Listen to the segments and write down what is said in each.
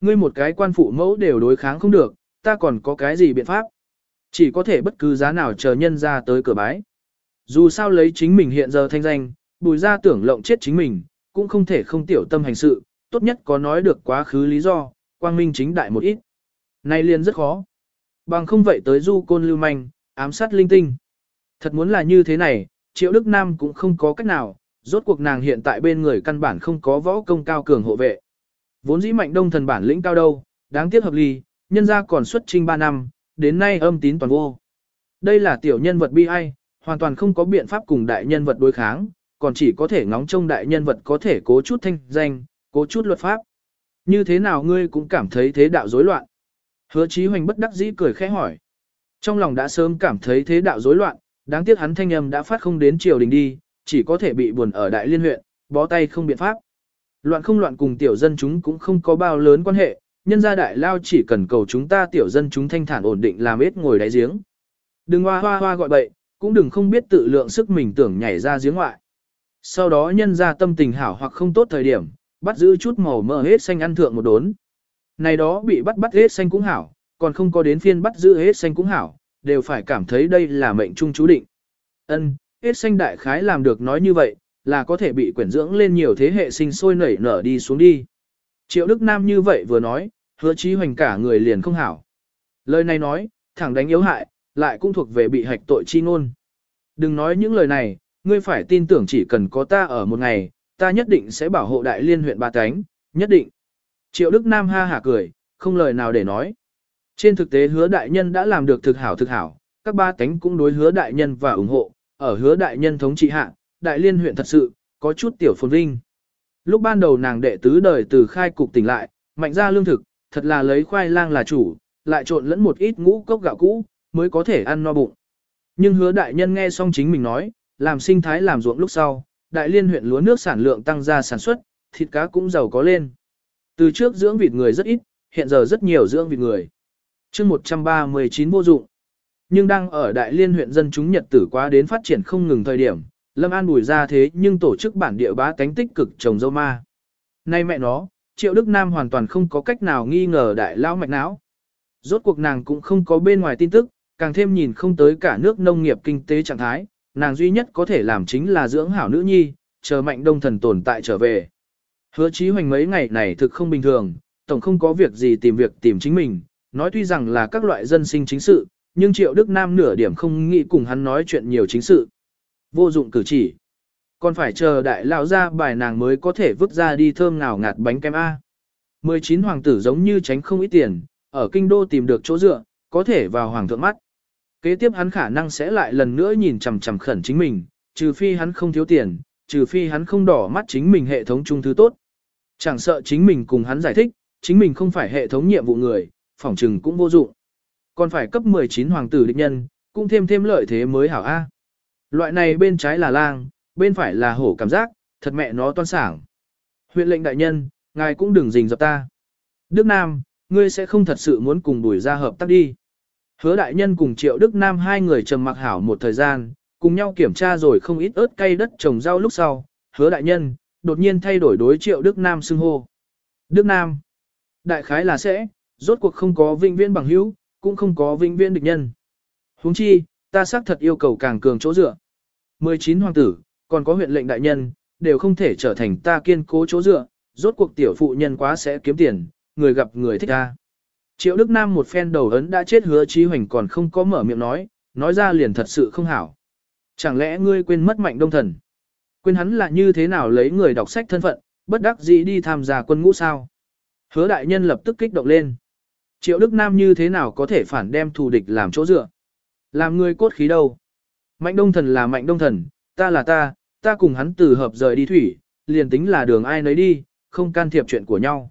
Ngươi một cái quan phụ mẫu đều đối kháng không được, ta còn có cái gì biện pháp? Chỉ có thể bất cứ giá nào chờ nhân ra tới cửa bái. Dù sao lấy chính mình hiện giờ thanh danh, bùi ra tưởng lộng chết chính mình, cũng không thể không tiểu tâm hành sự, tốt nhất có nói được quá khứ lý do, quang minh chính đại một ít. Này liền rất khó. Bằng không vậy tới du côn lưu manh, ám sát linh tinh. Thật muốn là như thế này, Triệu Đức Nam cũng không có cách nào, rốt cuộc nàng hiện tại bên người căn bản không có võ công cao cường hộ vệ. Vốn dĩ mạnh đông thần bản lĩnh cao đâu, đáng tiếc hợp ly, nhân ra còn xuất trinh 3 năm, đến nay âm tín toàn vô. Đây là tiểu nhân vật bi ai, hoàn toàn không có biện pháp cùng đại nhân vật đối kháng, còn chỉ có thể ngóng trông đại nhân vật có thể cố chút thanh danh, cố chút luật pháp. Như thế nào ngươi cũng cảm thấy thế đạo rối loạn. Hứa Chí Hoành bất đắc dĩ cười khẽ hỏi. Trong lòng đã sớm cảm thấy thế đạo rối loạn, đáng tiếc hắn thanh âm đã phát không đến triều đình đi, chỉ có thể bị buồn ở đại liên huyện, bó tay không biện pháp. Loạn không loạn cùng tiểu dân chúng cũng không có bao lớn quan hệ, nhân gia đại lao chỉ cần cầu chúng ta tiểu dân chúng thanh thản ổn định làm ít ngồi đáy giếng. Đừng hoa hoa hoa gọi bậy, cũng đừng không biết tự lượng sức mình tưởng nhảy ra giếng ngoại. Sau đó nhân ra tâm tình hảo hoặc không tốt thời điểm, bắt giữ chút màu mỡ hết xanh ăn thượng một đốn. Này đó bị bắt bắt hết xanh cũng hảo, còn không có đến phiên bắt giữ hết xanh cũng hảo, đều phải cảm thấy đây là mệnh trung chú định. Ân, hết xanh đại khái làm được nói như vậy, là có thể bị quyển dưỡng lên nhiều thế hệ sinh sôi nảy nở đi xuống đi. Triệu Đức Nam như vậy vừa nói, hứa chí hoành cả người liền không hảo. Lời này nói, thẳng đánh yếu hại, lại cũng thuộc về bị hạch tội chi ngôn. Đừng nói những lời này, ngươi phải tin tưởng chỉ cần có ta ở một ngày, ta nhất định sẽ bảo hộ đại liên huyện ba cánh, nhất định. Triệu Đức Nam ha hả cười, không lời nào để nói. Trên thực tế hứa đại nhân đã làm được thực hảo thực hảo, các ba cánh cũng đối hứa đại nhân và ủng hộ, ở hứa đại nhân thống trị hạ, đại liên huyện thật sự, có chút tiểu phồn vinh. Lúc ban đầu nàng đệ tứ đời từ khai cục tỉnh lại, mạnh ra lương thực, thật là lấy khoai lang là chủ, lại trộn lẫn một ít ngũ cốc gạo cũ, mới có thể ăn no bụng. Nhưng hứa đại nhân nghe xong chính mình nói, làm sinh thái làm ruộng lúc sau, đại liên huyện lúa nước sản lượng tăng ra sản xuất, thịt cá cũng giàu có lên. Từ trước dưỡng vịt người rất ít, hiện giờ rất nhiều dưỡng vịt người. chương 139 vô dụng. Nhưng đang ở đại liên huyện dân chúng nhật tử quá đến phát triển không ngừng thời điểm, Lâm An bùi ra thế nhưng tổ chức bản địa bá cánh tích cực trồng dâu ma. Nay mẹ nó, Triệu Đức Nam hoàn toàn không có cách nào nghi ngờ đại lao mạch não. Rốt cuộc nàng cũng không có bên ngoài tin tức, càng thêm nhìn không tới cả nước nông nghiệp kinh tế trạng thái, nàng duy nhất có thể làm chính là dưỡng hảo nữ nhi, chờ mạnh đông thần tồn tại trở về. Hứa chí hoành mấy ngày này thực không bình thường, tổng không có việc gì tìm việc tìm chính mình, nói tuy rằng là các loại dân sinh chính sự, nhưng triệu Đức Nam nửa điểm không nghĩ cùng hắn nói chuyện nhiều chính sự. Vô dụng cử chỉ. Còn phải chờ đại lão ra bài nàng mới có thể vứt ra đi thơm ngào ngạt bánh kem A. 19 hoàng tử giống như tránh không ít tiền, ở kinh đô tìm được chỗ dựa, có thể vào hoàng thượng mắt. Kế tiếp hắn khả năng sẽ lại lần nữa nhìn chằm chằm khẩn chính mình, trừ phi hắn không thiếu tiền, trừ phi hắn không đỏ mắt chính mình hệ thống trung thứ tốt. Chẳng sợ chính mình cùng hắn giải thích, chính mình không phải hệ thống nhiệm vụ người, phỏng trừng cũng vô dụng. Còn phải cấp 19 hoàng tử địch nhân, cũng thêm thêm lợi thế mới hảo A. Loại này bên trái là lang, bên phải là hổ cảm giác, thật mẹ nó toan sảng. Huyện lệnh đại nhân, ngài cũng đừng rình dập ta. Đức Nam, ngươi sẽ không thật sự muốn cùng đuổi ra hợp tác đi. Hứa đại nhân cùng Triệu Đức Nam hai người trầm mặc hảo một thời gian, cùng nhau kiểm tra rồi không ít ớt cây đất trồng rau lúc sau. Hứa đại nhân, đột nhiên thay đổi đối Triệu Đức Nam xưng hô. Đức Nam, đại khái là sẽ, rốt cuộc không có vinh viên bằng hữu, cũng không có vinh viên địch nhân. huống chi, ta xác thật yêu cầu càng cường chỗ dựa. 19 hoàng tử, còn có huyện lệnh đại nhân, đều không thể trở thành ta kiên cố chỗ dựa, rốt cuộc tiểu phụ nhân quá sẽ kiếm tiền, người gặp người thích ta. Triệu Đức Nam một phen đầu ấn đã chết hứa trí hoành còn không có mở miệng nói, nói ra liền thật sự không hảo. Chẳng lẽ ngươi quên mất mạnh đông thần? Quên hắn là như thế nào lấy người đọc sách thân phận, bất đắc dĩ đi tham gia quân ngũ sao? Hứa đại nhân lập tức kích động lên. Triệu Đức Nam như thế nào có thể phản đem thù địch làm chỗ dựa? Làm người cốt khí đâu? Mạnh đông thần là mạnh đông thần, ta là ta, ta cùng hắn từ hợp rời đi thủy, liền tính là đường ai nấy đi, không can thiệp chuyện của nhau.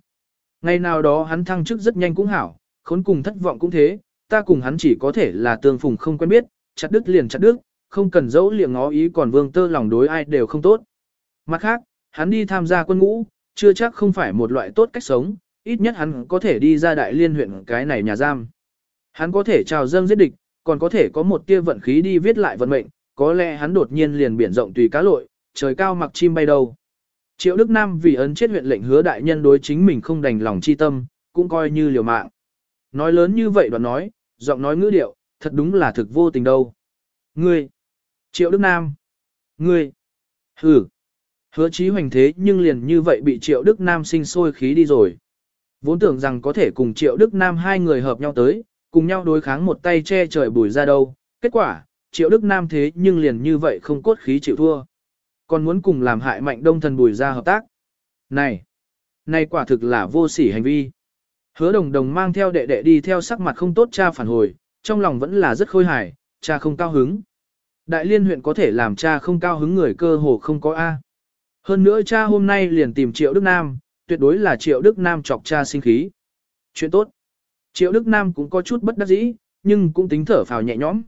Ngày nào đó hắn thăng chức rất nhanh cũng hảo, khốn cùng thất vọng cũng thế, ta cùng hắn chỉ có thể là tương phùng không quen biết, chặt đứt liền chặt đứt, không cần dẫu liệng ngó ý còn vương tơ lòng đối ai đều không tốt. Mặt khác, hắn đi tham gia quân ngũ, chưa chắc không phải một loại tốt cách sống, ít nhất hắn có thể đi ra đại liên huyện cái này nhà giam. Hắn có thể chào dâng giết địch, còn có thể có một tia vận khí đi viết lại vận mệnh, có lẽ hắn đột nhiên liền biển rộng tùy cá lội, trời cao mặc chim bay đâu. Triệu Đức Nam vì ấn chết huyện lệnh hứa đại nhân đối chính mình không đành lòng chi tâm, cũng coi như liều mạng. Nói lớn như vậy đoạn nói, giọng nói ngữ điệu, thật đúng là thực vô tình đâu. Ngươi, Triệu Đức Nam, ngươi, hử, hứa chí hoành thế nhưng liền như vậy bị Triệu Đức Nam sinh sôi khí đi rồi. Vốn tưởng rằng có thể cùng Triệu Đức Nam hai người hợp nhau tới, cùng nhau đối kháng một tay che trời bùi ra đâu. Kết quả, Triệu Đức Nam thế nhưng liền như vậy không cốt khí chịu thua. Còn muốn cùng làm hại mạnh đông thần bùi ra hợp tác. Này, này quả thực là vô sỉ hành vi. Hứa đồng đồng mang theo đệ đệ đi theo sắc mặt không tốt cha phản hồi, trong lòng vẫn là rất khôi hài, cha không cao hứng. Đại liên huyện có thể làm cha không cao hứng người cơ hồ không có A. Hơn nữa cha hôm nay liền tìm Triệu Đức Nam, tuyệt đối là Triệu Đức Nam chọc cha sinh khí. Chuyện tốt. Triệu Đức Nam cũng có chút bất đắc dĩ, nhưng cũng tính thở phào nhẹ nhõm.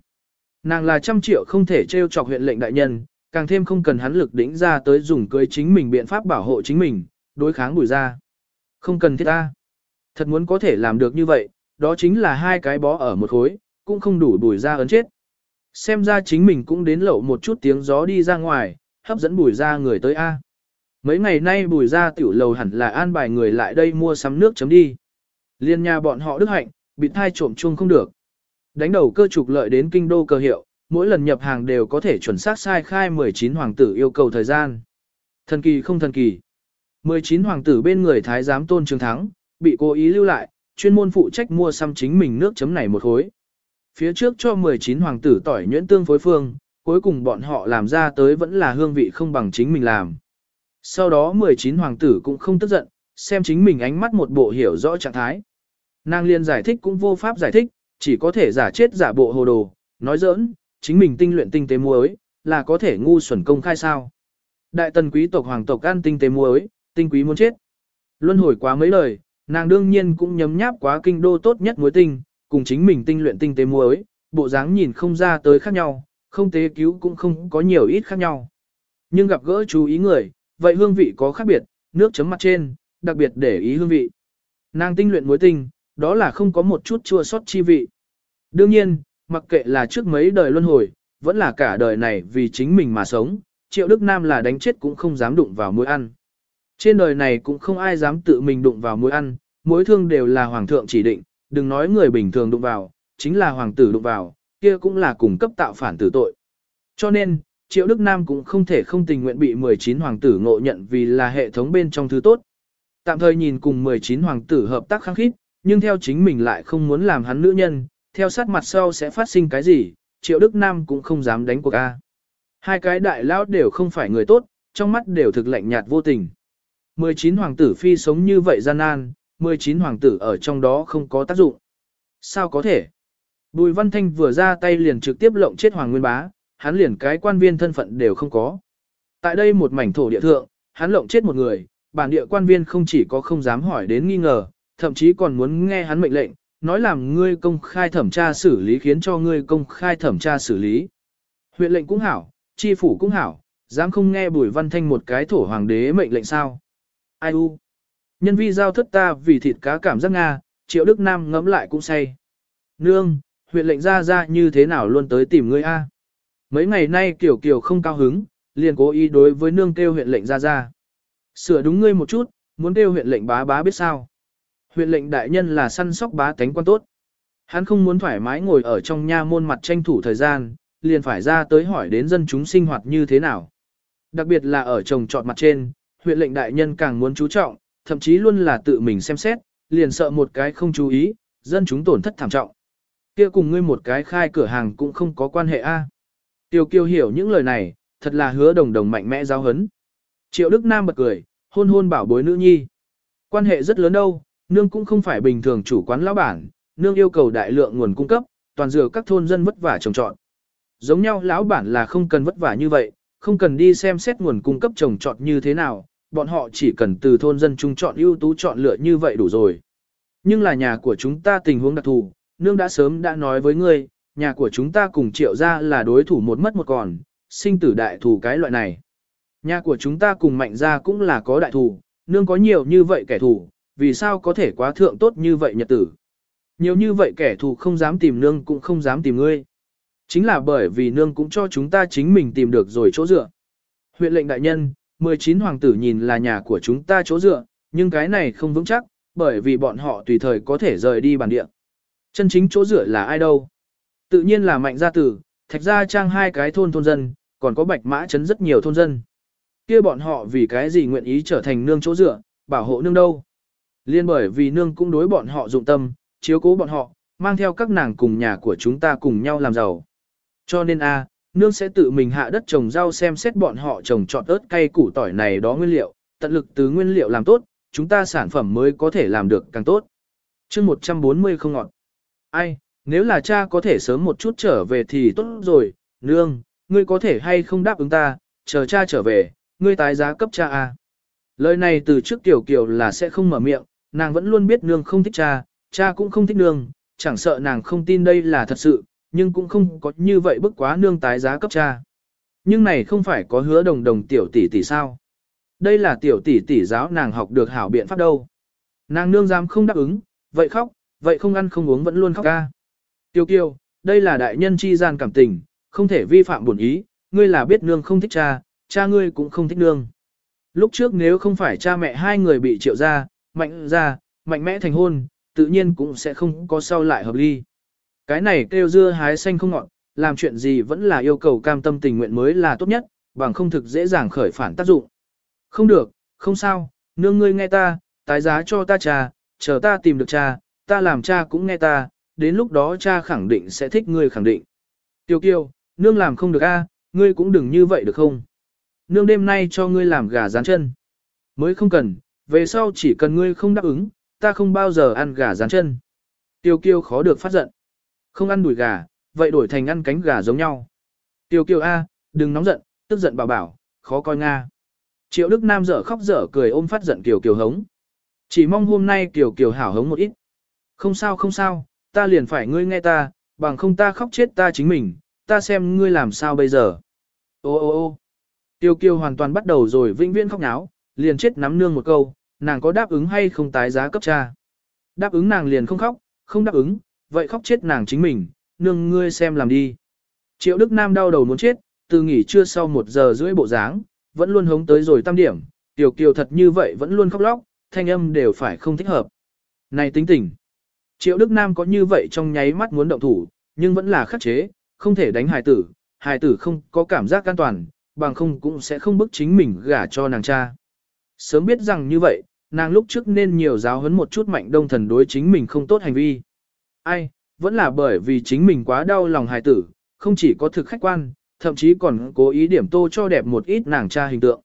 Nàng là trăm triệu không thể trêu chọc huyện lệnh đại nhân, càng thêm không cần hắn lực đỉnh ra tới dùng cưới chính mình biện pháp bảo hộ chính mình, đối kháng bùi ra. Không cần thiết ta. Thật muốn có thể làm được như vậy, đó chính là hai cái bó ở một khối, cũng không đủ bùi ra ấn chết. Xem ra chính mình cũng đến lậu một chút tiếng gió đi ra ngoài, hấp dẫn bùi ra người tới A. Mấy ngày nay bùi ra tiểu lầu hẳn là an bài người lại đây mua sắm nước chấm đi. Liên nhà bọn họ đức hạnh, bị thai trộm chuông không được. Đánh đầu cơ trục lợi đến kinh đô cơ hiệu, mỗi lần nhập hàng đều có thể chuẩn xác sai khai 19 hoàng tử yêu cầu thời gian. Thần kỳ không thần kỳ. 19 hoàng tử bên người thái giám tôn trường thắng, bị cố ý lưu lại, chuyên môn phụ trách mua xăm chính mình nước chấm này một khối. Phía trước cho 19 hoàng tử tỏi nhuyễn tương phối phương, cuối cùng bọn họ làm ra tới vẫn là hương vị không bằng chính mình làm. Sau đó 19 hoàng tử cũng không tức giận, xem chính mình ánh mắt một bộ hiểu rõ trạng thái. Nàng liên giải thích cũng vô pháp giải thích, chỉ có thể giả chết giả bộ hồ đồ, nói giỡn, chính mình tinh luyện tinh tế muối, là có thể ngu xuẩn công khai sao. Đại tần quý tộc hoàng tộc ăn tinh tế muối, tinh quý muốn chết. Luân hồi quá mấy lời, nàng đương nhiên cũng nhấm nháp quá kinh đô tốt nhất muối tinh, cùng chính mình tinh luyện tinh tế muối, bộ dáng nhìn không ra tới khác nhau, không tế cứu cũng không có nhiều ít khác nhau. Nhưng gặp gỡ chú ý người, vậy hương vị có khác biệt, nước chấm mặt trên, đặc biệt để ý hương vị. Nàng tinh luyện muối tinh, đó là không có một chút chua sót chi vị. Đương nhiên, mặc kệ là trước mấy đời luân hồi, vẫn là cả đời này vì chính mình mà sống, Triệu Đức Nam là đánh chết cũng không dám đụng vào muối ăn. Trên đời này cũng không ai dám tự mình đụng vào muối ăn, muối thương đều là hoàng thượng chỉ định, đừng nói người bình thường đụng vào, chính là hoàng tử đụng vào, kia cũng là cùng cấp tạo phản tử tội. Cho nên, Triệu Đức Nam cũng không thể không tình nguyện bị 19 hoàng tử ngộ nhận vì là hệ thống bên trong thứ tốt. Tạm thời nhìn cùng 19 hoàng tử hợp tác khăng khít, nhưng theo chính mình lại không muốn làm hắn nữ nhân, theo sát mặt sau sẽ phát sinh cái gì, Triệu Đức Nam cũng không dám đánh cuộc A. Hai cái đại lão đều không phải người tốt, trong mắt đều thực lạnh nhạt vô tình. 19 hoàng tử phi sống như vậy gian nan, 19 hoàng tử ở trong đó không có tác dụng. Sao có thể? Bùi Văn Thanh vừa ra tay liền trực tiếp lộng chết Hoàng Nguyên Bá, hắn liền cái quan viên thân phận đều không có. Tại đây một mảnh thổ địa thượng, hắn lộng chết một người, bản địa quan viên không chỉ có không dám hỏi đến nghi ngờ, thậm chí còn muốn nghe hắn mệnh lệnh, nói làm ngươi công khai thẩm tra xử lý khiến cho ngươi công khai thẩm tra xử lý. Huyện lệnh cũng hảo, chi phủ cũng hảo, dám không nghe Bùi Văn Thanh một cái thổ hoàng đế mệnh lệnh sao? Ai u? Nhân vi giao thất ta vì thịt cá cảm giác Nga, triệu Đức Nam ngẫm lại cũng say. Nương, huyện lệnh ra ra như thế nào luôn tới tìm ngươi a? Mấy ngày nay kiểu kiểu không cao hứng, liền cố ý đối với nương kêu huyện lệnh ra ra. Sửa đúng ngươi một chút, muốn kêu huyện lệnh bá bá biết sao. Huyện lệnh đại nhân là săn sóc bá tánh quan tốt. Hắn không muốn thoải mái ngồi ở trong nha môn mặt tranh thủ thời gian, liền phải ra tới hỏi đến dân chúng sinh hoạt như thế nào. Đặc biệt là ở trồng trọt mặt trên, huyện lệnh đại nhân càng muốn chú trọng, thậm chí luôn là tự mình xem xét, liền sợ một cái không chú ý, dân chúng tổn thất thảm trọng. Kia cùng ngươi một cái khai cửa hàng cũng không có quan hệ a. Tiêu kiêu hiểu những lời này, thật là hứa đồng đồng mạnh mẽ giáo hấn. Triệu Đức Nam bật cười, hôn hôn bảo bối nữ nhi. Quan hệ rất lớn đâu, nương cũng không phải bình thường chủ quán lão bản, nương yêu cầu đại lượng nguồn cung cấp, toàn dựa các thôn dân vất vả trồng trọt. Giống nhau lão bản là không cần vất vả như vậy, không cần đi xem xét nguồn cung cấp trồng trọt như thế nào, bọn họ chỉ cần từ thôn dân trung chọn ưu tú chọn lựa như vậy đủ rồi. Nhưng là nhà của chúng ta tình huống đặc thù, nương đã sớm đã nói với ngươi, nhà của chúng ta cùng triệu ra là đối thủ một mất một còn, sinh tử đại thù cái loại này. Nhà của chúng ta cùng mạnh ra cũng là có đại thù, nương có nhiều như vậy kẻ thù, vì sao có thể quá thượng tốt như vậy nhật tử. Nhiều như vậy kẻ thù không dám tìm nương cũng không dám tìm ngươi. Chính là bởi vì nương cũng cho chúng ta chính mình tìm được rồi chỗ dựa. Huyện lệnh đại nhân, 19 hoàng tử nhìn là nhà của chúng ta chỗ dựa, nhưng cái này không vững chắc, bởi vì bọn họ tùy thời có thể rời đi bản địa. Chân chính chỗ dựa là ai đâu? Tự nhiên là mạnh gia tử, thạch gia trang hai cái thôn thôn dân, còn có bạch mã chấn rất nhiều thôn dân. kia bọn họ vì cái gì nguyện ý trở thành nương chỗ dựa bảo hộ nương đâu? Liên bởi vì nương cũng đối bọn họ dụng tâm, chiếu cố bọn họ, mang theo các nàng cùng nhà của chúng ta cùng nhau làm giàu. Cho nên a, nương sẽ tự mình hạ đất trồng rau xem xét bọn họ trồng trọt ớt cay củ tỏi này đó nguyên liệu, tận lực từ nguyên liệu làm tốt, chúng ta sản phẩm mới có thể làm được càng tốt. chương 140 không ngọt. Ai, nếu là cha có thể sớm một chút trở về thì tốt rồi, nương, ngươi có thể hay không đáp ứng ta, chờ cha trở về, ngươi tái giá cấp cha a. Lời này từ trước tiểu kiều là sẽ không mở miệng, nàng vẫn luôn biết nương không thích cha, cha cũng không thích nương, chẳng sợ nàng không tin đây là thật sự, nhưng cũng không có như vậy bức quá nương tái giá cấp cha. Nhưng này không phải có hứa đồng đồng tiểu tỷ tỷ sao? Đây là tiểu tỷ tỷ giáo nàng học được hảo biện pháp đâu. Nàng nương dám không đáp ứng, vậy khóc, vậy không ăn không uống vẫn luôn khóc ca. Tiêu kiều, đây là đại nhân chi gian cảm tình, không thể vi phạm bổn ý, ngươi là biết nương không thích cha, cha ngươi cũng không thích nương. Lúc trước nếu không phải cha mẹ hai người bị triệu ra, mạnh ra, mạnh mẽ thành hôn, tự nhiên cũng sẽ không có sau lại hợp ly. Cái này kêu dưa hái xanh không ngọn, làm chuyện gì vẫn là yêu cầu cam tâm tình nguyện mới là tốt nhất, bằng không thực dễ dàng khởi phản tác dụng. Không được, không sao, nương ngươi nghe ta, tái giá cho ta cha, chờ ta tìm được cha, ta làm cha cũng nghe ta, đến lúc đó cha khẳng định sẽ thích ngươi khẳng định. Tiêu kiêu, nương làm không được a, ngươi cũng đừng như vậy được không? Nương đêm nay cho ngươi làm gà rán chân. Mới không cần, về sau chỉ cần ngươi không đáp ứng, ta không bao giờ ăn gà rán chân. Tiêu kiêu khó được phát giận. Không ăn đùi gà, vậy đổi thành ăn cánh gà giống nhau. Tiêu kiêu A, đừng nóng giận, tức giận bảo bảo, khó coi Nga. Triệu Đức Nam dở khóc dở cười ôm phát giận Kiều Kiều hống. Chỉ mong hôm nay Kiều Kiều hảo hống một ít. Không sao không sao, ta liền phải ngươi nghe ta, bằng không ta khóc chết ta chính mình, ta xem ngươi làm sao bây giờ. Ô ô ô Tiêu Kiều hoàn toàn bắt đầu rồi vĩnh viễn khóc náo, liền chết nắm nương một câu, nàng có đáp ứng hay không tái giá cấp cha. Đáp ứng nàng liền không khóc, không đáp ứng, vậy khóc chết nàng chính mình, nương ngươi xem làm đi. Triệu Đức Nam đau đầu muốn chết, từ nghỉ trưa sau một giờ rưỡi bộ dáng, vẫn luôn hống tới rồi tam điểm, tiểu kiều thật như vậy vẫn luôn khóc lóc, thanh âm đều phải không thích hợp. Này tính tình. Triệu Đức Nam có như vậy trong nháy mắt muốn động thủ, nhưng vẫn là khắc chế, không thể đánh hài tử, hài tử không có cảm giác an toàn, bằng không cũng sẽ không bức chính mình gả cho nàng cha. Sớm biết rằng như vậy, nàng lúc trước nên nhiều giáo huấn một chút mạnh đông thần đối chính mình không tốt hành vi. Ai, vẫn là bởi vì chính mình quá đau lòng hài tử, không chỉ có thực khách quan, thậm chí còn cố ý điểm tô cho đẹp một ít nàng cha hình tượng.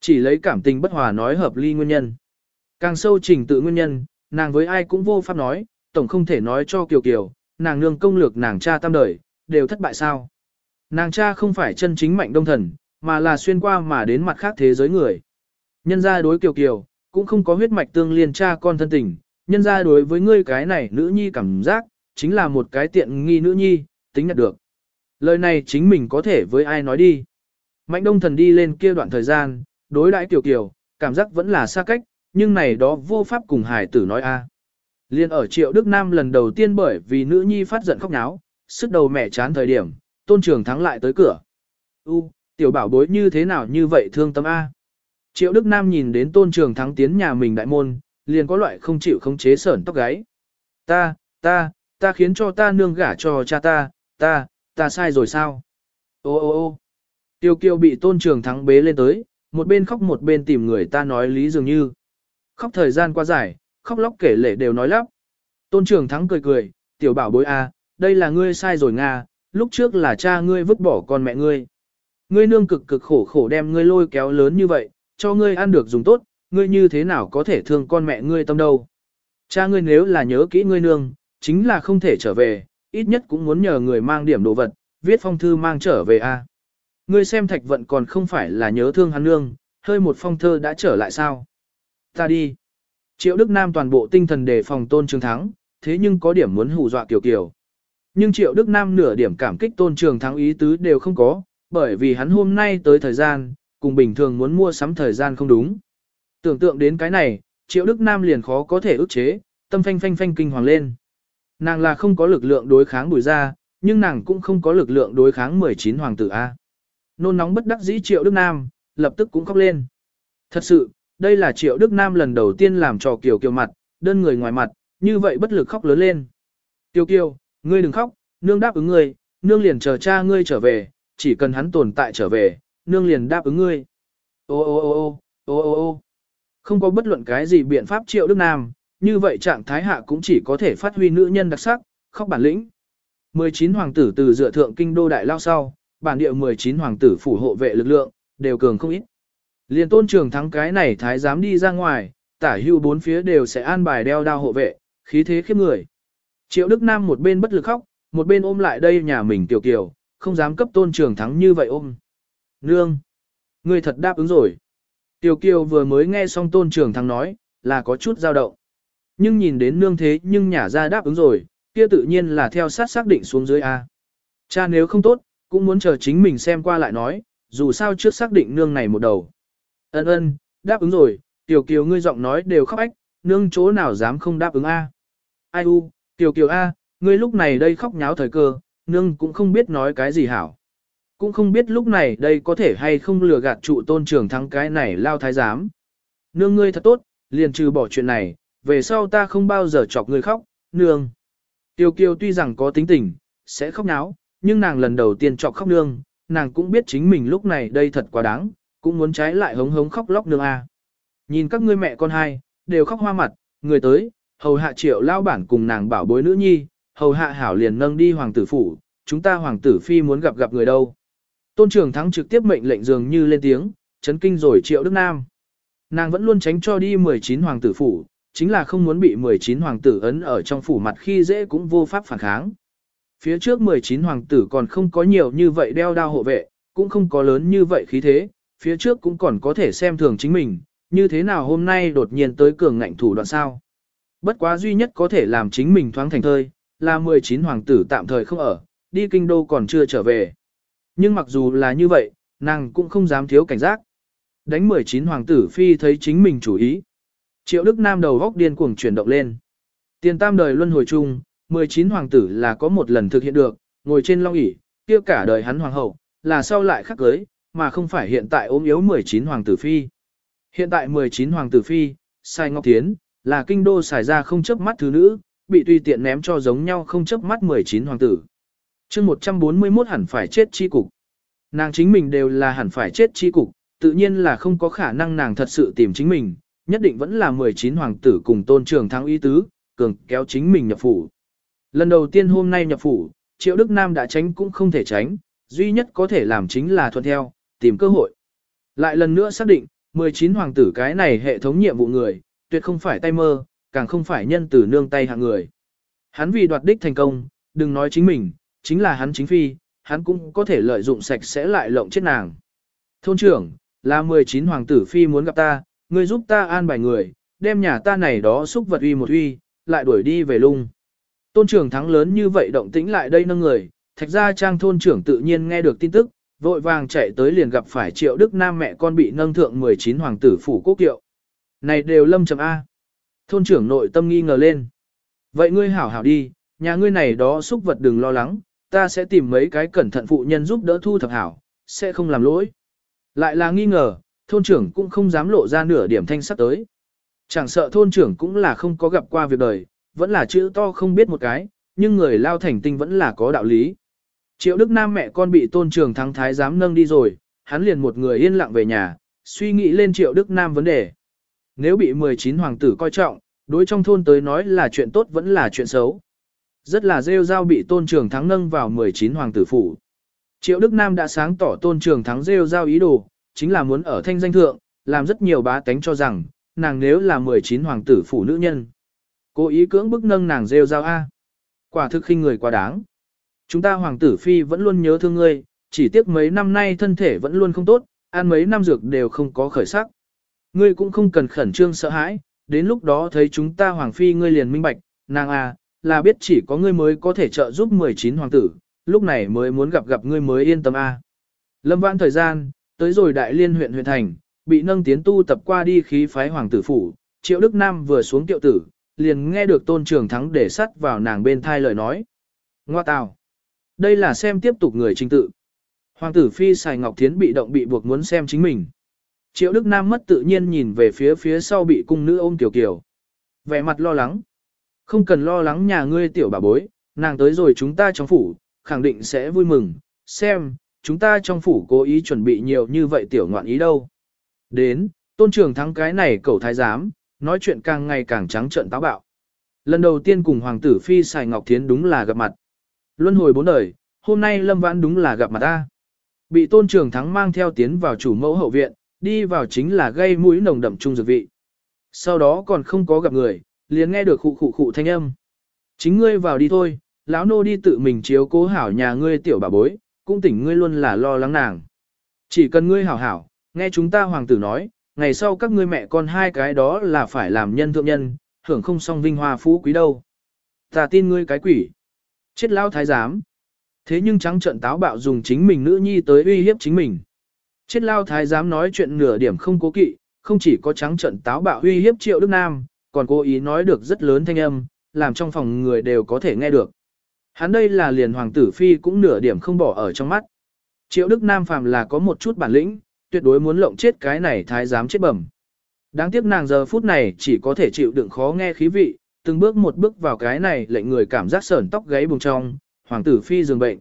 Chỉ lấy cảm tình bất hòa nói hợp ly nguyên nhân. Càng sâu trình tự nguyên nhân, nàng với ai cũng vô pháp nói, tổng không thể nói cho Kiều Kiều, nàng nương công lược nàng cha tam đời, đều thất bại sao. Nàng cha không phải chân chính mạnh đông thần, mà là xuyên qua mà đến mặt khác thế giới người. Nhân ra đối Kiều Kiều, cũng không có huyết mạch tương liên cha con thân tình, nhân ra đối với ngươi cái này nữ nhi cảm giác, chính là một cái tiện nghi nữ nhi, tính nhận được. Lời này chính mình có thể với ai nói đi. Mạnh đông thần đi lên kia đoạn thời gian, đối đãi tiểu kiều, cảm giác vẫn là xa cách, nhưng này đó vô pháp cùng hải tử nói a. Liên ở triệu Đức Nam lần đầu tiên bởi vì nữ nhi phát giận khóc náo, sức đầu mẹ chán thời điểm, tôn trường thắng lại tới cửa. U, tiểu bảo bối như thế nào như vậy thương tâm A. Triệu Đức Nam nhìn đến tôn trường thắng tiến nhà mình đại môn, liền có loại không chịu không chế sởn tóc gáy. Ta, ta, ta khiến cho ta nương gả cho cha ta, ta, ta sai rồi sao? Ô ô ô tiêu kiều bị tôn trường thắng bế lên tới, một bên khóc một bên tìm người ta nói lý dường như. Khóc thời gian qua dài, khóc lóc kể lệ đều nói lắp. Tôn trường thắng cười cười, tiểu bảo bối a, đây là ngươi sai rồi Nga, lúc trước là cha ngươi vứt bỏ con mẹ ngươi. Ngươi nương cực cực khổ khổ đem ngươi lôi kéo lớn như vậy, cho ngươi ăn được dùng tốt, ngươi như thế nào có thể thương con mẹ ngươi tâm đâu. Cha ngươi nếu là nhớ kỹ ngươi nương, chính là không thể trở về, ít nhất cũng muốn nhờ người mang điểm đồ vật, viết phong thư mang trở về a. Ngươi xem thạch vận còn không phải là nhớ thương hắn nương, hơi một phong thơ đã trở lại sao. Ta đi. Triệu Đức Nam toàn bộ tinh thần đề phòng tôn trường thắng, thế nhưng có điểm muốn hù dọa kiểu kiểu. Nhưng Triệu Đức Nam nửa điểm cảm kích tôn trường thắng ý tứ đều không có, bởi vì hắn hôm nay tới thời gian, cùng bình thường muốn mua sắm thời gian không đúng. Tưởng tượng đến cái này, Triệu Đức Nam liền khó có thể ức chế, tâm phanh phanh phanh kinh hoàng lên. Nàng là không có lực lượng đối kháng bùi ra, nhưng nàng cũng không có lực lượng đối kháng 19 hoàng tử A. Nôn nóng bất đắc dĩ Triệu Đức Nam, lập tức cũng khóc lên. Thật sự, đây là Triệu Đức Nam lần đầu tiên làm trò Kiều Kiều mặt, đơn người ngoài mặt, như vậy bất lực khóc lớn lên. kiều kiều, ngươi đừng khóc, nương đáp ứng ngươi, nương liền chờ cha ngươi trở về, chỉ cần hắn tồn tại trở về, nương liền đáp ứng ngươi. Ô ô ô ô, ô ô ô không có bất luận cái gì biện pháp triệu Đức Nam, như vậy trạng thái hạ cũng chỉ có thể phát huy nữ nhân đặc sắc, khóc bản lĩnh. 19 hoàng tử từ dựa thượng kinh đô đại lao sau, bản địa 19 hoàng tử phủ hộ vệ lực lượng, đều cường không ít. Liên tôn trường thắng cái này thái dám đi ra ngoài, tả hưu bốn phía đều sẽ an bài đeo đao hộ vệ, khí thế khiếp người. Triệu Đức Nam một bên bất lực khóc, một bên ôm lại đây nhà mình tiểu kiều, không dám cấp tôn trường thắng như vậy ôm. Nương! Ngươi thật đáp ứng rồi. Tiểu kiều vừa mới nghe xong tôn trưởng thắng nói, là có chút dao động. Nhưng nhìn đến nương thế nhưng nhả ra đáp ứng rồi, kia tự nhiên là theo sát xác định xuống dưới A. Cha nếu không tốt, cũng muốn chờ chính mình xem qua lại nói, dù sao trước xác định nương này một đầu. Ân ân, đáp ứng rồi, tiểu kiều ngươi giọng nói đều khóc ách, nương chỗ nào dám không đáp ứng A. Ai u, tiểu kiều A, ngươi lúc này đây khóc nháo thời cơ, nương cũng không biết nói cái gì hảo. Cũng không biết lúc này đây có thể hay không lừa gạt trụ tôn trưởng thắng cái này lao thái giám. Nương ngươi thật tốt, liền trừ bỏ chuyện này, về sau ta không bao giờ chọc ngươi khóc, nương. Tiêu kiều tuy rằng có tính tình, sẽ khóc náo, nhưng nàng lần đầu tiên chọc khóc nương, nàng cũng biết chính mình lúc này đây thật quá đáng, cũng muốn trái lại hống hống khóc lóc nương a. Nhìn các ngươi mẹ con hai, đều khóc hoa mặt, người tới, hầu hạ triệu lao bản cùng nàng bảo bối nữ nhi, hầu hạ hảo liền nâng đi hoàng tử phủ, chúng ta hoàng tử phi muốn gặp gặp người đâu. Tôn trưởng thắng trực tiếp mệnh lệnh dường như lên tiếng, chấn kinh rồi triệu Đức Nam. Nàng vẫn luôn tránh cho đi 19 hoàng tử phủ, chính là không muốn bị 19 hoàng tử ấn ở trong phủ mặt khi dễ cũng vô pháp phản kháng. Phía trước 19 hoàng tử còn không có nhiều như vậy đeo đao hộ vệ, cũng không có lớn như vậy khí thế, phía trước cũng còn có thể xem thường chính mình, như thế nào hôm nay đột nhiên tới cường ngạnh thủ đoạn sao. Bất quá duy nhất có thể làm chính mình thoáng thành thơi, là 19 hoàng tử tạm thời không ở, đi kinh đô còn chưa trở về. Nhưng mặc dù là như vậy, nàng cũng không dám thiếu cảnh giác. Đánh 19 hoàng tử phi thấy chính mình chủ ý. Triệu Đức Nam đầu góc điên cuồng chuyển động lên. Tiền tam đời luân hồi chung, 19 hoàng tử là có một lần thực hiện được, ngồi trên long ỷ kia cả đời hắn hoàng hậu, là sau lại khắc cưới, mà không phải hiện tại ốm yếu 19 hoàng tử phi. Hiện tại 19 hoàng tử phi, Sai Ngọc tiến là kinh đô xài ra không chấp mắt thứ nữ, bị tùy tiện ném cho giống nhau không chấp mắt 19 hoàng tử chương 141 hẳn phải chết chi cục. Nàng chính mình đều là hẳn phải chết chi cục, tự nhiên là không có khả năng nàng thật sự tìm chính mình, nhất định vẫn là 19 hoàng tử cùng tôn trường thắng y tứ, cường kéo chính mình nhập phủ. Lần đầu tiên hôm nay nhập phủ, Triệu Đức Nam đã tránh cũng không thể tránh, duy nhất có thể làm chính là thuận theo, tìm cơ hội. Lại lần nữa xác định, 19 hoàng tử cái này hệ thống nhiệm vụ người, tuyệt không phải tay mơ, càng không phải nhân tử nương tay hạng người. Hắn vì đoạt đích thành công, đừng nói chính mình, chính là hắn chính phi, hắn cũng có thể lợi dụng sạch sẽ lại lộng chết nàng. Thôn trưởng, là 19 hoàng tử phi muốn gặp ta, ngươi giúp ta an bài người, đem nhà ta này đó xúc vật uy một uy, lại đuổi đi về lung. Tôn trưởng thắng lớn như vậy động tĩnh lại đây nâng người, thạch ra trang thôn trưởng tự nhiên nghe được tin tức, vội vàng chạy tới liền gặp phải triệu đức nam mẹ con bị nâng thượng 19 hoàng tử phủ quốc kiệu. Này đều lâm chấm A. Thôn trưởng nội tâm nghi ngờ lên. Vậy ngươi hảo hảo đi, nhà ngươi này đó xúc vật đừng lo lắng, ta sẽ tìm mấy cái cẩn thận phụ nhân giúp đỡ thu thập hảo, sẽ không làm lỗi. Lại là nghi ngờ, thôn trưởng cũng không dám lộ ra nửa điểm thanh sắc tới. Chẳng sợ thôn trưởng cũng là không có gặp qua việc đời, vẫn là chữ to không biết một cái, nhưng người lao thành tinh vẫn là có đạo lý. Triệu Đức Nam mẹ con bị tôn trưởng thắng thái giám nâng đi rồi, hắn liền một người yên lặng về nhà, suy nghĩ lên Triệu Đức Nam vấn đề. Nếu bị 19 hoàng tử coi trọng, đối trong thôn tới nói là chuyện tốt vẫn là chuyện xấu. Rất là rêu rao bị tôn trường thắng nâng vào 19 hoàng tử phủ. Triệu Đức Nam đã sáng tỏ tôn trường thắng rêu rao ý đồ, chính là muốn ở thanh danh thượng, làm rất nhiều bá tánh cho rằng, nàng nếu là 19 hoàng tử phủ nữ nhân. Cố ý cưỡng bức nâng nàng rêu rao A. Quả thực khinh người quá đáng. Chúng ta hoàng tử phi vẫn luôn nhớ thương ngươi, chỉ tiếc mấy năm nay thân thể vẫn luôn không tốt, ăn mấy năm dược đều không có khởi sắc. Ngươi cũng không cần khẩn trương sợ hãi, đến lúc đó thấy chúng ta hoàng phi ngươi liền minh bạch, nàng à, là biết chỉ có ngươi mới có thể trợ giúp 19 hoàng tử, lúc này mới muốn gặp gặp ngươi mới yên tâm a. À. Lâm vãn thời gian, tới rồi đại liên huyện huyện thành, bị nâng tiến tu tập qua đi khí phái hoàng tử phủ, triệu đức nam vừa xuống tiệu tử, liền nghe được tôn trường thắng để sắt vào nàng bên thai lời nói. Ngoa tào. Đây là xem tiếp tục người trình tự. Hoàng tử phi xài ngọc thiến bị động bị buộc muốn xem chính mình. Triệu Đức Nam mất tự nhiên nhìn về phía phía sau bị cung nữ ôm Kiều Kiều. vẻ mặt lo lắng. Không cần lo lắng nhà ngươi tiểu bà bối, nàng tới rồi chúng ta trong phủ, khẳng định sẽ vui mừng, xem, chúng ta trong phủ cố ý chuẩn bị nhiều như vậy tiểu ngoạn ý đâu. Đến, tôn trưởng thắng cái này cầu thái giám, nói chuyện càng ngày càng trắng trợn táo bạo. Lần đầu tiên cùng Hoàng tử Phi Sài Ngọc Thiến đúng là gặp mặt. Luân hồi bốn đời, hôm nay Lâm Vãn đúng là gặp mặt ta. Bị tôn trưởng thắng mang theo tiến vào chủ mẫu hậu viện, đi vào chính là gây mũi nồng đậm trung dược vị. Sau đó còn không có gặp người, liền nghe được khụ khụ khụ thanh âm. Chính ngươi vào đi thôi, lão nô đi tự mình chiếu cố hảo nhà ngươi tiểu bà bối, cũng tỉnh ngươi luôn là lo lắng nàng. Chỉ cần ngươi hảo hảo, nghe chúng ta hoàng tử nói, ngày sau các ngươi mẹ con hai cái đó là phải làm nhân thượng nhân, hưởng không song vinh hoa phú quý đâu. Ta tin ngươi cái quỷ. Chết lão thái giám. Thế nhưng trắng trận táo bạo dùng chính mình nữ nhi tới uy hiếp chính mình. Chết lao thái giám nói chuyện nửa điểm không cố kỵ, không chỉ có trắng trận táo bạo uy hiếp triệu Đức Nam, còn cố ý nói được rất lớn thanh âm, làm trong phòng người đều có thể nghe được. Hắn đây là liền hoàng tử phi cũng nửa điểm không bỏ ở trong mắt. Triệu Đức Nam phàm là có một chút bản lĩnh, tuyệt đối muốn lộng chết cái này thái giám chết bẩm. Đáng tiếc nàng giờ phút này chỉ có thể chịu đựng khó nghe khí vị, từng bước một bước vào cái này lệnh người cảm giác sởn tóc gáy bùng trong, hoàng tử phi giường bệnh.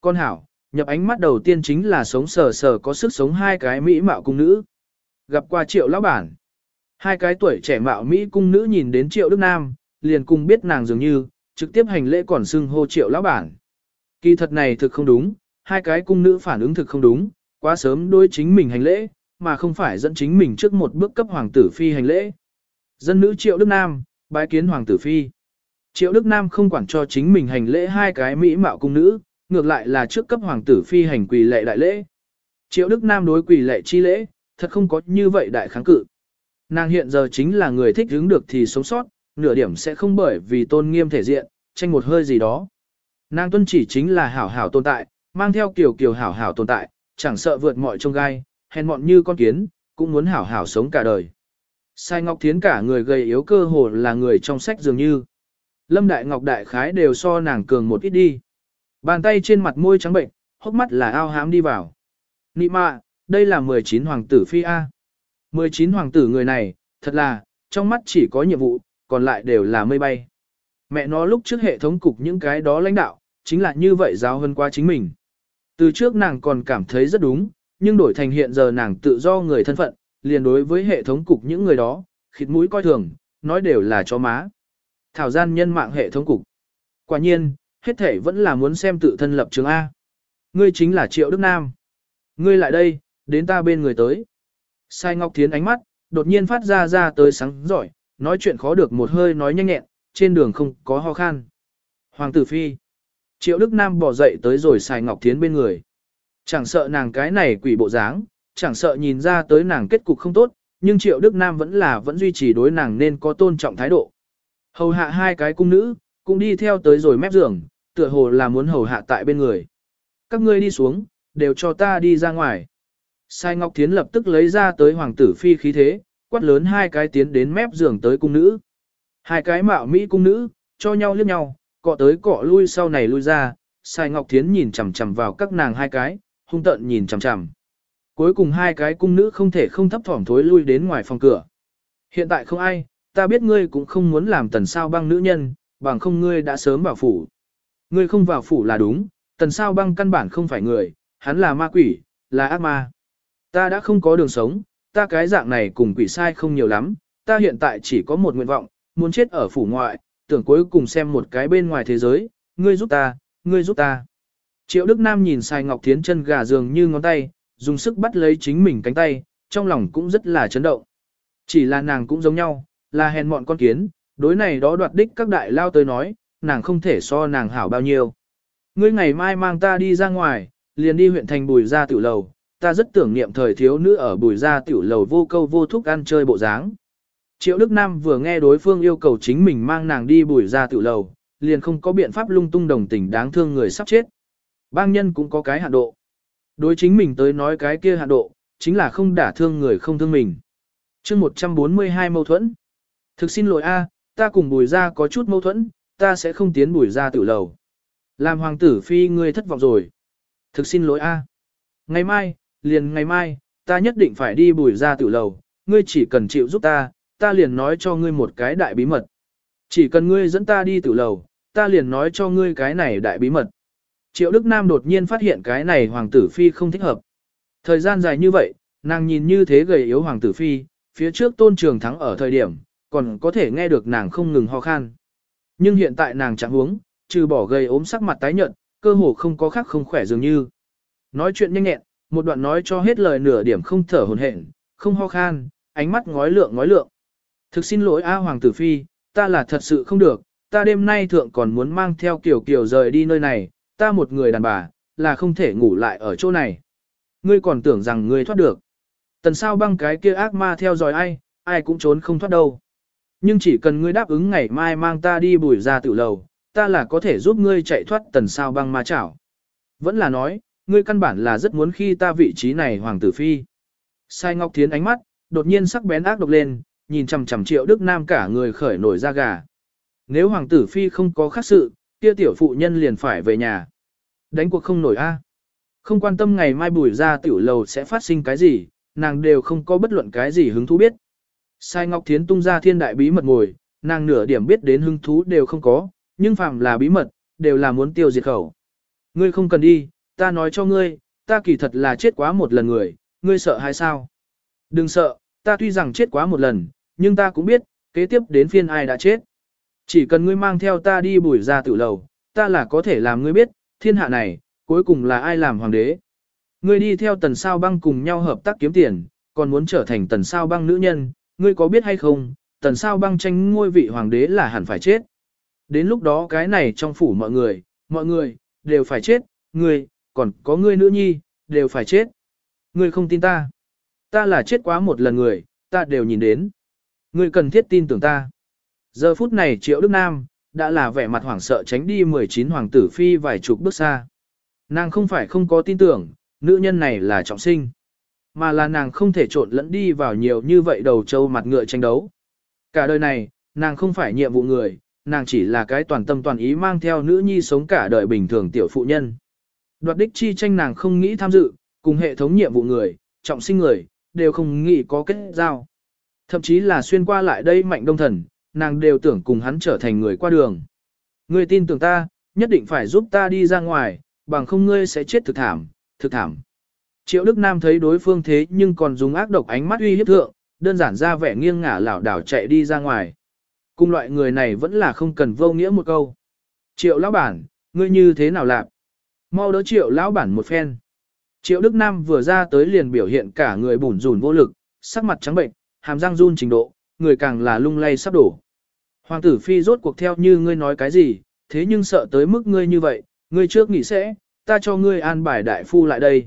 Con hảo, nhập ánh mắt đầu tiên chính là sống sờ sờ có sức sống hai cái mỹ mạo cung nữ. Gặp qua triệu lão bản. Hai cái tuổi trẻ mạo mỹ cung nữ nhìn đến triệu đức nam, liền cùng biết nàng dường như, trực tiếp hành lễ còn xưng hô triệu lão bản. Kỳ thật này thực không đúng, hai cái cung nữ phản ứng thực không đúng, quá sớm đối chính mình hành lễ, mà không phải dẫn chính mình trước một bước cấp hoàng tử phi hành lễ. Dân nữ Triệu Đức Nam, bái kiến hoàng tử phi. Triệu Đức Nam không quản cho chính mình hành lễ hai cái mỹ mạo cung nữ, ngược lại là trước cấp hoàng tử phi hành quỳ lệ đại lễ. Triệu Đức Nam đối quỳ lệ chi lễ, thật không có như vậy đại kháng cự. Nàng hiện giờ chính là người thích hứng được thì sống sót, nửa điểm sẽ không bởi vì tôn nghiêm thể diện, tranh một hơi gì đó. Nàng tuân chỉ chính là hảo hảo tồn tại, mang theo kiểu kiểu hảo hảo tồn tại, chẳng sợ vượt mọi trông gai, hèn mọn như con kiến, cũng muốn hảo hảo sống cả đời. Sai Ngọc Thiến cả người gầy yếu cơ hồ là người trong sách dường như. Lâm Đại Ngọc Đại Khái đều so nàng cường một ít đi. Bàn tay trên mặt môi trắng bệnh, hốc mắt là ao hám đi vào. Nị mạ, đây là 19 hoàng tử phi A. 19 hoàng tử người này, thật là, trong mắt chỉ có nhiệm vụ, còn lại đều là mây bay. Mẹ nó lúc trước hệ thống cục những cái đó lãnh đạo, chính là như vậy giáo hơn qua chính mình. Từ trước nàng còn cảm thấy rất đúng, nhưng đổi thành hiện giờ nàng tự do người thân phận, liền đối với hệ thống cục những người đó, khịt mũi coi thường, nói đều là cho má. Thảo gian nhân mạng hệ thống cục. Quả nhiên, hết thể vẫn là muốn xem tự thân lập trường A. Ngươi chính là Triệu Đức Nam. Ngươi lại đây, đến ta bên người tới. Sai Ngọc Thiến ánh mắt, đột nhiên phát ra ra tới sáng giỏi, nói chuyện khó được một hơi nói nhanh nhẹn, trên đường không có ho khan. Hoàng tử Phi. Triệu Đức Nam bỏ dậy tới rồi Sai Ngọc Thiến bên người. Chẳng sợ nàng cái này quỷ bộ dáng, chẳng sợ nhìn ra tới nàng kết cục không tốt, nhưng Triệu Đức Nam vẫn là vẫn duy trì đối nàng nên có tôn trọng thái độ. Hầu hạ hai cái cung nữ, cũng đi theo tới rồi mép giường, tựa hồ là muốn hầu hạ tại bên người. Các ngươi đi xuống, đều cho ta đi ra ngoài. Sai Ngọc Thiến lập tức lấy ra tới hoàng tử phi khí thế, quát lớn hai cái tiến đến mép giường tới cung nữ. Hai cái mạo mỹ cung nữ, cho nhau liếc nhau, cọ tới cọ lui sau này lui ra, Sai Ngọc Thiến nhìn chằm chằm vào các nàng hai cái, hung tận nhìn chằm chằm. Cuối cùng hai cái cung nữ không thể không thấp thỏm thối lui đến ngoài phòng cửa. Hiện tại không ai, ta biết ngươi cũng không muốn làm tần sao băng nữ nhân, bằng không ngươi đã sớm vào phủ. Ngươi không vào phủ là đúng, tần sao băng căn bản không phải người, hắn là ma quỷ, là ác ma. Ta đã không có đường sống, ta cái dạng này cùng quỷ sai không nhiều lắm, ta hiện tại chỉ có một nguyện vọng, muốn chết ở phủ ngoại, tưởng cuối cùng xem một cái bên ngoài thế giới, ngươi giúp ta, ngươi giúp ta. Triệu Đức Nam nhìn Sai Ngọc Thiến chân gà dường như ngón tay, dùng sức bắt lấy chính mình cánh tay, trong lòng cũng rất là chấn động. Chỉ là nàng cũng giống nhau, là hèn mọn con kiến, đối này đó đoạt đích các đại lao tới nói, nàng không thể so nàng hảo bao nhiêu. Ngươi ngày mai mang ta đi ra ngoài, liền đi huyện thành bùi ra tiểu lầu, ta rất tưởng niệm thời thiếu nữ ở bùi ra tiểu lầu vô câu vô thúc ăn chơi bộ dáng. Triệu Đức Nam vừa nghe đối phương yêu cầu chính mình mang nàng đi bùi ra tiểu lầu, liền không có biện pháp lung tung đồng tình đáng thương người sắp chết. Bang nhân cũng có cái hạn độ. Đối chính mình tới nói cái kia hạn độ, chính là không đả thương người không thương mình. chương 142 mâu thuẫn. Thực xin lỗi a, ta cùng bùi ra có chút mâu thuẫn, ta sẽ không tiến bùi ra tiểu lầu. Làm hoàng tử phi ngươi thất vọng rồi. Thực xin lỗi a. Ngày mai, liền ngày mai, ta nhất định phải đi bùi ra tiểu lầu, ngươi chỉ cần chịu giúp ta, ta liền nói cho ngươi một cái đại bí mật. Chỉ cần ngươi dẫn ta đi tử lầu, ta liền nói cho ngươi cái này đại bí mật. Triệu Đức Nam đột nhiên phát hiện cái này hoàng tử phi không thích hợp. Thời gian dài như vậy, nàng nhìn như thế gầy yếu hoàng tử phi, phía trước tôn trường thắng ở thời điểm, còn có thể nghe được nàng không ngừng ho khan. Nhưng hiện tại nàng chẳng uống, trừ bỏ gầy ốm sắc mặt tái nhợt, cơ hồ không có khác không khỏe dường như. Nói chuyện nhanh nhẹn, một đoạn nói cho hết lời nửa điểm không thở hồn hển, không ho khan, ánh mắt ngói lượng ngói lượng. Thực xin lỗi A Hoàng tử Phi, ta là thật sự không được, ta đêm nay thượng còn muốn mang theo kiểu kiểu rời đi nơi này, ta một người đàn bà, là không thể ngủ lại ở chỗ này. Ngươi còn tưởng rằng ngươi thoát được. Tần sao băng cái kia ác ma theo dõi ai, ai cũng trốn không thoát đâu. Nhưng chỉ cần ngươi đáp ứng ngày mai mang ta đi bùi ra tự lầu, ta là có thể giúp ngươi chạy thoát tần sao băng ma chảo. Vẫn là nói, ngươi căn bản là rất muốn khi ta vị trí này hoàng tử phi. Sai Ngọc Thiến ánh mắt, đột nhiên sắc bén ác độc lên, nhìn chằm chằm triệu Đức Nam cả người khởi nổi da gà. Nếu hoàng tử phi không có khác sự, kia tiểu phụ nhân liền phải về nhà. Đánh cuộc không nổi a. Không quan tâm ngày mai bùi ra tiểu lầu sẽ phát sinh cái gì, nàng đều không có bất luận cái gì hứng thú biết. Sai Ngọc Thiến tung ra thiên đại bí mật ngồi, nàng nửa điểm biết đến hứng thú đều không có, nhưng phàm là bí mật, đều là muốn tiêu diệt khẩu. Ngươi không cần đi, ta nói cho ngươi, ta kỳ thật là chết quá một lần người, ngươi sợ hay sao? Đừng sợ, ta tuy rằng chết quá một lần, nhưng ta cũng biết, kế tiếp đến phiên ai đã chết. Chỉ cần ngươi mang theo ta đi bùi ra tử lầu, ta là có thể làm ngươi biết, thiên hạ này, cuối cùng là ai làm hoàng đế. Ngươi đi theo tần sao băng cùng nhau hợp tác kiếm tiền, còn muốn trở thành tần sao băng nữ nhân, ngươi có biết hay không, tần sao băng tranh ngôi vị hoàng đế là hẳn phải chết. Đến lúc đó cái này trong phủ mọi người, mọi người, đều phải chết, ngươi, còn có ngươi nữ nhi, đều phải chết. Ngươi không tin ta. Ta là chết quá một lần người, ta đều nhìn đến. Ngươi cần thiết tin tưởng ta. Giờ phút này Triệu Đức Nam, đã là vẻ mặt hoảng sợ tránh đi 19 hoàng tử phi vài chục bước xa. Nàng không phải không có tin tưởng, nữ nhân này là trọng sinh. Mà là nàng không thể trộn lẫn đi vào nhiều như vậy đầu trâu mặt ngựa tranh đấu. Cả đời này, nàng không phải nhiệm vụ người, nàng chỉ là cái toàn tâm toàn ý mang theo nữ nhi sống cả đời bình thường tiểu phụ nhân. Đoạt đích chi tranh nàng không nghĩ tham dự, cùng hệ thống nhiệm vụ người, trọng sinh người, đều không nghĩ có kết giao. Thậm chí là xuyên qua lại đây mạnh đông thần, nàng đều tưởng cùng hắn trở thành người qua đường. Ngươi tin tưởng ta, nhất định phải giúp ta đi ra ngoài, bằng không ngươi sẽ chết thực thảm, thực thảm. Triệu Đức Nam thấy đối phương thế nhưng còn dùng ác độc ánh mắt uy hiếp thượng, đơn giản ra vẻ nghiêng ngả lảo đảo chạy đi ra ngoài. Cùng loại người này vẫn là không cần vô nghĩa một câu. Triệu lão bản, ngươi như thế nào lạc? Mau đỡ triệu lão bản một phen. Triệu Đức Nam vừa ra tới liền biểu hiện cả người bủn rủn vô lực, sắc mặt trắng bệnh, hàm răng run trình độ, người càng là lung lay sắp đổ. Hoàng tử phi rốt cuộc theo như ngươi nói cái gì, thế nhưng sợ tới mức ngươi như vậy, ngươi trước nghĩ sẽ, ta cho ngươi an bài đại phu lại đây.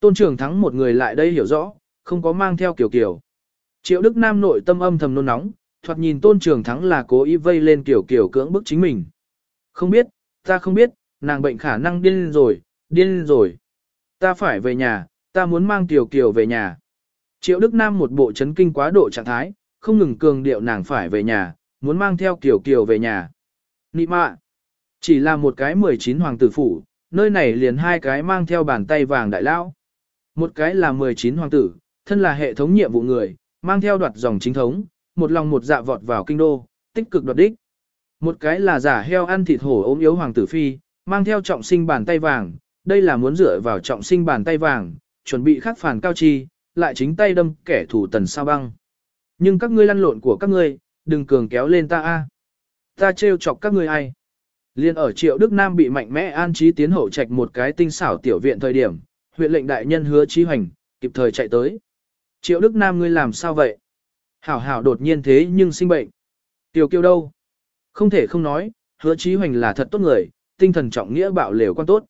Tôn trưởng thắng một người lại đây hiểu rõ, không có mang theo kiểu kiểu. Triệu Đức Nam nội tâm âm thầm nôn nóng, thoạt nhìn tôn trưởng thắng là cố ý vây lên kiểu kiểu cưỡng bức chính mình. Không biết, ta không biết, nàng bệnh khả năng điên rồi, điên rồi. Ta phải về nhà, ta muốn mang tiểu kiều về nhà. Triệu Đức Nam một bộ chấn kinh quá độ trạng thái, không ngừng cường điệu nàng phải về nhà, muốn mang theo Kiều Kiều về nhà. Nị mạ, chỉ là một cái 19 hoàng tử phủ, nơi này liền hai cái mang theo bàn tay vàng đại lão. Một cái là 19 hoàng tử, thân là hệ thống nhiệm vụ người, mang theo đoạt dòng chính thống, một lòng một dạ vọt vào kinh đô, tích cực đoạt đích. Một cái là giả heo ăn thịt hổ ốm yếu hoàng tử phi, mang theo trọng sinh bàn tay vàng, đây là muốn dựa vào trọng sinh bàn tay vàng, chuẩn bị khắc phản cao chi, lại chính tay đâm kẻ thù tần sao băng. Nhưng các ngươi lăn lộn của các ngươi, đừng cường kéo lên ta a. Ta trêu chọc các ngươi ai. Liên ở triệu Đức Nam bị mạnh mẽ an trí tiến hậu trạch một cái tinh xảo tiểu viện thời điểm, huyện lệnh đại nhân hứa trí hoành, kịp thời chạy tới. Triệu Đức Nam ngươi làm sao vậy? Hảo hảo đột nhiên thế nhưng sinh bệnh. Tiểu kiêu đâu? Không thể không nói, hứa trí hoành là thật tốt người, tinh thần trọng nghĩa bạo lều quan tốt.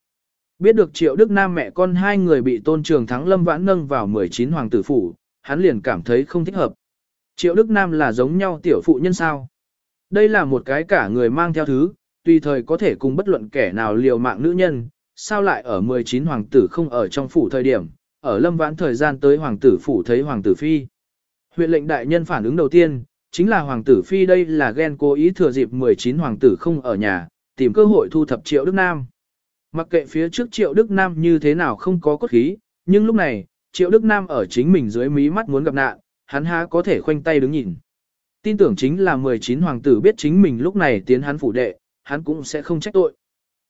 Biết được triệu Đức Nam mẹ con hai người bị tôn trường thắng lâm vãn nâng vào 19 hoàng tử phủ, hắn liền cảm thấy không thích hợp. Triệu Đức Nam là giống nhau tiểu phụ nhân sao. Đây là một cái cả người mang theo thứ, tùy thời có thể cùng bất luận kẻ nào liều mạng nữ nhân, sao lại ở 19 hoàng tử không ở trong phủ thời điểm, ở lâm vãn thời gian tới hoàng tử phủ thấy hoàng tử phi. Huyện lệnh đại nhân phản ứng đầu tiên, chính là hoàng tử phi đây là ghen cố ý thừa dịp 19 hoàng tử không ở nhà, tìm cơ hội thu thập triệu Đức Nam. Mặc kệ phía trước triệu Đức Nam như thế nào không có cốt khí, nhưng lúc này, triệu Đức Nam ở chính mình dưới mí mắt muốn gặp nạn, hắn há có thể khoanh tay đứng nhìn. tin tưởng chính là 19 hoàng tử biết chính mình lúc này tiến hắn phủ đệ, hắn cũng sẽ không trách tội.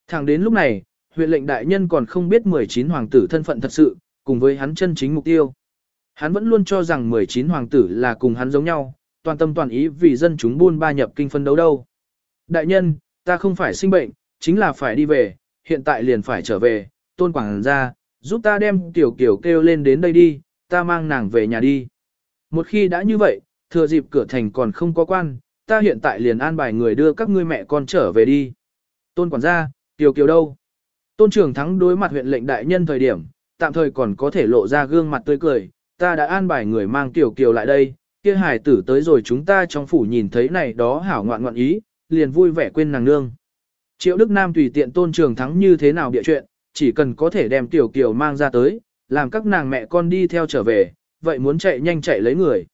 Thẳng đến lúc này, huyện lệnh đại nhân còn không biết 19 hoàng tử thân phận thật sự, cùng với hắn chân chính mục tiêu. Hắn vẫn luôn cho rằng 19 hoàng tử là cùng hắn giống nhau, toàn tâm toàn ý vì dân chúng buôn ba nhập kinh phân đấu đâu. Đại nhân, ta không phải sinh bệnh, chính là phải đi về, hiện tại liền phải trở về, tôn quảng ra, giúp ta đem tiểu kiểu kêu lên đến đây đi, ta mang nàng về nhà đi. Một khi đã như vậy, thừa dịp cửa thành còn không có quan, ta hiện tại liền an bài người đưa các ngươi mẹ con trở về đi. Tôn quản gia, tiểu kiều đâu? Tôn trưởng thắng đối mặt huyện lệnh đại nhân thời điểm, tạm thời còn có thể lộ ra gương mặt tươi cười, ta đã an bài người mang tiểu kiều lại đây, kia hải tử tới rồi chúng ta trong phủ nhìn thấy này đó hảo ngoạn ngoạn ý, liền vui vẻ quên nàng nương. Triệu Đức Nam tùy tiện tôn trường thắng như thế nào địa chuyện, chỉ cần có thể đem tiểu kiều mang ra tới, làm các nàng mẹ con đi theo trở về, vậy muốn chạy nhanh chạy lấy người.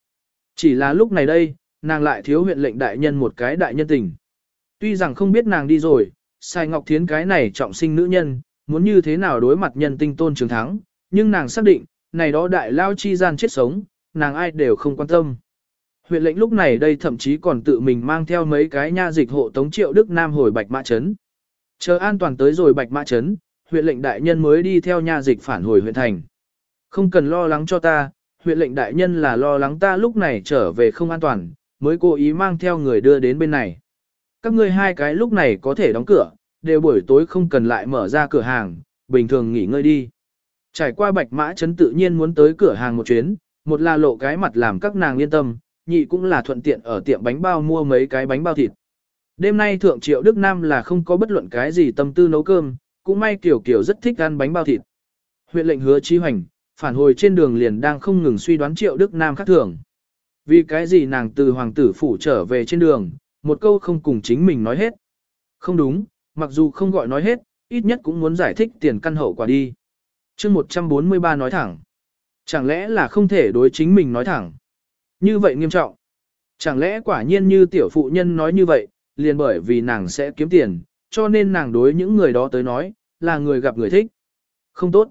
Chỉ là lúc này đây, nàng lại thiếu huyện lệnh đại nhân một cái đại nhân tình. Tuy rằng không biết nàng đi rồi, sai ngọc thiến cái này trọng sinh nữ nhân, muốn như thế nào đối mặt nhân tinh tôn trường thắng, nhưng nàng xác định, này đó đại lao chi gian chết sống, nàng ai đều không quan tâm. Huyện lệnh lúc này đây thậm chí còn tự mình mang theo mấy cái nha dịch hộ tống triệu Đức Nam hồi Bạch Mã Trấn. Chờ an toàn tới rồi Bạch Mã Trấn, huyện lệnh đại nhân mới đi theo nha dịch phản hồi huyện thành. Không cần lo lắng cho ta, huyện lệnh đại nhân là lo lắng ta lúc này trở về không an toàn, mới cố ý mang theo người đưa đến bên này. Các ngươi hai cái lúc này có thể đóng cửa, đều buổi tối không cần lại mở ra cửa hàng, bình thường nghỉ ngơi đi. Trải qua bạch mã chấn tự nhiên muốn tới cửa hàng một chuyến, một là lộ cái mặt làm các nàng yên tâm, nhị cũng là thuận tiện ở tiệm bánh bao mua mấy cái bánh bao thịt. Đêm nay thượng triệu Đức Nam là không có bất luận cái gì tâm tư nấu cơm, cũng may Kiều Kiều rất thích ăn bánh bao thịt. Huyện lệnh hứa trí hoành, phản hồi trên đường liền đang không ngừng suy đoán triệu Đức Nam khác thường. Vì cái gì nàng từ hoàng tử phủ trở về trên đường, một câu không cùng chính mình nói hết. Không đúng, mặc dù không gọi nói hết, ít nhất cũng muốn giải thích tiền căn hậu quả đi. chương 143 nói thẳng. Chẳng lẽ là không thể đối chính mình nói thẳng? Như vậy nghiêm trọng. Chẳng lẽ quả nhiên như tiểu phụ nhân nói như vậy, liền bởi vì nàng sẽ kiếm tiền, cho nên nàng đối những người đó tới nói, là người gặp người thích. Không tốt.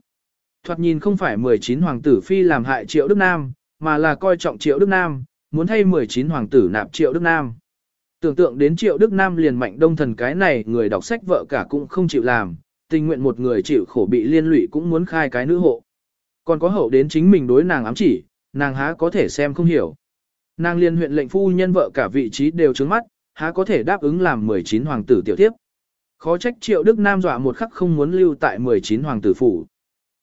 Thoạt nhìn không phải 19 hoàng tử phi làm hại triệu Đức Nam, mà là coi trọng triệu Đức Nam, muốn thay 19 hoàng tử nạp triệu Đức Nam. Tưởng tượng đến triệu Đức Nam liền mạnh đông thần cái này người đọc sách vợ cả cũng không chịu làm, tình nguyện một người chịu khổ bị liên lụy cũng muốn khai cái nữ hộ. Còn có hậu đến chính mình đối nàng ám chỉ, nàng há có thể xem không hiểu. Nàng liên huyện lệnh phu nhân vợ cả vị trí đều trướng mắt, há có thể đáp ứng làm 19 hoàng tử tiểu tiếp. Khó trách triệu Đức Nam dọa một khắc không muốn lưu tại 19 hoàng tử phủ.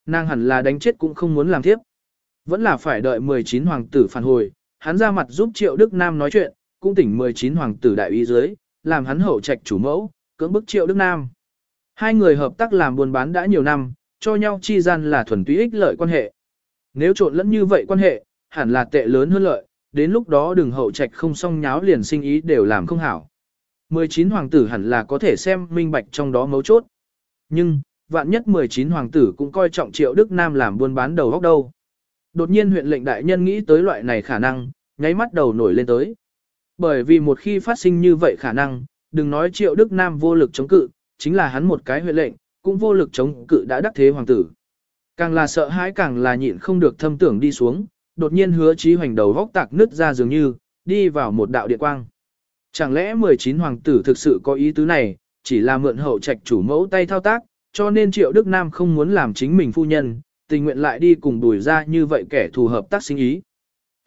Nàng hẳn là đánh chết cũng không muốn làm tiếp. Vẫn là phải đợi 19 hoàng tử phản hồi, hắn ra mặt giúp triệu Đức Nam nói chuyện, cũng tỉnh 19 hoàng tử đại ý dưới, làm hắn hậu trạch chủ mẫu, cưỡng bức triệu Đức Nam. Hai người hợp tác làm buôn bán đã nhiều năm, cho nhau chi gian là thuần túy ích lợi quan hệ. Nếu trộn lẫn như vậy quan hệ, hẳn là tệ lớn hơn lợi, đến lúc đó đừng hậu trạch không song nháo liền sinh ý đều làm không hảo. 19 hoàng tử hẳn là có thể xem minh bạch trong đó mấu chốt. Nhưng, vạn nhất 19 hoàng tử cũng coi trọng triệu Đức Nam làm buôn bán đầu góc đâu. Đột nhiên huyện lệnh đại nhân nghĩ tới loại này khả năng, nháy mắt đầu nổi lên tới. Bởi vì một khi phát sinh như vậy khả năng, đừng nói triệu Đức Nam vô lực chống cự, chính là hắn một cái huyện lệnh, cũng vô lực chống cự đã đắc thế hoàng tử. Càng là sợ hãi càng là nhịn không được thâm tưởng đi xuống, đột nhiên hứa chí hoành đầu vóc tạc nứt ra dường như, đi vào một đạo điện quang. Chẳng lẽ 19 hoàng tử thực sự có ý tứ này, chỉ là mượn hậu trạch chủ mẫu tay thao tác, cho nên Triệu Đức Nam không muốn làm chính mình phu nhân, tình nguyện lại đi cùng đuổi ra như vậy kẻ thù hợp tác sinh ý.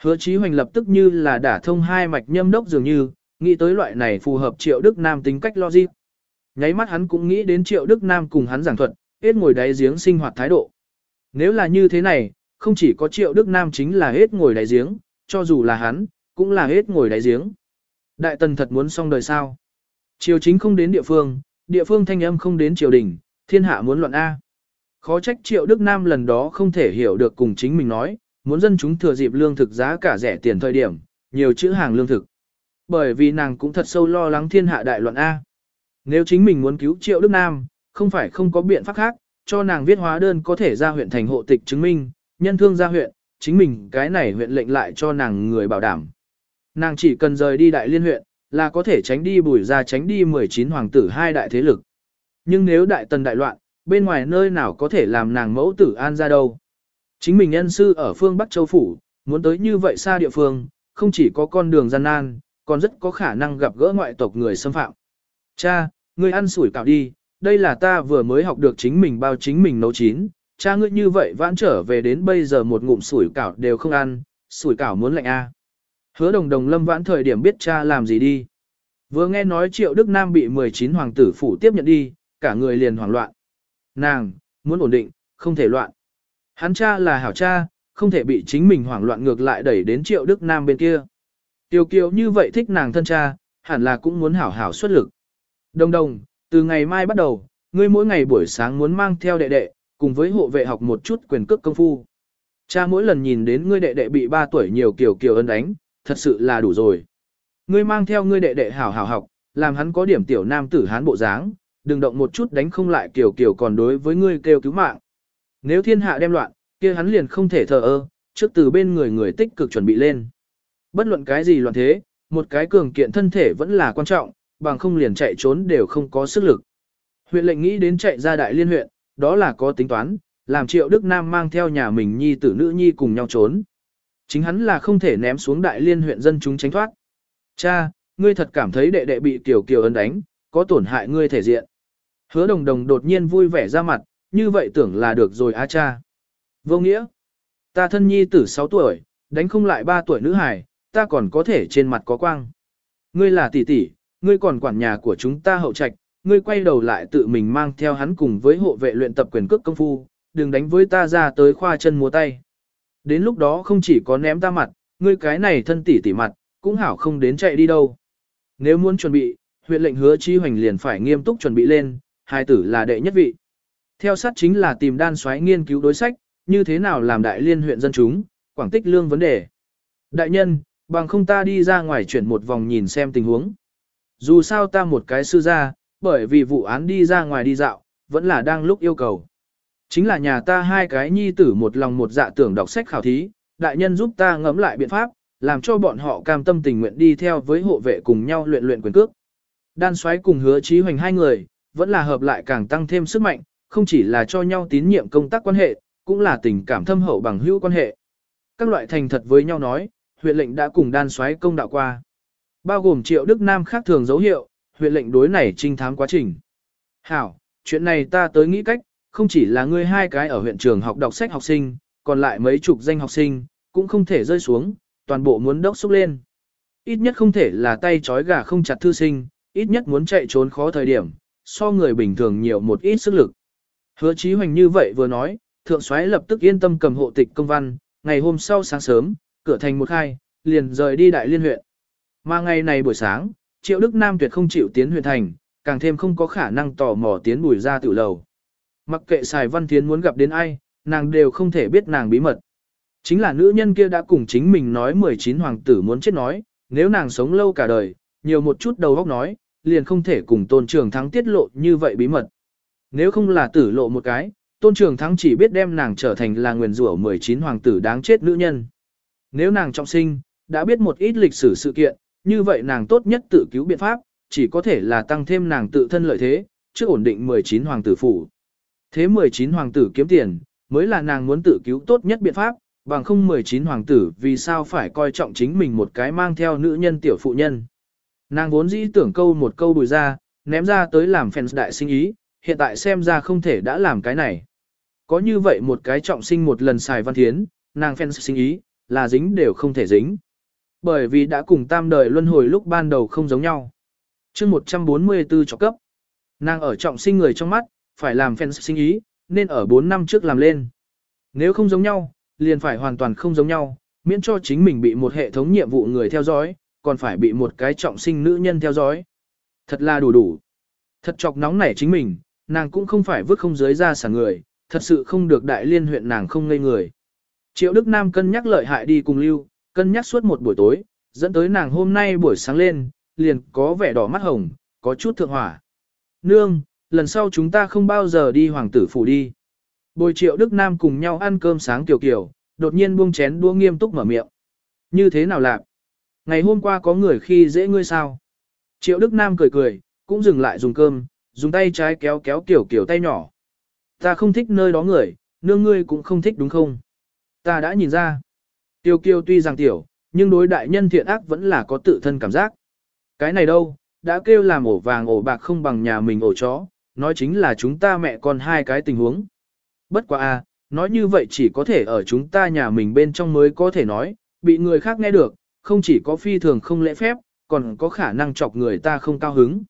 Hứa Chí Hoành lập tức như là đả thông hai mạch nhâm đốc dường như, nghĩ tới loại này phù hợp Triệu Đức Nam tính cách logic. Nháy mắt hắn cũng nghĩ đến Triệu Đức Nam cùng hắn giảng thuật, hết ngồi đáy giếng sinh hoạt thái độ. Nếu là như thế này, không chỉ có Triệu Đức Nam chính là hết ngồi đáy giếng, cho dù là hắn, cũng là hết ngồi đáy giếng. Đại tần thật muốn xong đời sao? Triều chính không đến địa phương, địa phương thanh âm không đến triều đình, thiên hạ muốn loạn A. Khó trách Triệu Đức Nam lần đó không thể hiểu được cùng chính mình nói, muốn dân chúng thừa dịp lương thực giá cả rẻ tiền thời điểm, nhiều chữ hàng lương thực. Bởi vì nàng cũng thật sâu lo lắng thiên hạ đại loạn A. Nếu chính mình muốn cứu Triệu Đức Nam, không phải không có biện pháp khác, cho nàng viết hóa đơn có thể ra huyện thành hộ tịch chứng minh, nhân thương ra huyện, chính mình cái này huyện lệnh lại cho nàng người bảo đảm. Nàng chỉ cần rời đi đại liên huyện, là có thể tránh đi bùi ra tránh đi 19 hoàng tử hai đại thế lực. Nhưng nếu đại tần đại loạn, bên ngoài nơi nào có thể làm nàng mẫu tử an ra đâu. Chính mình nhân sư ở phương Bắc Châu Phủ, muốn tới như vậy xa địa phương, không chỉ có con đường gian nan, còn rất có khả năng gặp gỡ ngoại tộc người xâm phạm. Cha, ngươi ăn sủi cảo đi, đây là ta vừa mới học được chính mình bao chính mình nấu chín, cha ngươi như vậy vãn trở về đến bây giờ một ngụm sủi cảo đều không ăn, sủi cảo muốn lạnh a. Hứa đồng đồng lâm vãn thời điểm biết cha làm gì đi. Vừa nghe nói triệu Đức Nam bị 19 hoàng tử phủ tiếp nhận đi, cả người liền hoảng loạn. Nàng, muốn ổn định, không thể loạn. Hắn cha là hảo cha, không thể bị chính mình hoảng loạn ngược lại đẩy đến triệu Đức Nam bên kia. Tiêu kiều như vậy thích nàng thân cha, hẳn là cũng muốn hảo hảo xuất lực. Đồng đồng, từ ngày mai bắt đầu, ngươi mỗi ngày buổi sáng muốn mang theo đệ đệ, cùng với hộ vệ học một chút quyền cước công phu. Cha mỗi lần nhìn đến ngươi đệ đệ bị 3 tuổi nhiều kiểu kiểu ân đánh, thật sự là đủ rồi. Ngươi mang theo ngươi đệ đệ hảo hảo học, làm hắn có điểm tiểu nam tử hán bộ dáng, đừng động một chút đánh không lại kiểu kiểu còn đối với ngươi kêu cứu mạng. Nếu thiên hạ đem loạn, kia hắn liền không thể thờ ơ, trước từ bên người người tích cực chuẩn bị lên. Bất luận cái gì loạn thế, một cái cường kiện thân thể vẫn là quan trọng, bằng không liền chạy trốn đều không có sức lực. Huyện lệnh nghĩ đến chạy ra đại liên huyện, đó là có tính toán, làm triệu Đức Nam mang theo nhà mình nhi tử nữ nhi cùng nhau trốn. Chính hắn là không thể ném xuống đại liên huyện dân chúng tránh thoát. Cha, ngươi thật cảm thấy đệ đệ bị tiểu kiều ấn đánh, có tổn hại ngươi thể diện. Hứa đồng đồng đột nhiên vui vẻ ra mặt, như vậy tưởng là được rồi á cha. Vô nghĩa, ta thân nhi tử 6 tuổi, đánh không lại 3 tuổi nữ hài, ta còn có thể trên mặt có quang. Ngươi là tỷ tỷ, ngươi còn quản nhà của chúng ta hậu trạch, ngươi quay đầu lại tự mình mang theo hắn cùng với hộ vệ luyện tập quyền cước công phu, đừng đánh với ta ra tới khoa chân múa tay. Đến lúc đó không chỉ có ném ta mặt, ngươi cái này thân tỷ tỷ mặt, cũng hảo không đến chạy đi đâu. Nếu muốn chuẩn bị, huyện lệnh hứa chi hoành liền phải nghiêm túc chuẩn bị lên, hai tử là đệ nhất vị. Theo sát chính là tìm đan xoáy nghiên cứu đối sách, như thế nào làm đại liên huyện dân chúng, quảng tích lương vấn đề. Đại nhân, bằng không ta đi ra ngoài chuyển một vòng nhìn xem tình huống. Dù sao ta một cái sư gia, bởi vì vụ án đi ra ngoài đi dạo, vẫn là đang lúc yêu cầu. Chính là nhà ta hai cái nhi tử một lòng một dạ tưởng đọc sách khảo thí, đại nhân giúp ta ngẫm lại biện pháp, làm cho bọn họ cam tâm tình nguyện đi theo với hộ vệ cùng nhau luyện luyện quyền cước. Đan xoáy cùng hứa trí hoành hai người, vẫn là hợp lại càng tăng thêm sức mạnh, không chỉ là cho nhau tín nhiệm công tác quan hệ, cũng là tình cảm thâm hậu bằng hữu quan hệ. Các loại thành thật với nhau nói, huyện lệnh đã cùng đan xoáy công đạo qua. Bao gồm triệu Đức Nam khác thường dấu hiệu, huyện lệnh đối này trinh thám quá trình. Hảo, chuyện này ta tới nghĩ cách, không chỉ là ngươi hai cái ở huyện trường học đọc sách học sinh, còn lại mấy chục danh học sinh, cũng không thể rơi xuống, toàn bộ muốn đốc xúc lên. Ít nhất không thể là tay trói gà không chặt thư sinh, ít nhất muốn chạy trốn khó thời điểm, so người bình thường nhiều một ít sức lực. Hứa Chí Hoành như vậy vừa nói, thượng soái lập tức yên tâm cầm hộ tịch công văn, ngày hôm sau sáng sớm, cửa thành một khai, liền rời đi đại liên huyện. Mà ngày này buổi sáng, Triệu Đức Nam tuyệt không chịu tiến huyện thành, càng thêm không có khả năng tò mò tiến bùi ra tiểu lầu. Mặc kệ Sài Văn Thiến muốn gặp đến ai, nàng đều không thể biết nàng bí mật. Chính là nữ nhân kia đã cùng chính mình nói 19 hoàng tử muốn chết nói, nếu nàng sống lâu cả đời, nhiều một chút đầu óc nói, liền không thể cùng tôn trường thắng tiết lộ như vậy bí mật. Nếu không là tử lộ một cái, tôn trường thắng chỉ biết đem nàng trở thành là nguyền rủa 19 hoàng tử đáng chết nữ nhân. Nếu nàng trọng sinh, đã biết một ít lịch sử sự kiện, như vậy nàng tốt nhất tự cứu biện pháp, chỉ có thể là tăng thêm nàng tự thân lợi thế, trước ổn định 19 hoàng tử phủ. Thế 19 hoàng tử kiếm tiền, mới là nàng muốn tự cứu tốt nhất biện pháp, bằng không 19 hoàng tử vì sao phải coi trọng chính mình một cái mang theo nữ nhân tiểu phụ nhân. Nàng vốn dĩ tưởng câu một câu đùi ra, ném ra tới làm fans đại sinh ý, hiện tại xem ra không thể đã làm cái này. Có như vậy một cái trọng sinh một lần xài văn thiến, nàng fans sinh ý, là dính đều không thể dính. Bởi vì đã cùng tam đời luân hồi lúc ban đầu không giống nhau. chương 144 cho cấp. Nàng ở trọng sinh người trong mắt, phải làm fans sinh ý, nên ở 4 năm trước làm lên. Nếu không giống nhau, liền phải hoàn toàn không giống nhau, miễn cho chính mình bị một hệ thống nhiệm vụ người theo dõi, còn phải bị một cái trọng sinh nữ nhân theo dõi. Thật là đủ đủ. Thật chọc nóng nảy chính mình, nàng cũng không phải vứt không dưới ra sản người, thật sự không được đại liên huyện nàng không ngây người. Triệu Đức Nam cân nhắc lợi hại đi cùng lưu, cân nhắc suốt một buổi tối, dẫn tới nàng hôm nay buổi sáng lên, liền có vẻ đỏ mắt hồng, có chút thượng hỏa. Nương, lần sau chúng ta không bao giờ đi hoàng tử phủ đi. Bồi triệu Đức Nam cùng nhau ăn cơm sáng kiểu kiểu, đột nhiên buông chén đua nghiêm túc mở miệng. Như thế nào lạc? Ngày hôm qua có người khi dễ ngươi sao? Triệu Đức Nam cười cười, cũng dừng lại dùng cơm, dùng tay trái kéo kéo kiểu kiểu tay nhỏ. Ta không thích nơi đó người, nương ngươi cũng không thích đúng không? Ta đã nhìn ra. Tiêu kiêu tuy rằng tiểu, nhưng đối đại nhân thiện ác vẫn là có tự thân cảm giác. Cái này đâu, đã kêu làm ổ vàng ổ bạc không bằng nhà mình ổ chó, nói chính là chúng ta mẹ con hai cái tình huống. Bất quá a, nói như vậy chỉ có thể ở chúng ta nhà mình bên trong mới có thể nói, bị người khác nghe được, không chỉ có phi thường không lễ phép, còn có khả năng chọc người ta không cao hứng.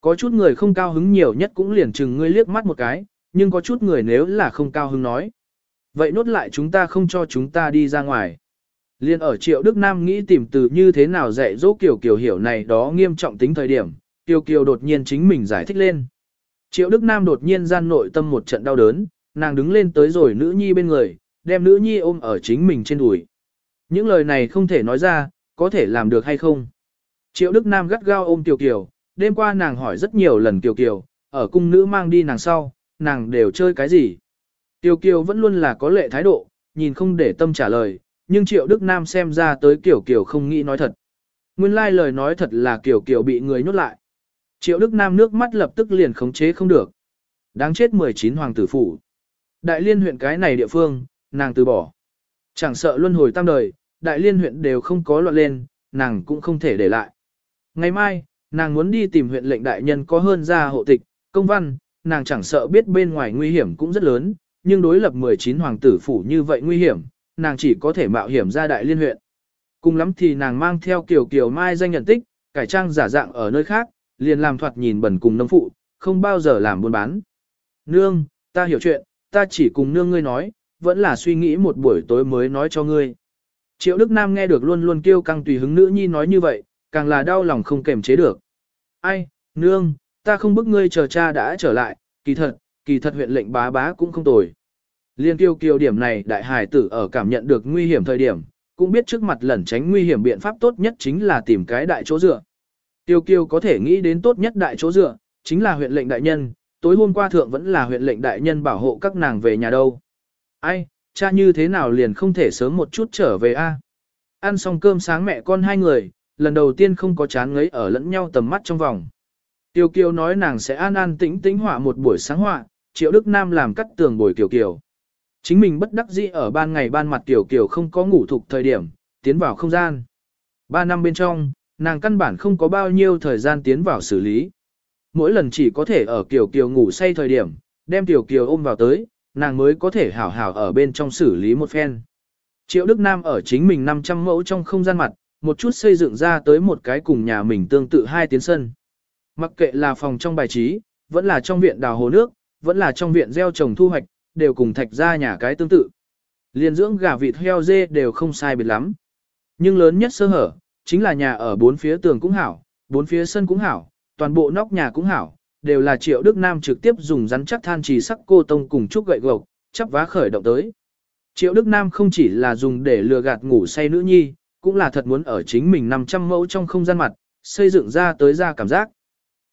Có chút người không cao hứng nhiều nhất cũng liền chừng ngươi liếc mắt một cái, nhưng có chút người nếu là không cao hứng nói. Vậy nốt lại chúng ta không cho chúng ta đi ra ngoài. Liên ở Triệu Đức Nam nghĩ tìm từ như thế nào dạy dỗ Kiều Kiều hiểu này đó nghiêm trọng tính thời điểm, Kiều Kiều đột nhiên chính mình giải thích lên. Triệu Đức Nam đột nhiên gian nội tâm một trận đau đớn, nàng đứng lên tới rồi nữ nhi bên người, đem nữ nhi ôm ở chính mình trên đùi. Những lời này không thể nói ra, có thể làm được hay không? Triệu Đức Nam gắt gao ôm Kiều Kiều, đêm qua nàng hỏi rất nhiều lần Kiều Kiều, ở cung nữ mang đi nàng sau, nàng đều chơi cái gì? Kiều Kiều vẫn luôn là có lệ thái độ, nhìn không để tâm trả lời, nhưng Triệu Đức Nam xem ra tới Kiều Kiều không nghĩ nói thật. Nguyên lai lời nói thật là Kiều Kiều bị người nhốt lại. Triệu Đức Nam nước mắt lập tức liền khống chế không được. Đáng chết 19 hoàng tử phủ. Đại liên huyện cái này địa phương, nàng từ bỏ. Chẳng sợ luân hồi tam đời, đại liên huyện đều không có loạn lên, nàng cũng không thể để lại. Ngày mai, nàng muốn đi tìm huyện lệnh đại nhân có hơn ra hộ tịch, công văn, nàng chẳng sợ biết bên ngoài nguy hiểm cũng rất lớn, nhưng đối lập 19 hoàng tử phủ như vậy nguy hiểm, nàng chỉ có thể mạo hiểm ra đại liên huyện. Cùng lắm thì nàng mang theo kiểu kiểu mai danh nhận tích, cải trang giả dạng ở nơi khác, liền làm thoạt nhìn bẩn cùng nông phụ, không bao giờ làm buôn bán. Nương, ta hiểu chuyện, ta chỉ cùng nương ngươi nói, vẫn là suy nghĩ một buổi tối mới nói cho ngươi. Triệu Đức Nam nghe được luôn luôn kêu căng tùy hứng nữ nhi nói như vậy, càng là đau lòng không kềm chế được. Ai, nương, ta không bức ngươi chờ cha đã trở lại, kỳ thật, kỳ thật huyện lệnh bá bá cũng không tồi. Liên kiêu kiều điểm này đại hải tử ở cảm nhận được nguy hiểm thời điểm, cũng biết trước mặt lẩn tránh nguy hiểm biện pháp tốt nhất chính là tìm cái đại chỗ dựa. Tiêu kiều có thể nghĩ đến tốt nhất đại chỗ dựa, chính là huyện lệnh đại nhân, tối hôm qua thượng vẫn là huyện lệnh đại nhân bảo hộ các nàng về nhà đâu. Ai, cha như thế nào liền không thể sớm một chút trở về a? Ăn xong cơm sáng mẹ con hai người, lần đầu tiên không có chán ngấy ở lẫn nhau tầm mắt trong vòng. Tiêu Kiều nói nàng sẽ an an tĩnh tĩnh họa một buổi sáng họa, Triệu Đức Nam làm cắt tường bồi Kiều Kiều. Chính mình bất đắc dĩ ở ban ngày ban mặt Kiều Kiều không có ngủ thuộc thời điểm, tiến vào không gian. Ba năm bên trong, nàng căn bản không có bao nhiêu thời gian tiến vào xử lý. Mỗi lần chỉ có thể ở Kiều Kiều ngủ say thời điểm, đem Kiều Kiều ôm vào tới, nàng mới có thể hảo hảo ở bên trong xử lý một phen. Triệu Đức Nam ở chính mình 500 mẫu trong không gian mặt, một chút xây dựng ra tới một cái cùng nhà mình tương tự hai tiến sân. Mặc kệ là phòng trong bài trí, vẫn là trong viện đào hồ nước, vẫn là trong viện gieo trồng thu hoạch, đều cùng thạch ra nhà cái tương tự. Liên dưỡng gà vịt heo dê đều không sai biệt lắm. Nhưng lớn nhất sơ hở, chính là nhà ở bốn phía tường cũng hảo, bốn phía sân cũng hảo, toàn bộ nóc nhà cũng hảo, đều là triệu Đức Nam trực tiếp dùng rắn chắc than trì sắc cô tông cùng chút gậy gộc, chắp vá khởi động tới. Triệu Đức Nam không chỉ là dùng để lừa gạt ngủ say nữ nhi, cũng là thật muốn ở chính mình 500 mẫu trong không gian mặt, xây dựng ra tới ra cảm giác.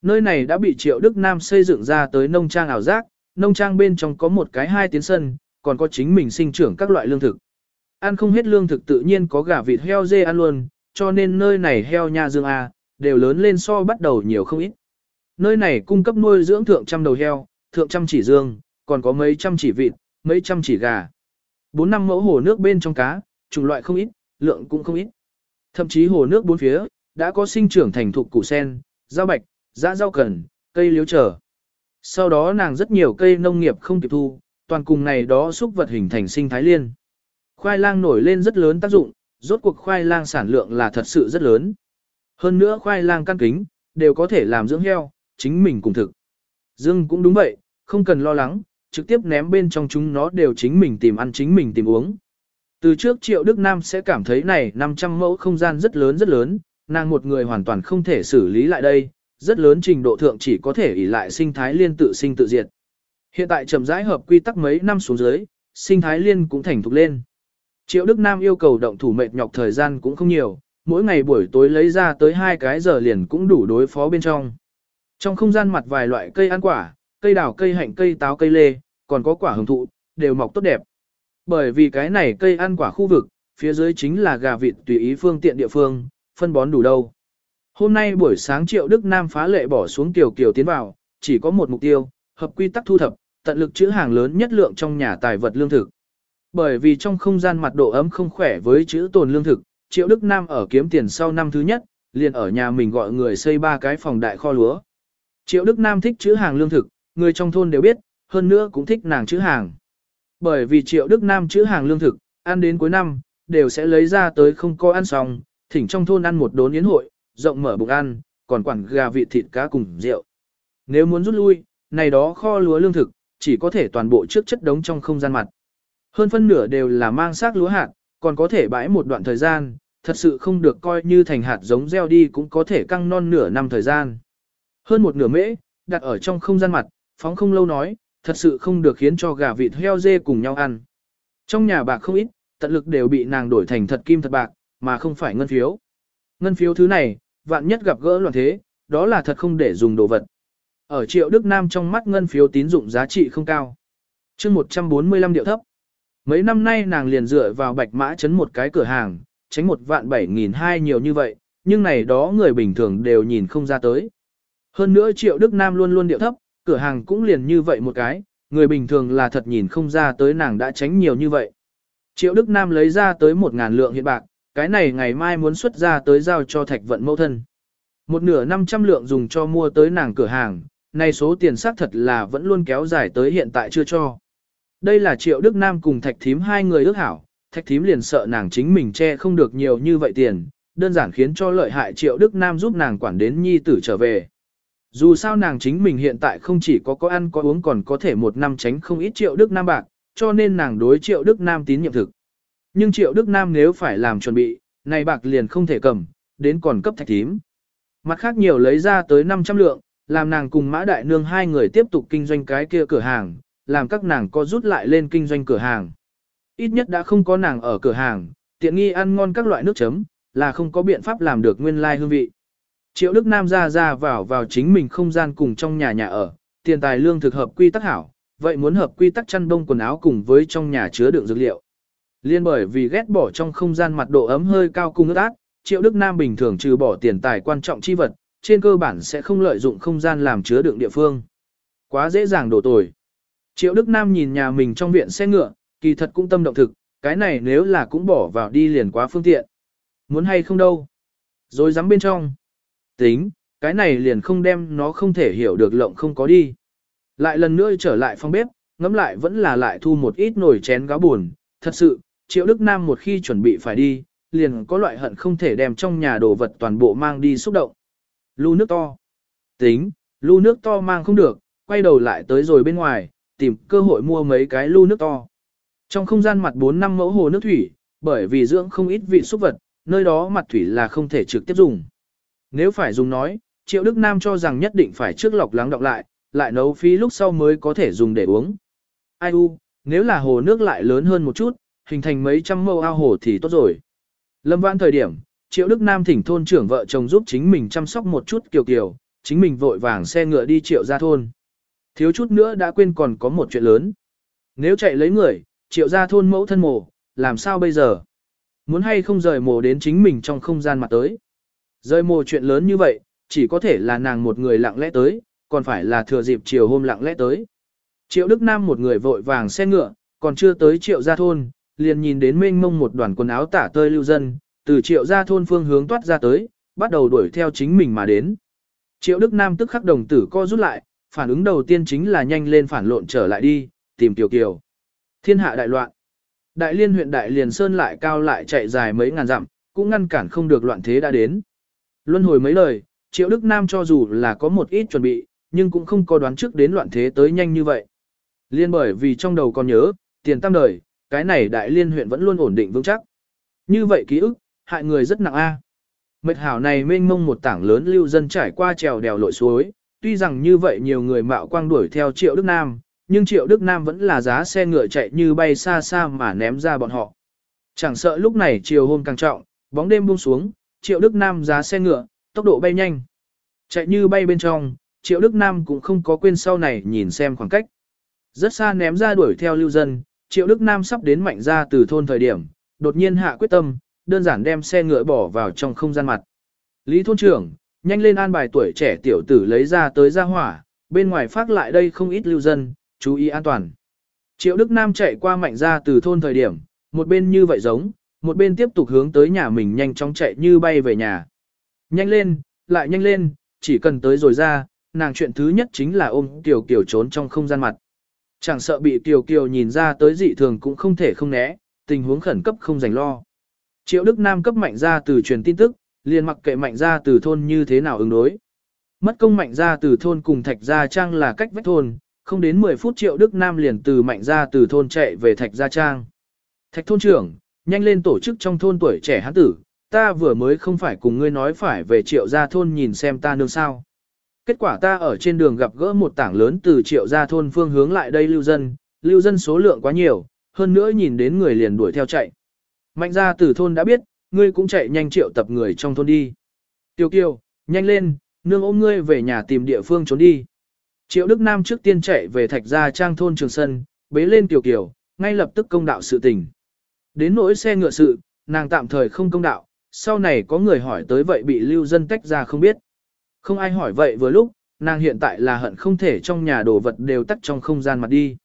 Nơi này đã bị Triệu Đức Nam xây dựng ra tới nông trang ảo giác, nông trang bên trong có một cái hai tiến sân, còn có chính mình sinh trưởng các loại lương thực. Ăn không hết lương thực tự nhiên có gà vịt heo dê ăn luôn, cho nên nơi này heo nha dương A, đều lớn lên so bắt đầu nhiều không ít. Nơi này cung cấp nuôi dưỡng thượng trăm đầu heo, thượng trăm chỉ dương, còn có mấy trăm chỉ vịt, mấy trăm chỉ gà. Bốn năm mẫu hồ nước bên trong cá, chủng loại không ít, lượng cũng không ít. Thậm chí hồ nước bốn phía, đã có sinh trưởng thành thục củ sen, rau bạch, dã rau cần, cây liếu trở. Sau đó nàng rất nhiều cây nông nghiệp không kịp thu, toàn cùng này đó xúc vật hình thành sinh thái liên. Khoai lang nổi lên rất lớn tác dụng, rốt cuộc khoai lang sản lượng là thật sự rất lớn. Hơn nữa khoai lang căn kính, đều có thể làm dưỡng heo, chính mình cùng thực. Dương cũng đúng vậy, không cần lo lắng, trực tiếp ném bên trong chúng nó đều chính mình tìm ăn chính mình tìm uống. Từ trước Triệu Đức Nam sẽ cảm thấy này 500 mẫu không gian rất lớn rất lớn, nàng một người hoàn toàn không thể xử lý lại đây, rất lớn trình độ thượng chỉ có thể ỷ lại sinh thái liên tự sinh tự diệt. Hiện tại chậm rãi hợp quy tắc mấy năm xuống dưới, sinh thái liên cũng thành thục lên. Triệu Đức Nam yêu cầu động thủ mệt nhọc thời gian cũng không nhiều, mỗi ngày buổi tối lấy ra tới hai cái giờ liền cũng đủ đối phó bên trong. Trong không gian mặt vài loại cây ăn quả, cây đào cây hạnh cây táo cây lê, còn có quả hồng thụ, đều mọc tốt đẹp. Bởi vì cái này cây ăn quả khu vực, phía dưới chính là gà vịt tùy ý phương tiện địa phương, phân bón đủ đâu. Hôm nay buổi sáng Triệu Đức Nam phá lệ bỏ xuống tiểu kiều tiến vào, chỉ có một mục tiêu, hợp quy tắc thu thập, tận lực chữ hàng lớn nhất lượng trong nhà tài vật lương thực. Bởi vì trong không gian mặt độ ấm không khỏe với chữ tồn lương thực, Triệu Đức Nam ở kiếm tiền sau năm thứ nhất, liền ở nhà mình gọi người xây ba cái phòng đại kho lúa. Triệu Đức Nam thích chữ hàng lương thực, người trong thôn đều biết, hơn nữa cũng thích nàng chữ hàng. Bởi vì Triệu Đức Nam chữ hàng lương thực, ăn đến cuối năm, đều sẽ lấy ra tới không có ăn xong, thỉnh trong thôn ăn một đốn yến hội, rộng mở bụng ăn, còn quản gà vịt thịt cá cùng rượu. Nếu muốn rút lui, này đó kho lúa lương thực, chỉ có thể toàn bộ trước chất đống trong không gian mặt. Hơn phân nửa đều là mang xác lúa hạt, còn có thể bãi một đoạn thời gian, thật sự không được coi như thành hạt giống gieo đi cũng có thể căng non nửa năm thời gian. Hơn một nửa mễ, đặt ở trong không gian mặt, phóng không lâu nói, thật sự không được khiến cho gà vịt heo dê cùng nhau ăn. Trong nhà bạc không ít, tận lực đều bị nàng đổi thành thật kim thật bạc, mà không phải ngân phiếu. Ngân phiếu thứ này, vạn nhất gặp gỡ loạn thế, đó là thật không để dùng đồ vật. Ở triệu Đức Nam trong mắt ngân phiếu tín dụng giá trị không cao. chương 145 điệu thấp. Mấy năm nay nàng liền dựa vào bạch mã chấn một cái cửa hàng, tránh một vạn bảy nghìn hai nhiều như vậy, nhưng này đó người bình thường đều nhìn không ra tới. Hơn nữa triệu Đức Nam luôn luôn điệu thấp, cửa hàng cũng liền như vậy một cái, người bình thường là thật nhìn không ra tới nàng đã tránh nhiều như vậy. Triệu Đức Nam lấy ra tới một ngàn lượng hiện bạc, cái này ngày mai muốn xuất ra tới giao cho thạch vận mẫu thân. Một nửa năm trăm lượng dùng cho mua tới nàng cửa hàng, này số tiền xác thật là vẫn luôn kéo dài tới hiện tại chưa cho. Đây là Triệu Đức Nam cùng Thạch Thím hai người ước hảo, Thạch Thím liền sợ nàng chính mình che không được nhiều như vậy tiền, đơn giản khiến cho lợi hại Triệu Đức Nam giúp nàng quản đến nhi tử trở về. Dù sao nàng chính mình hiện tại không chỉ có có ăn có uống còn có thể một năm tránh không ít Triệu Đức Nam bạc, cho nên nàng đối Triệu Đức Nam tín nhiệm thực. Nhưng Triệu Đức Nam nếu phải làm chuẩn bị, này bạc liền không thể cầm, đến còn cấp Thạch Thím. Mặt khác nhiều lấy ra tới 500 lượng, làm nàng cùng Mã Đại Nương hai người tiếp tục kinh doanh cái kia cửa hàng, làm các nàng có rút lại lên kinh doanh cửa hàng. Ít nhất đã không có nàng ở cửa hàng, tiện nghi ăn ngon các loại nước chấm, là không có biện pháp làm được nguyên lai like hương vị. Triệu Đức Nam ra ra vào vào chính mình không gian cùng trong nhà nhà ở, tiền tài lương thực hợp quy tắc hảo, vậy muốn hợp quy tắc chăn đông quần áo cùng với trong nhà chứa đựng dược liệu. Liên bởi vì ghét bỏ trong không gian mặt độ ấm hơi cao cung ướt át, Triệu Đức Nam bình thường trừ bỏ tiền tài quan trọng chi vật, trên cơ bản sẽ không lợi dụng không gian làm chứa đựng địa phương. Quá dễ dàng đổ tồi. Triệu Đức Nam nhìn nhà mình trong viện xe ngựa, kỳ thật cũng tâm động thực, cái này nếu là cũng bỏ vào đi liền quá phương tiện. Muốn hay không đâu. Rồi dám bên trong. Tính, cái này liền không đem nó không thể hiểu được lộng không có đi. Lại lần nữa trở lại phòng bếp, ngắm lại vẫn là lại thu một ít nồi chén gáo buồn. Thật sự, Triệu Đức Nam một khi chuẩn bị phải đi, liền có loại hận không thể đem trong nhà đồ vật toàn bộ mang đi xúc động. Lu nước to. Tính, lu nước to mang không được, quay đầu lại tới rồi bên ngoài, tìm cơ hội mua mấy cái lu nước to. Trong không gian mặt 4 năm mẫu hồ nước thủy, bởi vì dưỡng không ít vị xúc vật, nơi đó mặt thủy là không thể trực tiếp dùng. Nếu phải dùng nói, Triệu Đức Nam cho rằng nhất định phải trước lọc lắng đọng lại, lại nấu phí lúc sau mới có thể dùng để uống. Ai u, nếu là hồ nước lại lớn hơn một chút, hình thành mấy trăm mẫu ao hồ thì tốt rồi. Lâm vãn thời điểm, Triệu Đức Nam thỉnh thôn trưởng vợ chồng giúp chính mình chăm sóc một chút kiều kiều, chính mình vội vàng xe ngựa đi triệu ra thôn. Thiếu chút nữa đã quên còn có một chuyện lớn. Nếu chạy lấy người, triệu ra thôn mẫu thân mồ, làm sao bây giờ? Muốn hay không rời mồ đến chính mình trong không gian mặt tới. Rời mồ chuyện lớn như vậy, chỉ có thể là nàng một người lặng lẽ tới, còn phải là thừa dịp chiều hôm lặng lẽ tới. Triệu Đức Nam một người vội vàng xe ngựa, còn chưa tới triệu gia thôn, liền nhìn đến mênh mông một đoàn quần áo tả tơi lưu dân, từ triệu gia thôn phương hướng toát ra tới, bắt đầu đuổi theo chính mình mà đến. Triệu Đức Nam tức khắc đồng tử co rút lại, phản ứng đầu tiên chính là nhanh lên phản lộn trở lại đi, tìm Tiểu Kiều. Thiên hạ đại loạn. Đại liên huyện Đại Liền Sơn lại cao lại chạy dài mấy ngàn dặm, cũng ngăn cản không được loạn thế đã đến. Luân hồi mấy lời, Triệu Đức Nam cho dù là có một ít chuẩn bị, nhưng cũng không có đoán trước đến loạn thế tới nhanh như vậy. Liên bởi vì trong đầu còn nhớ, tiền tam đời, cái này Đại Liên huyện vẫn luôn ổn định vững chắc. Như vậy ký ức, hại người rất nặng a. Mệt hảo này mênh mông một tảng lớn lưu dân trải qua trèo đèo lội suối, tuy rằng như vậy nhiều người mạo quang đuổi theo Triệu Đức Nam, nhưng Triệu Đức Nam vẫn là giá xe ngựa chạy như bay xa xa mà ném ra bọn họ. Chẳng sợ lúc này chiều hôm càng trọng, bóng đêm buông xuống, Triệu Đức Nam giá xe ngựa, tốc độ bay nhanh. Chạy như bay bên trong, Triệu Đức Nam cũng không có quên sau này nhìn xem khoảng cách. Rất xa ném ra đuổi theo lưu dân, Triệu Đức Nam sắp đến mạnh ra từ thôn thời điểm, đột nhiên hạ quyết tâm, đơn giản đem xe ngựa bỏ vào trong không gian mặt. Lý thôn trưởng, nhanh lên an bài tuổi trẻ tiểu tử lấy ra tới ra hỏa, bên ngoài phát lại đây không ít lưu dân, chú ý an toàn. Triệu Đức Nam chạy qua mạnh ra từ thôn thời điểm, một bên như vậy giống, một bên tiếp tục hướng tới nhà mình nhanh chóng chạy như bay về nhà. Nhanh lên, lại nhanh lên, chỉ cần tới rồi ra, nàng chuyện thứ nhất chính là ôm tiểu kiểu trốn trong không gian mặt. Chẳng sợ bị Kiều Kiều nhìn ra tới dị thường cũng không thể không né, tình huống khẩn cấp không dành lo. Triệu Đức Nam cấp mạnh ra từ truyền tin tức, liền mặc kệ mạnh ra từ thôn như thế nào ứng đối. Mất công mạnh ra từ thôn cùng thạch gia trang là cách vách thôn, không đến 10 phút Triệu Đức Nam liền từ mạnh ra từ thôn chạy về thạch gia trang. Thạch thôn trưởng, nhanh lên tổ chức trong thôn tuổi trẻ hán tử, ta vừa mới không phải cùng ngươi nói phải về triệu gia thôn nhìn xem ta nương sao. Kết quả ta ở trên đường gặp gỡ một tảng lớn từ triệu gia thôn phương hướng lại đây lưu dân, lưu dân số lượng quá nhiều, hơn nữa nhìn đến người liền đuổi theo chạy. Mạnh gia từ thôn đã biết, ngươi cũng chạy nhanh triệu tập người trong thôn đi. Tiêu kiều, nhanh lên, nương ôm ngươi về nhà tìm địa phương trốn đi. Triệu Đức Nam trước tiên chạy về thạch gia trang thôn trường sân, bế lên Tiểu Kiều, ngay lập tức công đạo sự tình. Đến nỗi xe ngựa sự, nàng tạm thời không công đạo, sau này có người hỏi tới vậy bị lưu dân tách ra không biết. Không ai hỏi vậy vừa lúc, nàng hiện tại là hận không thể trong nhà đồ vật đều tắt trong không gian mặt đi.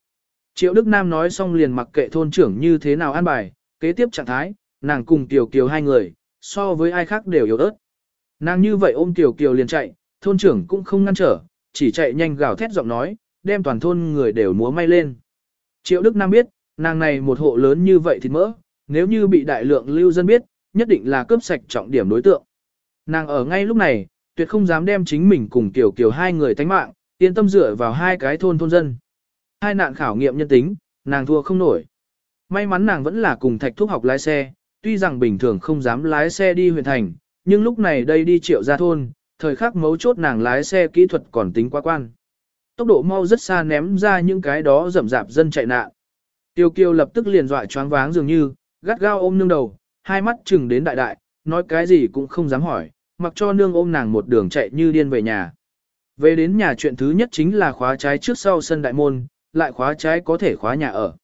Triệu Đức Nam nói xong liền mặc kệ thôn trưởng như thế nào an bài, kế tiếp trạng thái, nàng cùng Tiểu Kiều hai người, so với ai khác đều yếu ớt. Nàng như vậy ôm Tiểu Kiều liền chạy, thôn trưởng cũng không ngăn trở, chỉ chạy nhanh gào thét giọng nói, đem toàn thôn người đều múa may lên. Triệu Đức Nam biết, nàng này một hộ lớn như vậy thì mỡ, nếu như bị đại lượng lưu dân biết, nhất định là cướp sạch trọng điểm đối tượng. Nàng ở ngay lúc này, tuyệt không dám đem chính mình cùng Kiều Kiều hai người tánh mạng, yên tâm dựa vào hai cái thôn thôn dân. Hai nạn khảo nghiệm nhân tính, nàng thua không nổi. May mắn nàng vẫn là cùng thạch thuốc học lái xe, tuy rằng bình thường không dám lái xe đi huyện thành, nhưng lúc này đây đi triệu ra thôn, thời khắc mấu chốt nàng lái xe kỹ thuật còn tính quá quan. Tốc độ mau rất xa ném ra những cái đó rậm rạp dân chạy nạn. Tiêu kiêu lập tức liền dọa choáng váng dường như, gắt gao ôm nương đầu, hai mắt chừng đến đại đại, nói cái gì cũng không dám hỏi, mặc cho nương ôm nàng một đường chạy như điên về nhà. Về đến nhà chuyện thứ nhất chính là khóa trái trước sau sân đại môn, lại khóa trái có thể khóa nhà ở.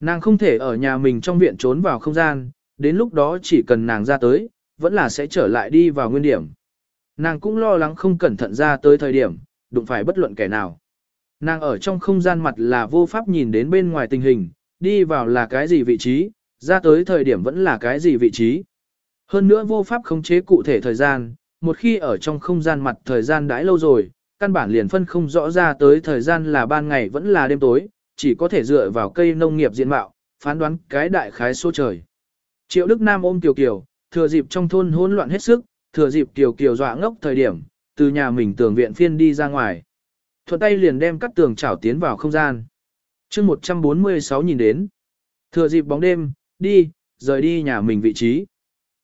Nàng không thể ở nhà mình trong viện trốn vào không gian, đến lúc đó chỉ cần nàng ra tới, vẫn là sẽ trở lại đi vào nguyên điểm. Nàng cũng lo lắng không cẩn thận ra tới thời điểm, đụng phải bất luận kẻ nào. Nàng ở trong không gian mặt là vô pháp nhìn đến bên ngoài tình hình, đi vào là cái gì vị trí, ra tới thời điểm vẫn là cái gì vị trí. Hơn nữa vô pháp khống chế cụ thể thời gian, một khi ở trong không gian mặt thời gian đãi lâu rồi, căn bản liền phân không rõ ra tới thời gian là ban ngày vẫn là đêm tối, chỉ có thể dựa vào cây nông nghiệp diện mạo, phán đoán cái đại khái số trời. Triệu Đức Nam ôm Kiều Kiều, thừa dịp trong thôn hỗn loạn hết sức, thừa dịp Kiều Kiều dọa ngốc thời điểm, từ nhà mình tường viện phiên đi ra ngoài. Thuận tay liền đem cắt tường chảo tiến vào không gian. chương 146 nhìn đến. Thừa dịp bóng đêm, đi, rời đi nhà mình vị trí.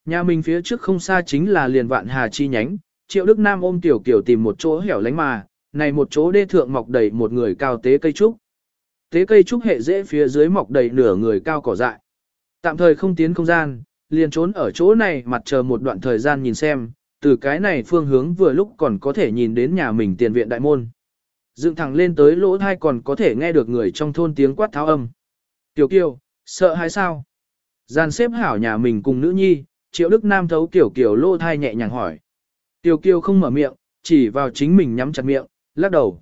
Nhà mình phía trước không xa chính là liền vạn hà chi nhánh, triệu Đức Nam ôm tiểu kiểu tìm một chỗ hẻo lánh mà, này một chỗ đê thượng mọc đầy một người cao tế cây trúc. Tế cây trúc hệ dễ phía dưới mọc đầy nửa người cao cỏ dại. Tạm thời không tiến không gian, liền trốn ở chỗ này mặt chờ một đoạn thời gian nhìn xem, từ cái này phương hướng vừa lúc còn có thể nhìn đến nhà mình tiền viện đại môn. Dựng thẳng lên tới lỗ thai còn có thể nghe được người trong thôn tiếng quát tháo âm. Tiểu kiều, sợ hay sao? Gian xếp hảo nhà mình cùng nữ nhi, triệu đức nam thấu kiểu kiểu lô thai nhẹ nhàng hỏi. Tiểu kiều không mở miệng, chỉ vào chính mình nhắm chặt miệng, lắc đầu.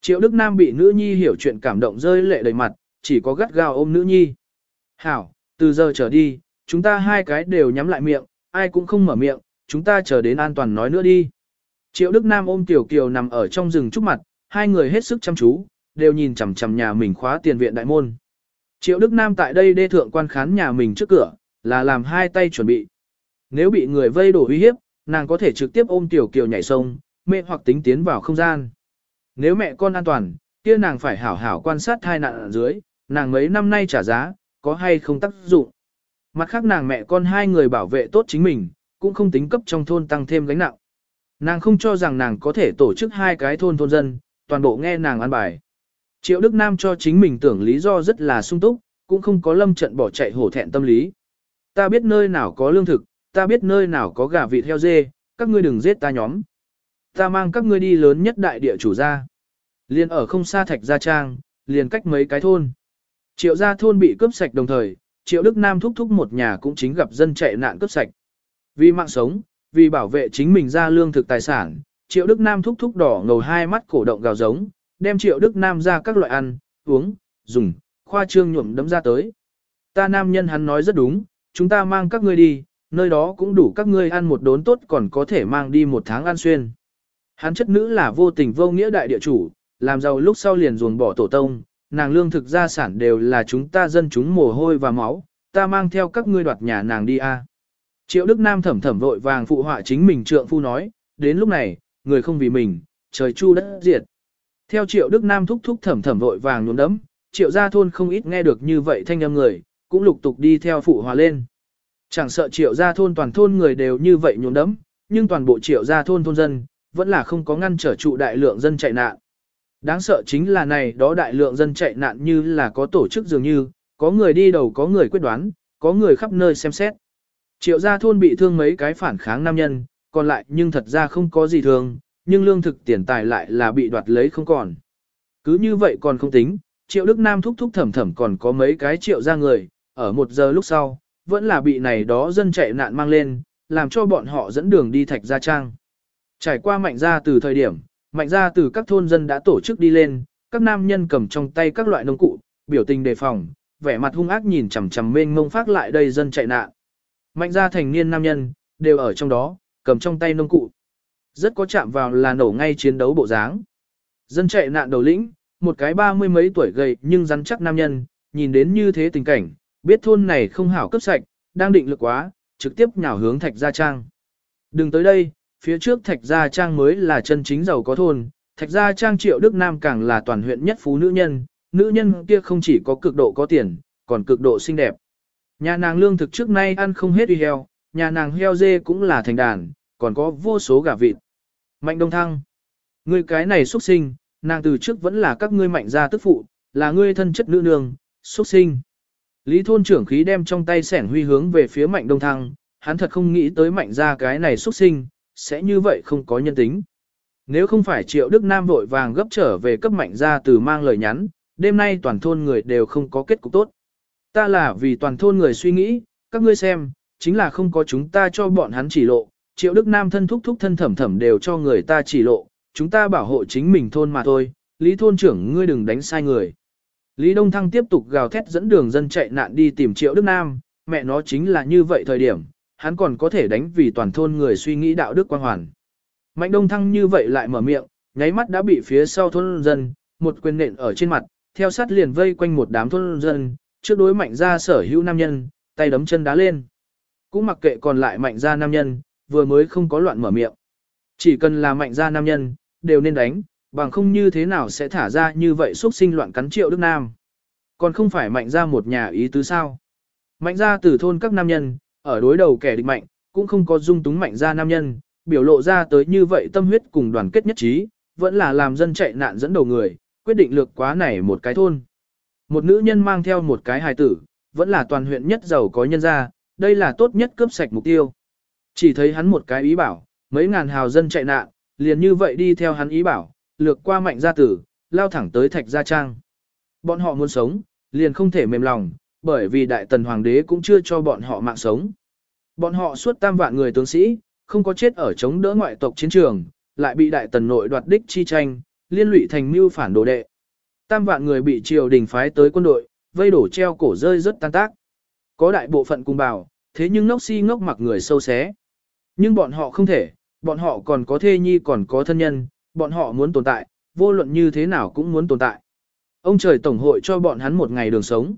Triệu đức nam bị nữ nhi hiểu chuyện cảm động rơi lệ đầy mặt, chỉ có gắt gao ôm nữ nhi. Hảo, từ giờ trở đi, chúng ta hai cái đều nhắm lại miệng, ai cũng không mở miệng, chúng ta chờ đến an toàn nói nữa đi. Triệu Đức Nam ôm Tiểu Kiều nằm ở trong rừng trúc mặt, hai người hết sức chăm chú, đều nhìn chằm chằm nhà mình khóa tiền viện đại môn. Triệu Đức Nam tại đây đê thượng quan khán nhà mình trước cửa, là làm hai tay chuẩn bị. Nếu bị người vây đổ uy hiếp, nàng có thể trực tiếp ôm Tiểu Kiều nhảy sông, mẹ hoặc tính tiến vào không gian. Nếu mẹ con an toàn, kia nàng phải hảo hảo quan sát thai nạn ở dưới, nàng mấy năm nay trả giá, có hay không tác dụng. Mặt khác nàng mẹ con hai người bảo vệ tốt chính mình, cũng không tính cấp trong thôn tăng thêm gánh nặng. Nàng không cho rằng nàng có thể tổ chức hai cái thôn thôn dân, toàn bộ nghe nàng an bài. Triệu Đức Nam cho chính mình tưởng lý do rất là sung túc, cũng không có lâm trận bỏ chạy hổ thẹn tâm lý. Ta biết nơi nào có lương thực, ta biết nơi nào có gà vịt heo dê, các ngươi đừng giết ta nhóm. Ta mang các ngươi đi lớn nhất đại địa chủ gia. Liền ở không xa thạch gia trang, liền cách mấy cái thôn. Triệu gia thôn bị cướp sạch đồng thời, Triệu Đức Nam thúc thúc một nhà cũng chính gặp dân chạy nạn cướp sạch. Vì mạng sống, vì bảo vệ chính mình ra lương thực tài sản, Triệu Đức Nam thúc thúc đỏ ngầu hai mắt cổ động gào giống, đem Triệu Đức Nam ra các loại ăn, uống, dùng, khoa trương nhuộm đấm ra tới. Ta nam nhân hắn nói rất đúng, chúng ta mang các ngươi đi, nơi đó cũng đủ các ngươi ăn một đốn tốt còn có thể mang đi một tháng ăn xuyên. Hắn chất nữ là vô tình vô nghĩa đại địa chủ, làm giàu lúc sau liền ruồng bỏ tổ tông, nàng lương thực gia sản đều là chúng ta dân chúng mồ hôi và máu, ta mang theo các ngươi đoạt nhà nàng đi a. Triệu Đức Nam thẩm thẩm vội vàng phụ họa chính mình trượng phu nói, đến lúc này, người không vì mình, trời chu đất diệt. Theo Triệu Đức Nam thúc thúc thẩm thẩm vội vàng nhuốm đấm, Triệu gia thôn không ít nghe được như vậy thanh âm người, cũng lục tục đi theo phụ hòa lên. Chẳng sợ Triệu gia thôn toàn thôn người đều như vậy nhuốm đấm, nhưng toàn bộ Triệu gia thôn thôn dân, vẫn là không có ngăn trở trụ đại lượng dân chạy nạn. Đáng sợ chính là này đó đại lượng dân chạy nạn như là có tổ chức dường như, có người đi đầu có người quyết đoán, có người khắp nơi xem xét. Triệu gia thôn bị thương mấy cái phản kháng nam nhân, còn lại nhưng thật ra không có gì thương, nhưng lương thực tiền tài lại là bị đoạt lấy không còn. Cứ như vậy còn không tính, triệu Đức Nam thúc thúc thẩm thẩm còn có mấy cái triệu gia người, ở một giờ lúc sau, vẫn là bị này đó dân chạy nạn mang lên, làm cho bọn họ dẫn đường đi thạch gia trang. Trải qua mạnh gia từ thời điểm, mạnh gia từ các thôn dân đã tổ chức đi lên, các nam nhân cầm trong tay các loại nông cụ, biểu tình đề phòng, vẻ mặt hung ác nhìn chằm chằm mênh mông phát lại đây dân chạy nạn. Mạnh gia thành niên nam nhân, đều ở trong đó, cầm trong tay nông cụ. Rất có chạm vào là nổ ngay chiến đấu bộ dáng. Dân chạy nạn đầu lĩnh, một cái ba mươi mấy tuổi gầy nhưng rắn chắc nam nhân, nhìn đến như thế tình cảnh, biết thôn này không hảo cấp sạch, đang định lực quá, trực tiếp nhào hướng thạch gia trang. Đừng tới đây, phía trước thạch gia trang mới là chân chính giàu có thôn, thạch gia trang triệu Đức Nam càng là toàn huyện nhất phú nữ nhân, nữ nhân kia không chỉ có cực độ có tiền, còn cực độ xinh đẹp. Nhà nàng lương thực trước nay ăn không hết uy heo, nhà nàng heo dê cũng là thành đàn, còn có vô số gà vịt. Mạnh Đông Thăng. Ngươi cái này xuất sinh, nàng từ trước vẫn là các ngươi mạnh gia tức phụ, là ngươi thân chất nữ nương, xuất sinh. Lý thôn trưởng khí đem trong tay sẻn huy hướng về phía Mạnh Đông Thăng, hắn thật không nghĩ tới mạnh gia cái này xuất sinh, sẽ như vậy không có nhân tính. Nếu không phải Triệu Đức Nam vội vàng gấp trở về cấp mạnh gia từ mang lời nhắn, đêm nay toàn thôn người đều không có kết cục tốt. Ta là vì toàn thôn người suy nghĩ, các ngươi xem, chính là không có chúng ta cho bọn hắn chỉ lộ, triệu đức nam thân thúc thúc thân thẩm thẩm đều cho người ta chỉ lộ, chúng ta bảo hộ chính mình thôn mà thôi, lý thôn trưởng ngươi đừng đánh sai người. Lý Đông Thăng tiếp tục gào thét dẫn đường dân chạy nạn đi tìm triệu đức nam, mẹ nó chính là như vậy thời điểm, hắn còn có thể đánh vì toàn thôn người suy nghĩ đạo đức quan hoàn. Mạnh Đông Thăng như vậy lại mở miệng, nháy mắt đã bị phía sau thôn dân, một quyền nện ở trên mặt, theo sát liền vây quanh một đám thôn dân, trước đối mạnh ra sở hữu nam nhân, tay đấm chân đá lên. Cũng mặc kệ còn lại mạnh ra nam nhân, vừa mới không có loạn mở miệng. Chỉ cần là mạnh ra nam nhân, đều nên đánh, bằng không như thế nào sẽ thả ra như vậy xuất sinh loạn cắn triệu Đức Nam. Còn không phải mạnh ra một nhà ý tứ sao. Mạnh ra từ thôn các nam nhân, ở đối đầu kẻ địch mạnh, cũng không có dung túng mạnh ra nam nhân, biểu lộ ra tới như vậy tâm huyết cùng đoàn kết nhất trí, vẫn là làm dân chạy nạn dẫn đầu người, quyết định lược quá này một cái thôn. Một nữ nhân mang theo một cái hài tử, vẫn là toàn huyện nhất giàu có nhân gia, đây là tốt nhất cướp sạch mục tiêu. Chỉ thấy hắn một cái ý bảo, mấy ngàn hào dân chạy nạn, liền như vậy đi theo hắn ý bảo, lược qua mạnh gia tử, lao thẳng tới thạch gia trang. Bọn họ muốn sống, liền không thể mềm lòng, bởi vì đại tần hoàng đế cũng chưa cho bọn họ mạng sống. Bọn họ suốt tam vạn người tướng sĩ, không có chết ở chống đỡ ngoại tộc chiến trường, lại bị đại tần nội đoạt đích chi tranh, liên lụy thành mưu phản đồ đệ. Tam vạn người bị triều đình phái tới quân đội, vây đổ treo cổ rơi rất tan tác. Có đại bộ phận cùng bảo, thế nhưng ngốc si ngốc mặc người sâu xé. Nhưng bọn họ không thể, bọn họ còn có thê nhi còn có thân nhân, bọn họ muốn tồn tại, vô luận như thế nào cũng muốn tồn tại. Ông trời tổng hội cho bọn hắn một ngày đường sống.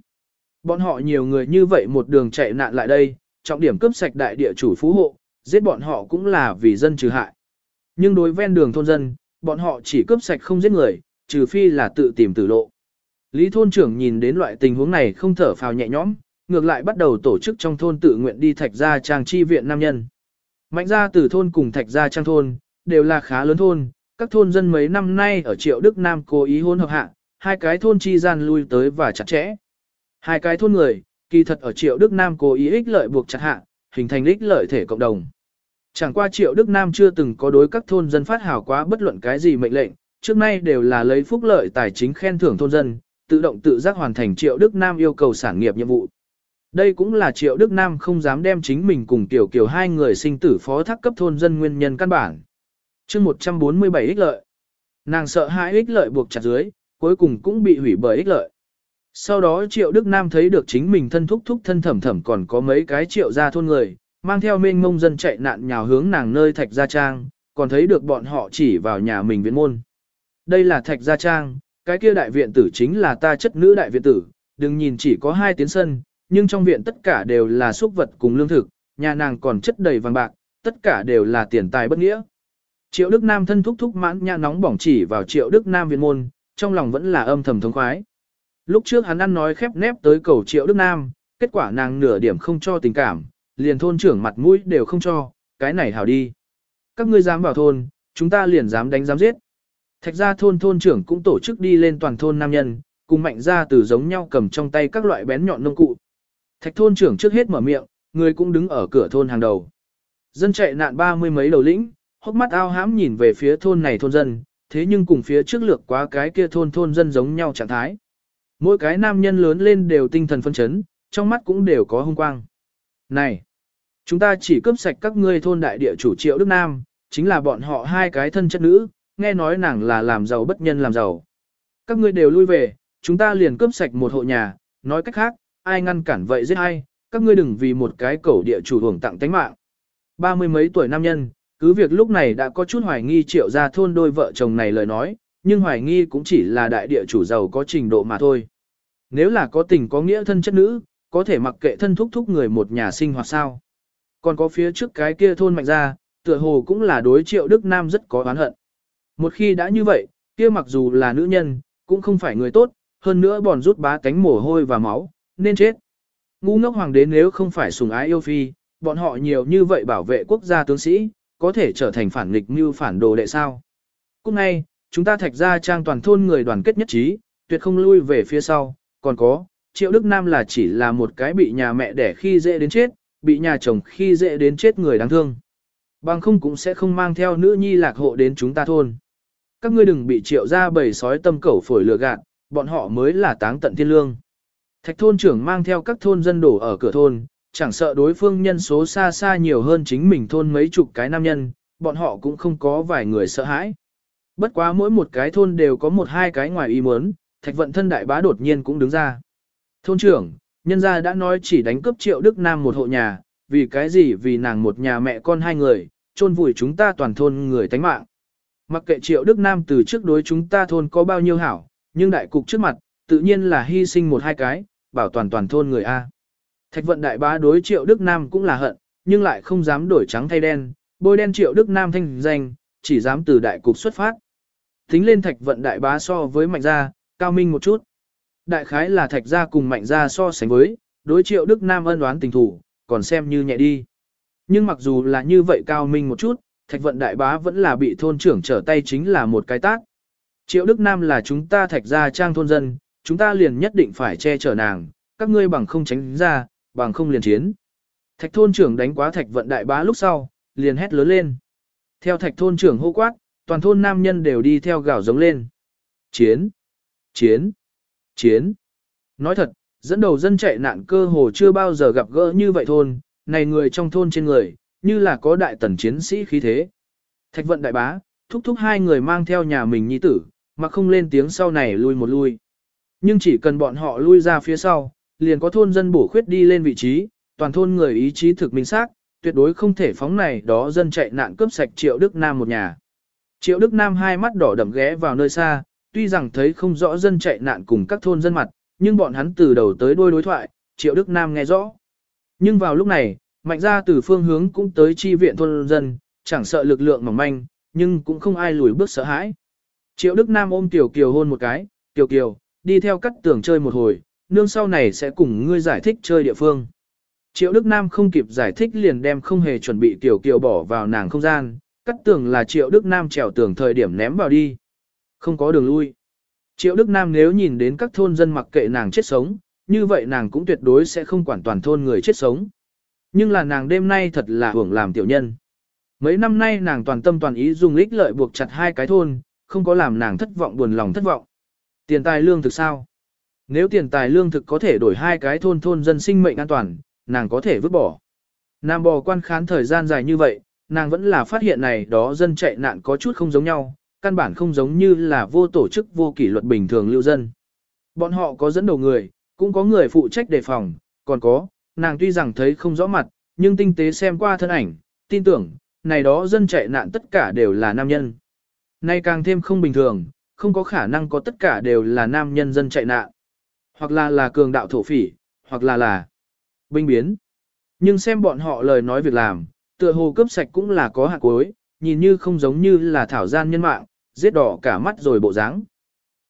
Bọn họ nhiều người như vậy một đường chạy nạn lại đây, trọng điểm cướp sạch đại địa chủ phú hộ, giết bọn họ cũng là vì dân trừ hại. Nhưng đối ven đường thôn dân, bọn họ chỉ cướp sạch không giết người, trừ phi là tự tìm tử lộ. Lý thôn trưởng nhìn đến loại tình huống này không thở phào nhẹ nhõm, ngược lại bắt đầu tổ chức trong thôn tự nguyện đi thạch gia trang chi viện nam nhân. Mạnh gia từ thôn cùng thạch gia trang thôn, đều là khá lớn thôn, các thôn dân mấy năm nay ở triệu Đức Nam cố ý hôn hợp hạ, hai cái thôn chi gian lui tới và chặt chẽ. Hai cái thôn người, kỳ thật ở triệu Đức Nam cố ý ích lợi buộc chặt hạ, hình thành ích lợi thể cộng đồng. Chẳng qua triệu Đức Nam chưa từng có đối các thôn dân phát hào quá bất luận cái gì mệnh lệnh, trước nay đều là lấy phúc lợi tài chính khen thưởng thôn dân, tự động tự giác hoàn thành Triệu Đức Nam yêu cầu sản nghiệp nhiệm vụ. Đây cũng là Triệu Đức Nam không dám đem chính mình cùng Tiểu Kiều hai người sinh tử phó thác cấp thôn dân nguyên nhân căn bản chương 147 ích lợi. Nàng sợ hãi ích lợi buộc chặt dưới, cuối cùng cũng bị hủy bởi ích lợi. Sau đó Triệu Đức Nam thấy được chính mình thân thúc thúc thân thẩm thẩm còn có mấy cái triệu gia thôn người, mang theo mênh mông dân chạy nạn nhào hướng nàng nơi thạch gia trang, còn thấy được bọn họ chỉ vào nhà mình viện môn. Đây là thạch gia trang, cái kia đại viện tử chính là ta chất nữ đại viện tử, đừng nhìn chỉ có hai tiến sân, nhưng trong viện tất cả đều là xúc vật cùng lương thực, nhà nàng còn chất đầy vàng bạc, tất cả đều là tiền tài bất nghĩa. Triệu Đức Nam thân thúc thúc mãn nhã nóng bỏng chỉ vào Triệu Đức Nam viên môn, trong lòng vẫn là âm thầm thống khoái. Lúc trước hắn ăn nói khép nép tới cầu Triệu Đức Nam, kết quả nàng nửa điểm không cho tình cảm, liền thôn trưởng mặt mũi đều không cho, cái này hảo đi. Các ngươi dám vào thôn, chúng ta liền dám đánh dám giết. Thạch ra thôn thôn trưởng cũng tổ chức đi lên toàn thôn nam nhân, cùng mạnh ra từ giống nhau cầm trong tay các loại bén nhọn nông cụ. Thạch thôn trưởng trước hết mở miệng, người cũng đứng ở cửa thôn hàng đầu. Dân chạy nạn ba mươi mấy đầu lĩnh, hốc mắt ao hãm nhìn về phía thôn này thôn dân, thế nhưng cùng phía trước lược quá cái kia thôn thôn dân giống nhau trạng thái. Mỗi cái nam nhân lớn lên đều tinh thần phân chấn, trong mắt cũng đều có hung quang. Này, chúng ta chỉ cướp sạch các ngươi thôn đại địa chủ triệu Đức Nam, chính là bọn họ hai cái thân chất nữ, nghe nói nàng là làm giàu bất nhân làm giàu. Các ngươi đều lui về, chúng ta liền cướp sạch một hộ nhà, nói cách khác, ai ngăn cản vậy giết ai, các ngươi đừng vì một cái cẩu địa chủ hưởng tặng tánh mạng. Ba mươi mấy tuổi nam nhân, cứ việc lúc này đã có chút hoài nghi triệu ra thôn đôi vợ chồng này lời nói, nhưng hoài nghi cũng chỉ là đại địa chủ giàu có trình độ mà thôi. Nếu là có tình có nghĩa thân chất nữ, có thể mặc kệ thân thúc thúc người một nhà sinh hoạt sao. Còn có phía trước cái kia thôn mạnh ra, tựa hồ cũng là đối triệu Đức Nam rất có oán hận. Một khi đã như vậy, kia mặc dù là nữ nhân, cũng không phải người tốt, hơn nữa bòn rút bá cánh mồ hôi và máu, nên chết. Ngu ngốc hoàng đế nếu không phải sùng ái yêu phi, bọn họ nhiều như vậy bảo vệ quốc gia tướng sĩ, có thể trở thành phản nghịch như phản đồ đệ sao. Cũng ngay, chúng ta thạch ra trang toàn thôn người đoàn kết nhất trí, tuyệt không lui về phía sau, còn có, Triệu Đức Nam là chỉ là một cái bị nhà mẹ đẻ khi dễ đến chết, bị nhà chồng khi dễ đến chết người đáng thương. Bằng không cũng sẽ không mang theo nữ nhi lạc hộ đến chúng ta thôn. Các ngươi đừng bị triệu ra bầy sói tâm cẩu phổi lừa gạt, bọn họ mới là táng tận thiên lương. Thạch thôn trưởng mang theo các thôn dân đổ ở cửa thôn, chẳng sợ đối phương nhân số xa xa nhiều hơn chính mình thôn mấy chục cái nam nhân, bọn họ cũng không có vài người sợ hãi. Bất quá mỗi một cái thôn đều có một hai cái ngoài ý muốn, thạch vận thân đại bá đột nhiên cũng đứng ra. Thôn trưởng, nhân gia đã nói chỉ đánh cướp triệu Đức Nam một hộ nhà, vì cái gì vì nàng một nhà mẹ con hai người, chôn vùi chúng ta toàn thôn người tánh mạng. Mặc kệ triệu Đức Nam từ trước đối chúng ta thôn có bao nhiêu hảo, nhưng đại cục trước mặt, tự nhiên là hy sinh một hai cái, bảo toàn toàn thôn người A. Thạch vận đại bá đối triệu Đức Nam cũng là hận, nhưng lại không dám đổi trắng thay đen, bôi đen triệu Đức Nam thanh danh, chỉ dám từ đại cục xuất phát. Tính lên thạch vận đại bá so với mạnh gia, cao minh một chút. Đại khái là thạch gia cùng mạnh gia so sánh với, đối triệu Đức Nam ân oán tình thủ, còn xem như nhẹ đi. Nhưng mặc dù là như vậy cao minh một chút, thạch vận đại bá vẫn là bị thôn trưởng trở tay chính là một cái tác. Triệu Đức Nam là chúng ta thạch gia trang thôn dân, chúng ta liền nhất định phải che chở nàng, các ngươi bằng không tránh ra, bằng không liền chiến. Thạch thôn trưởng đánh quá thạch vận đại bá lúc sau, liền hét lớn lên. Theo thạch thôn trưởng hô quát, toàn thôn nam nhân đều đi theo gào giống lên. Chiến! Chiến! Chiến! Nói thật, dẫn đầu dân chạy nạn cơ hồ chưa bao giờ gặp gỡ như vậy thôn, này người trong thôn trên người, như là có đại tần chiến sĩ khí thế. Thạch vận đại bá, thúc thúc hai người mang theo nhà mình nhi tử, mà không lên tiếng sau này lui một lui. Nhưng chỉ cần bọn họ lui ra phía sau, liền có thôn dân bổ khuyết đi lên vị trí, toàn thôn người ý chí thực minh xác, tuyệt đối không thể phóng này đó dân chạy nạn cướp sạch Triệu Đức Nam một nhà. Triệu Đức Nam hai mắt đỏ đậm ghé vào nơi xa, tuy rằng thấy không rõ dân chạy nạn cùng các thôn dân mặt, nhưng bọn hắn từ đầu tới đuôi đối thoại, Triệu Đức Nam nghe rõ. Nhưng vào lúc này, mạnh ra từ phương hướng cũng tới chi viện thôn dân, chẳng sợ lực lượng mỏng manh, nhưng cũng không ai lùi bước sợ hãi. Triệu Đức Nam ôm Tiểu Kiều hôn một cái, Tiểu Kiều, đi theo cắt tường chơi một hồi, nương sau này sẽ cùng ngươi giải thích chơi địa phương. Triệu Đức Nam không kịp giải thích liền đem không hề chuẩn bị Tiểu Kiều bỏ vào nàng không gian, cắt tường là Triệu Đức Nam trèo tường thời điểm ném vào đi. Không có đường lui. Triệu Đức Nam nếu nhìn đến các thôn dân mặc kệ nàng chết sống, như vậy nàng cũng tuyệt đối sẽ không quản toàn thôn người chết sống. Nhưng là nàng đêm nay thật là hưởng làm tiểu nhân. Mấy năm nay nàng toàn tâm toàn ý dùng lích lợi buộc chặt hai cái thôn, không có làm nàng thất vọng buồn lòng thất vọng. Tiền tài lương thực sao? Nếu tiền tài lương thực có thể đổi hai cái thôn thôn dân sinh mệnh an toàn, nàng có thể vứt bỏ. nam bò quan khán thời gian dài như vậy, nàng vẫn là phát hiện này đó dân chạy nạn có chút không giống nhau, căn bản không giống như là vô tổ chức vô kỷ luật bình thường lưu dân. Bọn họ có dẫn đầu người, cũng có người phụ trách đề phòng, còn có, nàng tuy rằng thấy không rõ mặt, nhưng tinh tế xem qua thân ảnh, tin tưởng, này đó dân chạy nạn tất cả đều là nam nhân. Nay càng thêm không bình thường, không có khả năng có tất cả đều là nam nhân dân chạy nạn. Hoặc là là cường đạo thổ phỉ, hoặc là là binh biến. Nhưng xem bọn họ lời nói việc làm, tựa hồ cướp sạch cũng là có hạt cuối, nhìn như không giống như là thảo gian nhân mạng, giết đỏ cả mắt rồi bộ dáng.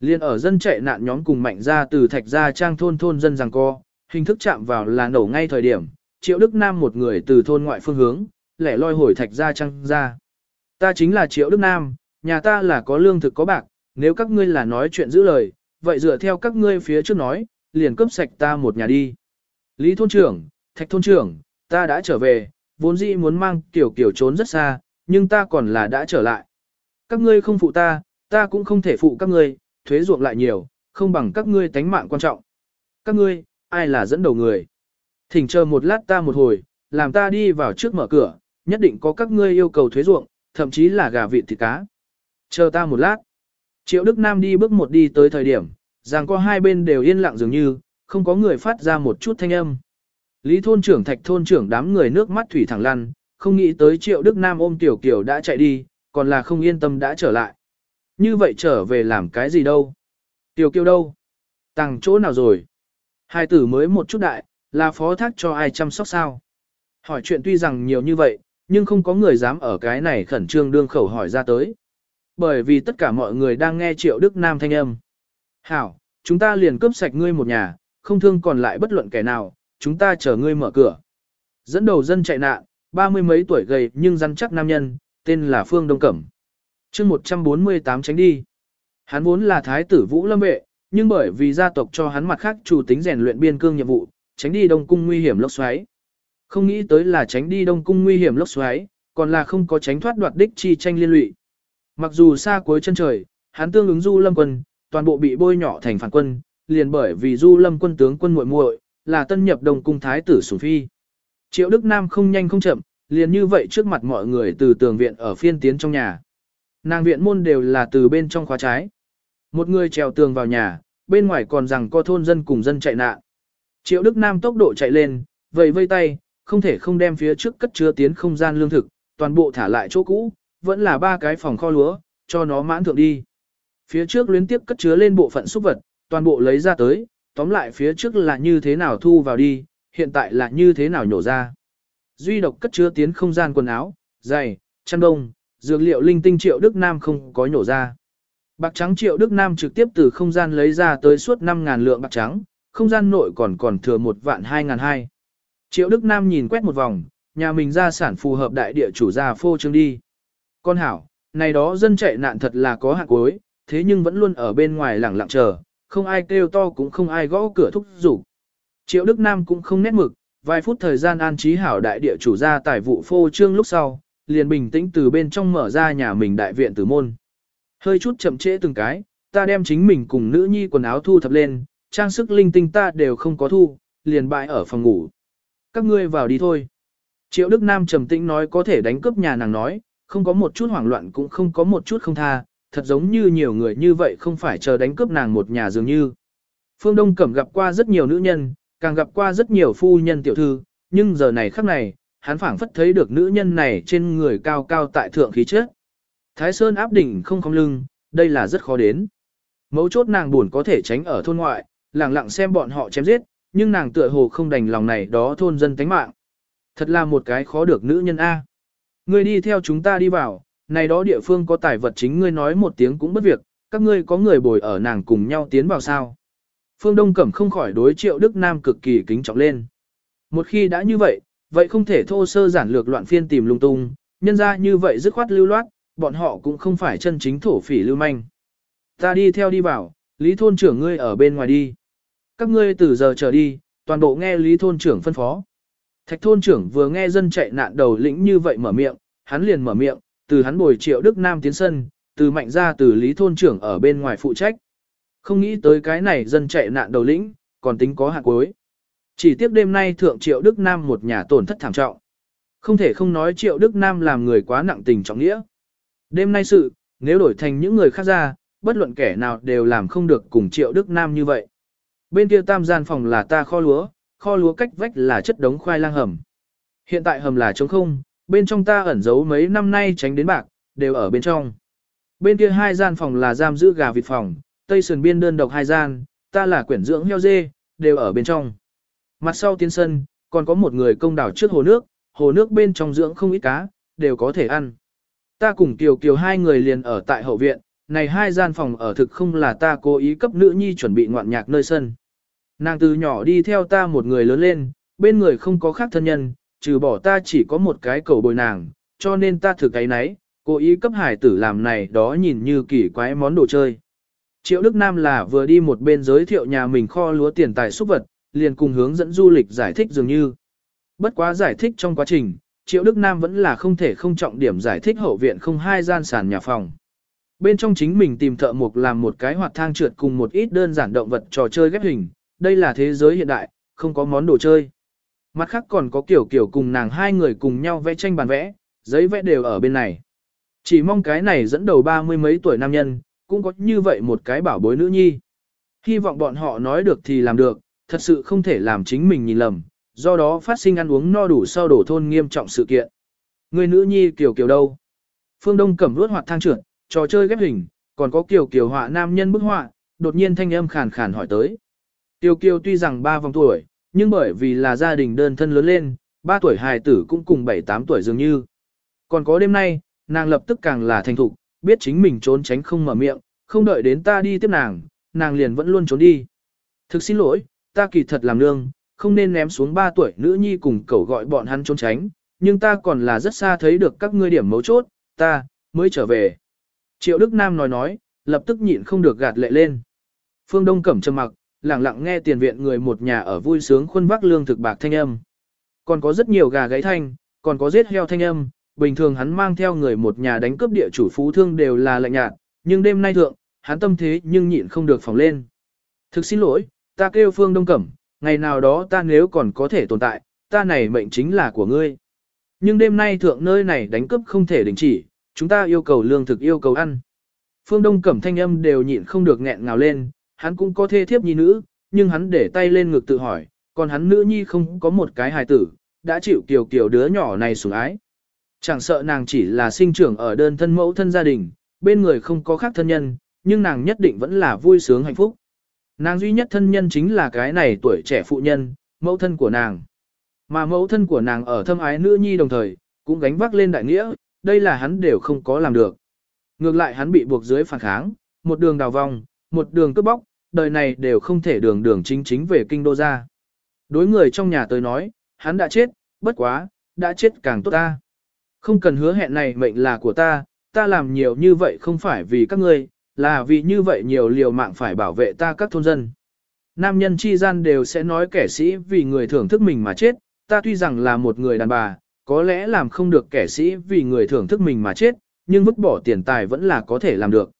Liên ở dân chạy nạn nhóm cùng mạnh ra từ thạch ra trang thôn thôn dân rằng co, hình thức chạm vào là nổ ngay thời điểm, Triệu Đức Nam một người từ thôn ngoại phương hướng, lẻ loi hồi thạch ra trang ra. Ta chính là Triệu Đức Nam, nhà ta là có lương thực có bạc, nếu các ngươi là nói chuyện giữ lời, vậy dựa theo các ngươi phía trước nói, liền cướp sạch ta một nhà đi. Lý thôn trưởng, thạch thôn trưởng, ta đã trở về, vốn dĩ muốn mang kiểu kiểu trốn rất xa, nhưng ta còn là đã trở lại. Các ngươi không phụ ta, ta cũng không thể phụ các ngươi, thuế ruộng lại nhiều, không bằng các ngươi tánh mạng quan trọng. Các ngươi, ai là dẫn đầu người? Thỉnh chờ một lát ta một hồi, làm ta đi vào trước mở cửa, nhất định có các ngươi yêu cầu thuế ruộng, thậm chí là gà vịt thịt cá. Chờ ta một lát. Triệu Đức Nam đi bước một đi tới thời điểm, rằng có hai bên đều yên lặng dường như, không có người phát ra một chút thanh âm. Lý thôn trưởng thạch thôn trưởng đám người nước mắt thủy thẳng lăn, không nghĩ tới Triệu Đức Nam ôm Tiểu Kiều đã chạy đi, còn là không yên tâm đã trở lại. Như vậy trở về làm cái gì đâu? Tiểu Kiều đâu? Tàng chỗ nào rồi? Hai tử mới một chút đại, là phó thác cho ai chăm sóc sao? Hỏi chuyện tuy rằng nhiều như vậy, nhưng không có người dám ở cái này khẩn trương đương khẩu hỏi ra tới. Bởi vì tất cả mọi người đang nghe Triệu Đức Nam thanh âm. Hảo, chúng ta liền cướp sạch ngươi một nhà, không thương còn lại bất luận kẻ nào, chúng ta chờ ngươi mở cửa. Dẫn đầu dân chạy nạn, ba mươi mấy tuổi gầy nhưng rắn chắc nam nhân, tên là Phương Đông Cẩm. chương 148 tránh đi. Hắn vốn là thái tử Vũ Lâm Vệ, nhưng bởi vì gia tộc cho hắn mặt khác chủ tính rèn luyện biên cương nhiệm vụ, tránh đi Đông Cung nguy hiểm lốc xoáy. Không nghĩ tới là tránh đi Đông Cung nguy hiểm lốc xoáy, còn là không có tránh thoát đoạt đích chi tranh liên lụy. Mặc dù xa cuối chân trời, hắn tương ứng Du Lâm quân, toàn bộ bị bôi nhỏ thành phản quân, liền bởi vì Du Lâm quân tướng quân muội muội là tân nhập đồng Cung thái tử Sủng Phi. Triệu Đức Nam không nhanh không chậm, liền như vậy trước mặt mọi người từ tường viện ở phiên tiến trong nhà. Nàng viện môn đều là từ bên trong khóa trái. Một người trèo tường vào nhà, bên ngoài còn rằng có thôn dân cùng dân chạy nạn. Triệu Đức Nam tốc độ chạy lên, vẫy vây tay, không thể không đem phía trước cất chứa tiến không gian lương thực, toàn bộ thả lại chỗ cũ, vẫn là ba cái phòng kho lúa, cho nó mãn thượng đi. Phía trước luyến tiếp cất chứa lên bộ phận xúc vật, toàn bộ lấy ra tới, tóm lại phía trước là như thế nào thu vào đi, hiện tại là như thế nào nhổ ra. Duy độc cất chứa tiến không gian quần áo, giày, chăn đông, dược liệu linh tinh triệu Đức Nam không có nhổ ra. Bạc trắng triệu Đức Nam trực tiếp từ không gian lấy ra tới suốt 5.000 lượng bạc trắng, không gian nội còn còn thừa một vạn 2.000 hai. Triệu Đức Nam nhìn quét một vòng, nhà mình ra sản phù hợp đại địa chủ gia phô trương đi. Con hảo, này đó dân chạy nạn thật là có hạng cuối, thế nhưng vẫn luôn ở bên ngoài lẳng lặng chờ, không ai kêu to cũng không ai gõ cửa thúc giục. Triệu Đức Nam cũng không nét mực, vài phút thời gian an trí hảo đại địa chủ ra tài vụ phô trương lúc sau, liền bình tĩnh từ bên trong mở ra nhà mình đại viện tử môn. Hơi chút chậm trễ từng cái, ta đem chính mình cùng nữ nhi quần áo thu thập lên, trang sức linh tinh ta đều không có thu, liền bại ở phòng ngủ. Các ngươi vào đi thôi. Triệu Đức Nam trầm tĩnh nói có thể đánh cướp nhà nàng nói, không có một chút hoảng loạn cũng không có một chút không tha, thật giống như nhiều người như vậy không phải chờ đánh cướp nàng một nhà dường như. Phương Đông Cẩm gặp qua rất nhiều nữ nhân, càng gặp qua rất nhiều phu nhân tiểu thư, nhưng giờ này khắc này, hắn phảng phất thấy được nữ nhân này trên người cao cao tại thượng khí chất. Thái Sơn áp đỉnh không không lưng, đây là rất khó đến. Mấu chốt nàng buồn có thể tránh ở thôn ngoại, lặng lặng xem bọn họ chém giết, nhưng nàng tựa hồ không đành lòng này đó thôn dân tánh mạng. Thật là một cái khó được nữ nhân A. Ngươi đi theo chúng ta đi vào, này đó địa phương có tài vật chính ngươi nói một tiếng cũng bất việc, các ngươi có người bồi ở nàng cùng nhau tiến vào sao. Phương Đông Cẩm không khỏi đối triệu Đức Nam cực kỳ kính trọng lên. Một khi đã như vậy, vậy không thể thô sơ giản lược loạn phiên tìm lung tung, nhân ra như vậy dứt khoát lưu loát, bọn họ cũng không phải chân chính thổ phỉ lưu manh. Ta đi theo đi vào, Lý Thôn trưởng ngươi ở bên ngoài đi. Các ngươi từ giờ trở đi, toàn bộ nghe Lý Thôn trưởng phân phó. Thạch Thôn trưởng vừa nghe dân chạy nạn đầu lĩnh như vậy mở miệng, hắn liền mở miệng, từ hắn bồi triệu Đức Nam tiến sân, từ mạnh ra từ Lý Thôn trưởng ở bên ngoài phụ trách. Không nghĩ tới cái này dân chạy nạn đầu lĩnh, còn tính có hạt cuối. Chỉ tiếc đêm nay thượng triệu Đức Nam một nhà tổn thất thảm trọng. Không thể không nói triệu Đức Nam làm người quá nặng tình trọng nghĩa. Đêm nay sự, nếu đổi thành những người khác ra, bất luận kẻ nào đều làm không được cùng triệu Đức Nam như vậy. Bên kia tam gian phòng là ta kho lúa, kho lúa cách vách là chất đống khoai lang hầm. Hiện tại hầm là trống không, bên trong ta ẩn giấu mấy năm nay tránh đến bạc, đều ở bên trong. Bên kia hai gian phòng là giam giữ gà vịt phòng, tây sườn biên đơn độc hai gian, ta là quyển dưỡng heo dê, đều ở bên trong. Mặt sau tiến sân, còn có một người công đảo trước hồ nước, hồ nước bên trong dưỡng không ít cá, đều có thể ăn. Ta cùng Kiều Kiều hai người liền ở tại hậu viện, này hai gian phòng ở thực không là ta cố ý cấp nữ nhi chuẩn bị ngoạn nhạc nơi sân. Nàng từ nhỏ đi theo ta một người lớn lên, bên người không có khác thân nhân, trừ bỏ ta chỉ có một cái cầu bồi nàng, cho nên ta thử cái nấy, cố ý cấp hải tử làm này đó nhìn như kỳ quái món đồ chơi. Triệu Đức Nam là vừa đi một bên giới thiệu nhà mình kho lúa tiền tài xúc vật, liền cùng hướng dẫn du lịch giải thích dường như. Bất quá giải thích trong quá trình, Triệu Đức Nam vẫn là không thể không trọng điểm giải thích hậu viện không hai gian sàn nhà phòng. Bên trong chính mình tìm thợ mộc làm một cái hoạt thang trượt cùng một ít đơn giản động vật trò chơi ghép hình, đây là thế giới hiện đại, không có món đồ chơi. Mặt khác còn có kiểu kiểu cùng nàng hai người cùng nhau vẽ tranh bàn vẽ, giấy vẽ đều ở bên này. Chỉ mong cái này dẫn đầu ba mươi mấy tuổi nam nhân, cũng có như vậy một cái bảo bối nữ nhi. Hy vọng bọn họ nói được thì làm được, thật sự không thể làm chính mình nhìn lầm, do đó phát sinh ăn uống no đủ sau đổ thôn nghiêm trọng sự kiện. Người nữ nhi kiểu kiểu đâu? Phương Đông cầm vuốt hoạt thang trượt, trò chơi ghép hình, còn có kiểu kiểu họa nam nhân bức họa, đột nhiên thanh âm khàn khàn hỏi tới. Tiêu kiều tuy rằng ba vòng tuổi, nhưng bởi vì là gia đình đơn thân lớn lên, ba tuổi hài tử cũng cùng bảy tám tuổi dường như. Còn có đêm nay, nàng lập tức càng là thành thục, biết chính mình trốn tránh không mở miệng, không đợi đến ta đi tiếp nàng, nàng liền vẫn luôn trốn đi. Thực xin lỗi, ta kỳ thật làm nương, không nên ném xuống 3 tuổi nữ nhi cùng cậu gọi bọn hắn trốn tránh, nhưng ta còn là rất xa thấy được các ngươi điểm mấu chốt, ta, mới trở về. Triệu Đức Nam nói nói, lập tức nhịn không được gạt lệ lên. Phương Đông cẩm trầm mặc, lặng lặng nghe tiền viện người một nhà ở vui sướng khuôn vác lương thực bạc thanh âm. Còn có rất nhiều gà gáy thanh, còn có giết heo thanh âm, bình thường hắn mang theo người một nhà đánh cướp địa chủ phú thương đều là lạnh nhạt, nhưng đêm nay thượng, hắn tâm thế nhưng nhịn không được phòng lên. Thực xin lỗi, ta kêu Phương Đông Cẩm, ngày nào đó ta nếu còn có thể tồn tại, ta này mệnh chính là của ngươi. Nhưng đêm nay thượng nơi này đánh cướp không thể đình chỉ, chúng ta yêu cầu lương thực yêu cầu ăn. Phương Đông Cẩm thanh âm đều nhịn không được nghẹn ngào lên, hắn cũng có thê thiếp nhi nữ, nhưng hắn để tay lên ngực tự hỏi, còn hắn nữ nhi không có một cái hài tử, đã chịu kiều kiều đứa nhỏ này sủng ái. Chẳng sợ nàng chỉ là sinh trưởng ở đơn thân mẫu thân gia đình, bên người không có khác thân nhân, nhưng nàng nhất định vẫn là vui sướng hạnh phúc. Nàng duy nhất thân nhân chính là cái này tuổi trẻ phụ nhân, mẫu thân của nàng. Mà mẫu thân của nàng ở thâm ái nữ nhi đồng thời, cũng gánh vác lên đại nghĩa, đây là hắn đều không có làm được. Ngược lại hắn bị buộc dưới phản kháng, một đường đào vòng, một đường cướp bóc, đời này đều không thể đường đường chính chính về kinh đô ra. Đối người trong nhà tới nói, hắn đã chết, bất quá, đã chết càng tốt ta. Không cần hứa hẹn này mệnh là của ta, ta làm nhiều như vậy không phải vì các ngươi, là vì như vậy nhiều liều mạng phải bảo vệ ta các thôn dân. Nam nhân chi gian đều sẽ nói kẻ sĩ vì người thưởng thức mình mà chết, ta tuy rằng là một người đàn bà, có lẽ làm không được kẻ sĩ vì người thưởng thức mình mà chết, nhưng vứt bỏ tiền tài vẫn là có thể làm được.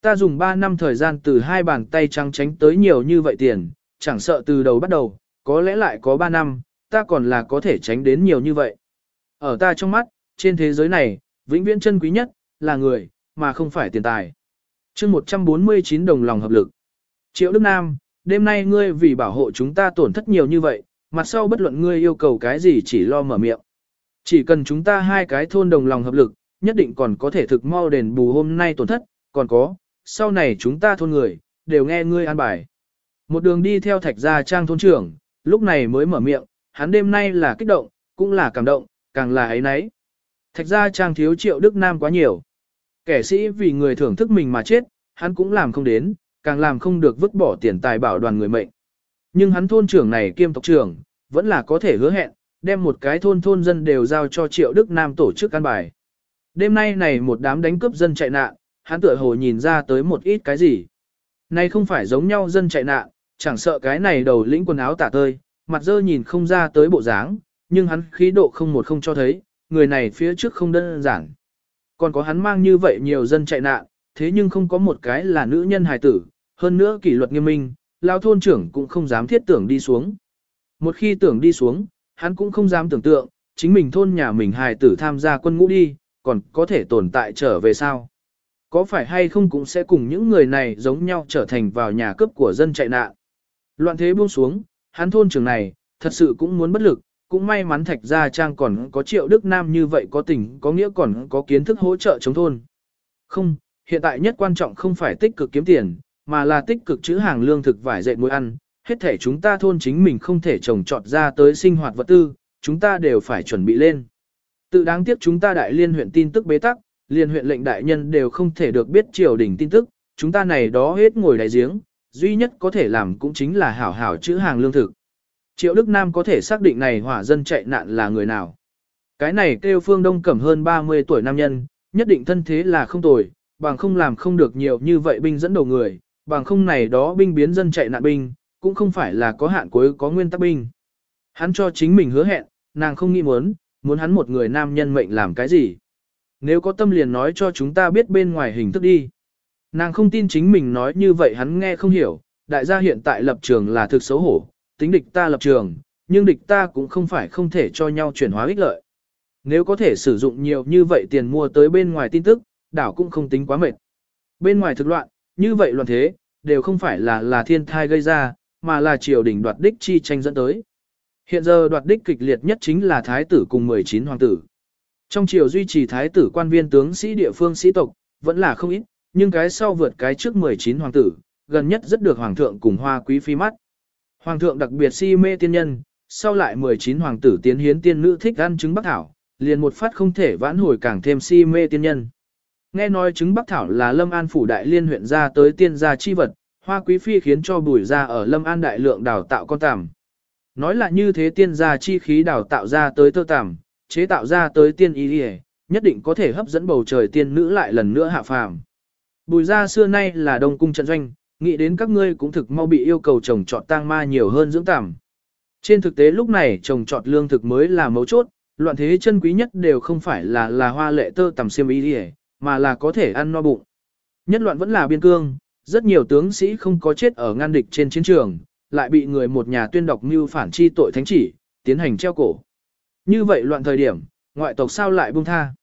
Ta dùng 3 năm thời gian từ hai bàn tay trắng tránh tới nhiều như vậy tiền, chẳng sợ từ đầu bắt đầu, có lẽ lại có 3 năm, ta còn là có thể tránh đến nhiều như vậy. Ở ta trong mắt, trên thế giới này, vĩnh viễn chân quý nhất, là người, mà không phải tiền tài. chương 149 đồng lòng hợp lực. Triệu Đức Nam, đêm nay ngươi vì bảo hộ chúng ta tổn thất nhiều như vậy, mặt sau bất luận ngươi yêu cầu cái gì chỉ lo mở miệng. Chỉ cần chúng ta hai cái thôn đồng lòng hợp lực, nhất định còn có thể thực mau đền bù hôm nay tổn thất, còn có, sau này chúng ta thôn người, đều nghe ngươi an bài. Một đường đi theo thạch gia trang thôn trưởng, lúc này mới mở miệng, hắn đêm nay là kích động, cũng là cảm động, càng là ấy nấy. Thạch gia trang thiếu triệu Đức Nam quá nhiều. Kẻ sĩ vì người thưởng thức mình mà chết, hắn cũng làm không đến, càng làm không được vứt bỏ tiền tài bảo đoàn người mệnh. Nhưng hắn thôn trưởng này kiêm tộc trưởng, vẫn là có thể hứa hẹn, đem một cái thôn thôn dân đều giao cho triệu Đức Nam tổ chức căn bài. Đêm nay này một đám đánh cướp dân chạy nạn, hắn tựa hồ nhìn ra tới một ít cái gì. Này không phải giống nhau dân chạy nạn, chẳng sợ cái này đầu lĩnh quần áo tả tơi, mặt dơ nhìn không ra tới bộ dáng, nhưng hắn khí độ không một không cho thấy, người này phía trước không đơn giản. Còn có hắn mang như vậy nhiều dân chạy nạn, thế nhưng không có một cái là nữ nhân hài tử, hơn nữa kỷ luật nghiêm minh, lao thôn trưởng cũng không dám thiết tưởng đi xuống. Một khi tưởng đi xuống, hắn cũng không dám tưởng tượng, chính mình thôn nhà mình hài tử tham gia quân ngũ đi, còn có thể tồn tại trở về sao. Có phải hay không cũng sẽ cùng những người này giống nhau trở thành vào nhà cướp của dân chạy nạn. Loạn thế buông xuống, hắn thôn trưởng này, thật sự cũng muốn bất lực, cũng may mắn thạch gia trang còn có triệu đức nam như vậy có tình có nghĩa còn có kiến thức hỗ trợ chống thôn. Không, hiện tại nhất quan trọng không phải tích cực kiếm tiền, mà là tích cực chữ hàng lương thực vải dệt muối ăn, hết thể chúng ta thôn chính mình không thể trồng trọt ra tới sinh hoạt vật tư, chúng ta đều phải chuẩn bị lên. Tự đáng tiếc chúng ta đại liên huyện tin tức bế tắc, liên huyện lệnh đại nhân đều không thể được biết triều đình tin tức, chúng ta này đó hết ngồi đại giếng, duy nhất có thể làm cũng chính là hảo hảo chữ hàng lương thực. Triệu Đức Nam có thể xác định này hỏa dân chạy nạn là người nào. Cái này kêu phương đông cẩm hơn 30 tuổi nam nhân, nhất định thân thế là không tồi, bằng không làm không được nhiều như vậy binh dẫn đầu người, bằng không này đó binh biến dân chạy nạn binh, cũng không phải là có hạn cuối có nguyên tắc binh. Hắn cho chính mình hứa hẹn, nàng không nghĩ muốn, muốn hắn một người nam nhân mệnh làm cái gì. Nếu có tâm liền nói cho chúng ta biết bên ngoài hình thức đi. Nàng không tin chính mình nói như vậy hắn nghe không hiểu, đại gia hiện tại lập trường là thực xấu hổ, tính địch ta lập trường, nhưng địch ta cũng không phải không thể cho nhau chuyển hóa ích lợi. Nếu có thể sử dụng nhiều như vậy tiền mua tới bên ngoài tin tức, đảo cũng không tính quá mệt. Bên ngoài thực loạn, như vậy loạn thế, đều không phải là là thiên thai gây ra, mà là triều đình đoạt đích chi tranh dẫn tới. Hiện giờ đoạt đích kịch liệt nhất chính là thái tử cùng 19 hoàng tử. Trong triều duy trì thái tử quan viên tướng sĩ địa phương sĩ tộc, vẫn là không ít, nhưng cái sau vượt cái trước 19 hoàng tử, gần nhất rất được hoàng thượng cùng hoa quý phi mắt. Hoàng thượng đặc biệt si mê tiên nhân, sau lại 19 hoàng tử tiến hiến tiên nữ thích ăn trứng bắc thảo, liền một phát không thể vãn hồi càng thêm si mê tiên nhân. Nghe nói trứng bắc thảo là Lâm An phủ đại liên huyện ra tới tiên gia chi vật, hoa quý phi khiến cho bùi ra ở Lâm An đại lượng đào tạo con tằm. Nói là như thế tiên gia chi khí đào tạo ra tới tơ tằm, chế tạo ra tới tiên y nhất định có thể hấp dẫn bầu trời tiên nữ lại lần nữa hạ phàm. Bùi gia xưa nay là đông cung trận doanh, nghĩ đến các ngươi cũng thực mau bị yêu cầu trồng trọt tang ma nhiều hơn dưỡng tằm. Trên thực tế lúc này trồng trọt lương thực mới là mấu chốt, loạn thế chân quý nhất đều không phải là là hoa lệ tơ tằm xiêm y đi mà là có thể ăn no bụng. Nhất loạn vẫn là biên cương, rất nhiều tướng sĩ không có chết ở ngăn địch trên chiến trường, lại bị người một nhà tuyên đọc mưu phản chi tội thánh chỉ, tiến hành treo cổ. Như vậy loạn thời điểm, ngoại tộc sao lại buông tha?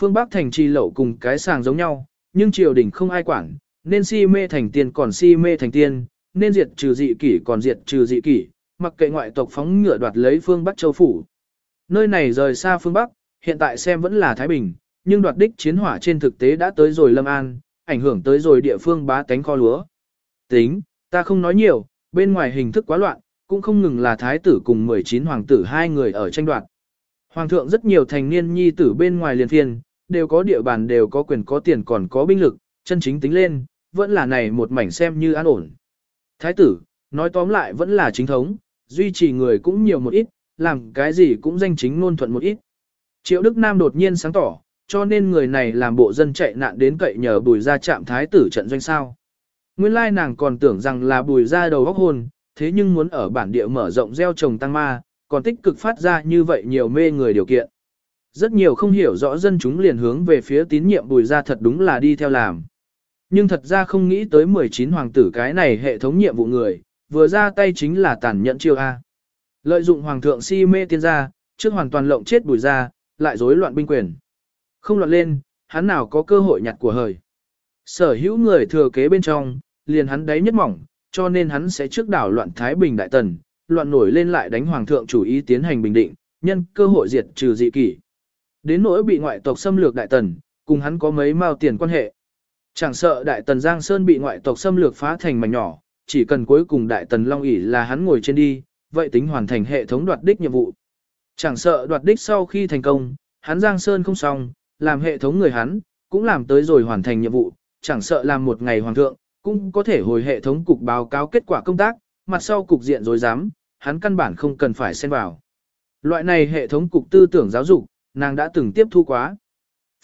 Phương Bắc thành trì lậu cùng cái sàng giống nhau, nhưng triều đình không ai quản, nên si mê thành tiên còn si mê thành tiên, nên diệt trừ dị kỷ còn diệt trừ dị kỷ, mặc kệ ngoại tộc phóng ngựa đoạt lấy phương Bắc châu phủ. Nơi này rời xa phương Bắc, hiện tại xem vẫn là Thái Bình, nhưng đoạt đích chiến hỏa trên thực tế đã tới rồi Lâm An, ảnh hưởng tới rồi địa phương bá tánh kho lúa. Tính, ta không nói nhiều, bên ngoài hình thức quá loạn, cũng không ngừng là thái tử cùng 19 hoàng tử hai người ở tranh đoạt. Hoàng thượng rất nhiều thành niên nhi tử bên ngoài liền phiền, đều có địa bàn đều có quyền có tiền còn có binh lực, chân chính tính lên, vẫn là này một mảnh xem như an ổn. Thái tử, nói tóm lại vẫn là chính thống, duy trì người cũng nhiều một ít, làm cái gì cũng danh chính ngôn thuận một ít. Triệu Đức Nam đột nhiên sáng tỏ, cho nên người này làm bộ dân chạy nạn đến cậy nhờ bùi ra chạm thái tử trận doanh sao. Nguyên lai nàng còn tưởng rằng là bùi ra đầu góc hồn, thế nhưng muốn ở bản địa mở rộng gieo trồng tăng ma, còn tích cực phát ra như vậy nhiều mê người điều kiện. Rất nhiều không hiểu rõ dân chúng liền hướng về phía tín nhiệm bùi ra thật đúng là đi theo làm. Nhưng thật ra không nghĩ tới 19 hoàng tử cái này hệ thống nhiệm vụ người, vừa ra tay chính là tàn nhẫn chiêu A. Lợi dụng hoàng thượng si mê tiên gia, trước hoàn toàn lộng chết bùi ra, lại rối loạn binh quyền. Không loạn lên, hắn nào có cơ hội nhặt của hời. Sở hữu người thừa kế bên trong, liền hắn đáy nhất mỏng, cho nên hắn sẽ trước đảo loạn Thái Bình Đại Tần, loạn nổi lên lại đánh Hoàng thượng chủ ý tiến hành bình định, nhân cơ hội diệt trừ dị kỷ. Đến nỗi bị ngoại tộc xâm lược Đại Tần, cùng hắn có mấy mao tiền quan hệ. Chẳng sợ Đại Tần Giang Sơn bị ngoại tộc xâm lược phá thành mảnh nhỏ, chỉ cần cuối cùng Đại Tần Long ỷ là hắn ngồi trên đi, vậy tính hoàn thành hệ thống đoạt đích nhiệm vụ. Chẳng sợ đoạt đích sau khi thành công, hắn Giang Sơn không xong, làm hệ thống người hắn, cũng làm tới rồi hoàn thành nhiệm vụ, chẳng sợ làm một ngày hoàng thượng, cũng có thể hồi hệ thống cục báo cáo kết quả công tác, mặt sau cục diện rồi dám, hắn căn bản không cần phải xen vào. Loại này hệ thống cục tư tưởng giáo dục, nàng đã từng tiếp thu quá.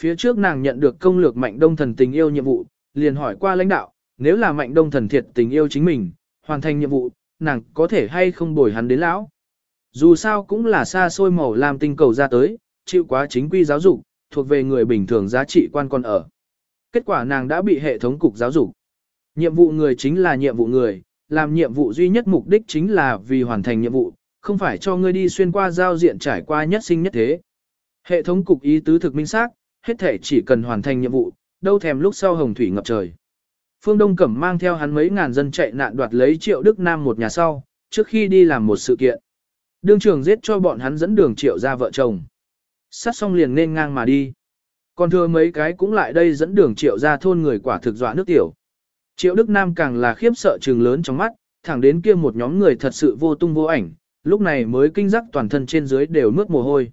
Phía trước nàng nhận được công lược mạnh đông thần tình yêu nhiệm vụ, liền hỏi qua lãnh đạo, nếu là mạnh đông thần thiệt tình yêu chính mình, hoàn thành nhiệm vụ, nàng có thể hay không bồi hắn đến lão. Dù sao cũng là xa xôi màu làm tinh cầu ra tới, chịu quá chính quy giáo dục, thuộc về người bình thường giá trị quan còn ở. Kết quả nàng đã bị hệ thống cục giáo dục. Nhiệm vụ người chính là nhiệm vụ người, làm nhiệm vụ duy nhất mục đích chính là vì hoàn thành nhiệm vụ, không phải cho ngươi đi xuyên qua giao diện trải qua nhất sinh nhất thế. Hệ thống cục ý tứ thực minh xác, hết thể chỉ cần hoàn thành nhiệm vụ, đâu thèm lúc sau hồng thủy ngập trời. Phương Đông Cẩm mang theo hắn mấy ngàn dân chạy nạn đoạt lấy Triệu Đức Nam một nhà sau, trước khi đi làm một sự kiện. Đương trưởng giết cho bọn hắn dẫn đường Triệu ra vợ chồng. Sát xong liền nên ngang mà đi. Còn thừa mấy cái cũng lại đây dẫn đường Triệu ra thôn người quả thực dọa nước tiểu. Triệu Đức Nam càng là khiếp sợ trừng lớn trong mắt, thẳng đến kia một nhóm người thật sự vô tung vô ảnh, lúc này mới kinh giác toàn thân trên dưới đều mướt mồ hôi.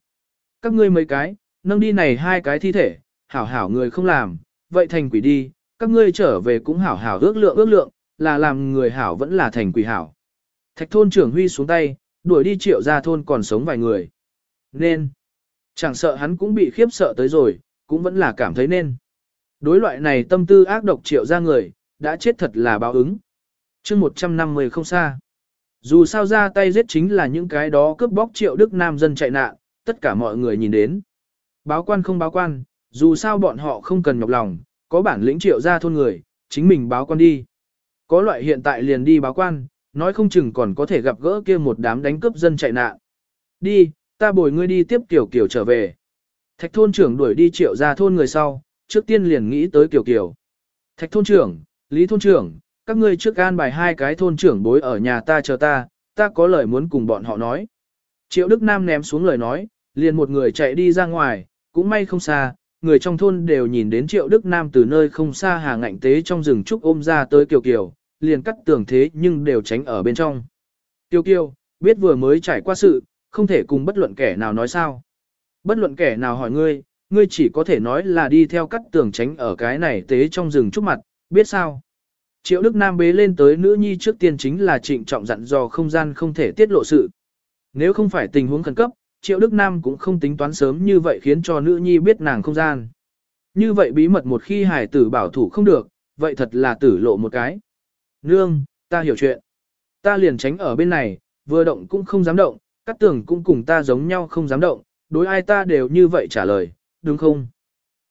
Các ngươi mấy cái, nâng đi này hai cái thi thể, hảo hảo người không làm, vậy thành quỷ đi, các ngươi trở về cũng hảo hảo ước lượng ước lượng, là làm người hảo vẫn là thành quỷ hảo. Thạch thôn trưởng huy xuống tay, đuổi đi triệu ra thôn còn sống vài người. Nên, chẳng sợ hắn cũng bị khiếp sợ tới rồi, cũng vẫn là cảm thấy nên. Đối loại này tâm tư ác độc triệu ra người, đã chết thật là báo ứng. chương 150 không xa. Dù sao ra tay giết chính là những cái đó cướp bóc triệu đức nam dân chạy nạn, tất cả mọi người nhìn đến. Báo quan không báo quan, dù sao bọn họ không cần nhọc lòng, có bản lĩnh triệu ra thôn người, chính mình báo quan đi. Có loại hiện tại liền đi báo quan, nói không chừng còn có thể gặp gỡ kia một đám đánh cướp dân chạy nạn. Đi, ta bồi ngươi đi tiếp Kiều Kiều trở về. Thạch thôn trưởng đuổi đi triệu ra thôn người sau, trước tiên liền nghĩ tới Kiều Kiều. Thạch thôn trưởng, Lý thôn trưởng, các ngươi trước an bài hai cái thôn trưởng bối ở nhà ta chờ ta, ta có lời muốn cùng bọn họ nói. Triệu Đức Nam ném xuống lời nói, liền một người chạy đi ra ngoài, cũng may không xa, người trong thôn đều nhìn đến Triệu Đức Nam từ nơi không xa hà ngạnh tế trong rừng trúc ôm ra tới Kiều Kiều, liền cắt tường thế nhưng đều tránh ở bên trong. Kiều Kiều, biết vừa mới trải qua sự, không thể cùng bất luận kẻ nào nói sao. Bất luận kẻ nào hỏi ngươi, ngươi chỉ có thể nói là đi theo cắt tường tránh ở cái này tế trong rừng trúc mặt, biết sao. Triệu Đức Nam bế lên tới nữ nhi trước tiên chính là trịnh trọng dặn dò không gian không thể tiết lộ sự. Nếu không phải tình huống khẩn cấp, Triệu Đức Nam cũng không tính toán sớm như vậy khiến cho nữ nhi biết nàng không gian. Như vậy bí mật một khi hải tử bảo thủ không được, vậy thật là tử lộ một cái. Nương, ta hiểu chuyện. Ta liền tránh ở bên này, vừa động cũng không dám động, các tưởng cũng cùng ta giống nhau không dám động, đối ai ta đều như vậy trả lời, đúng không?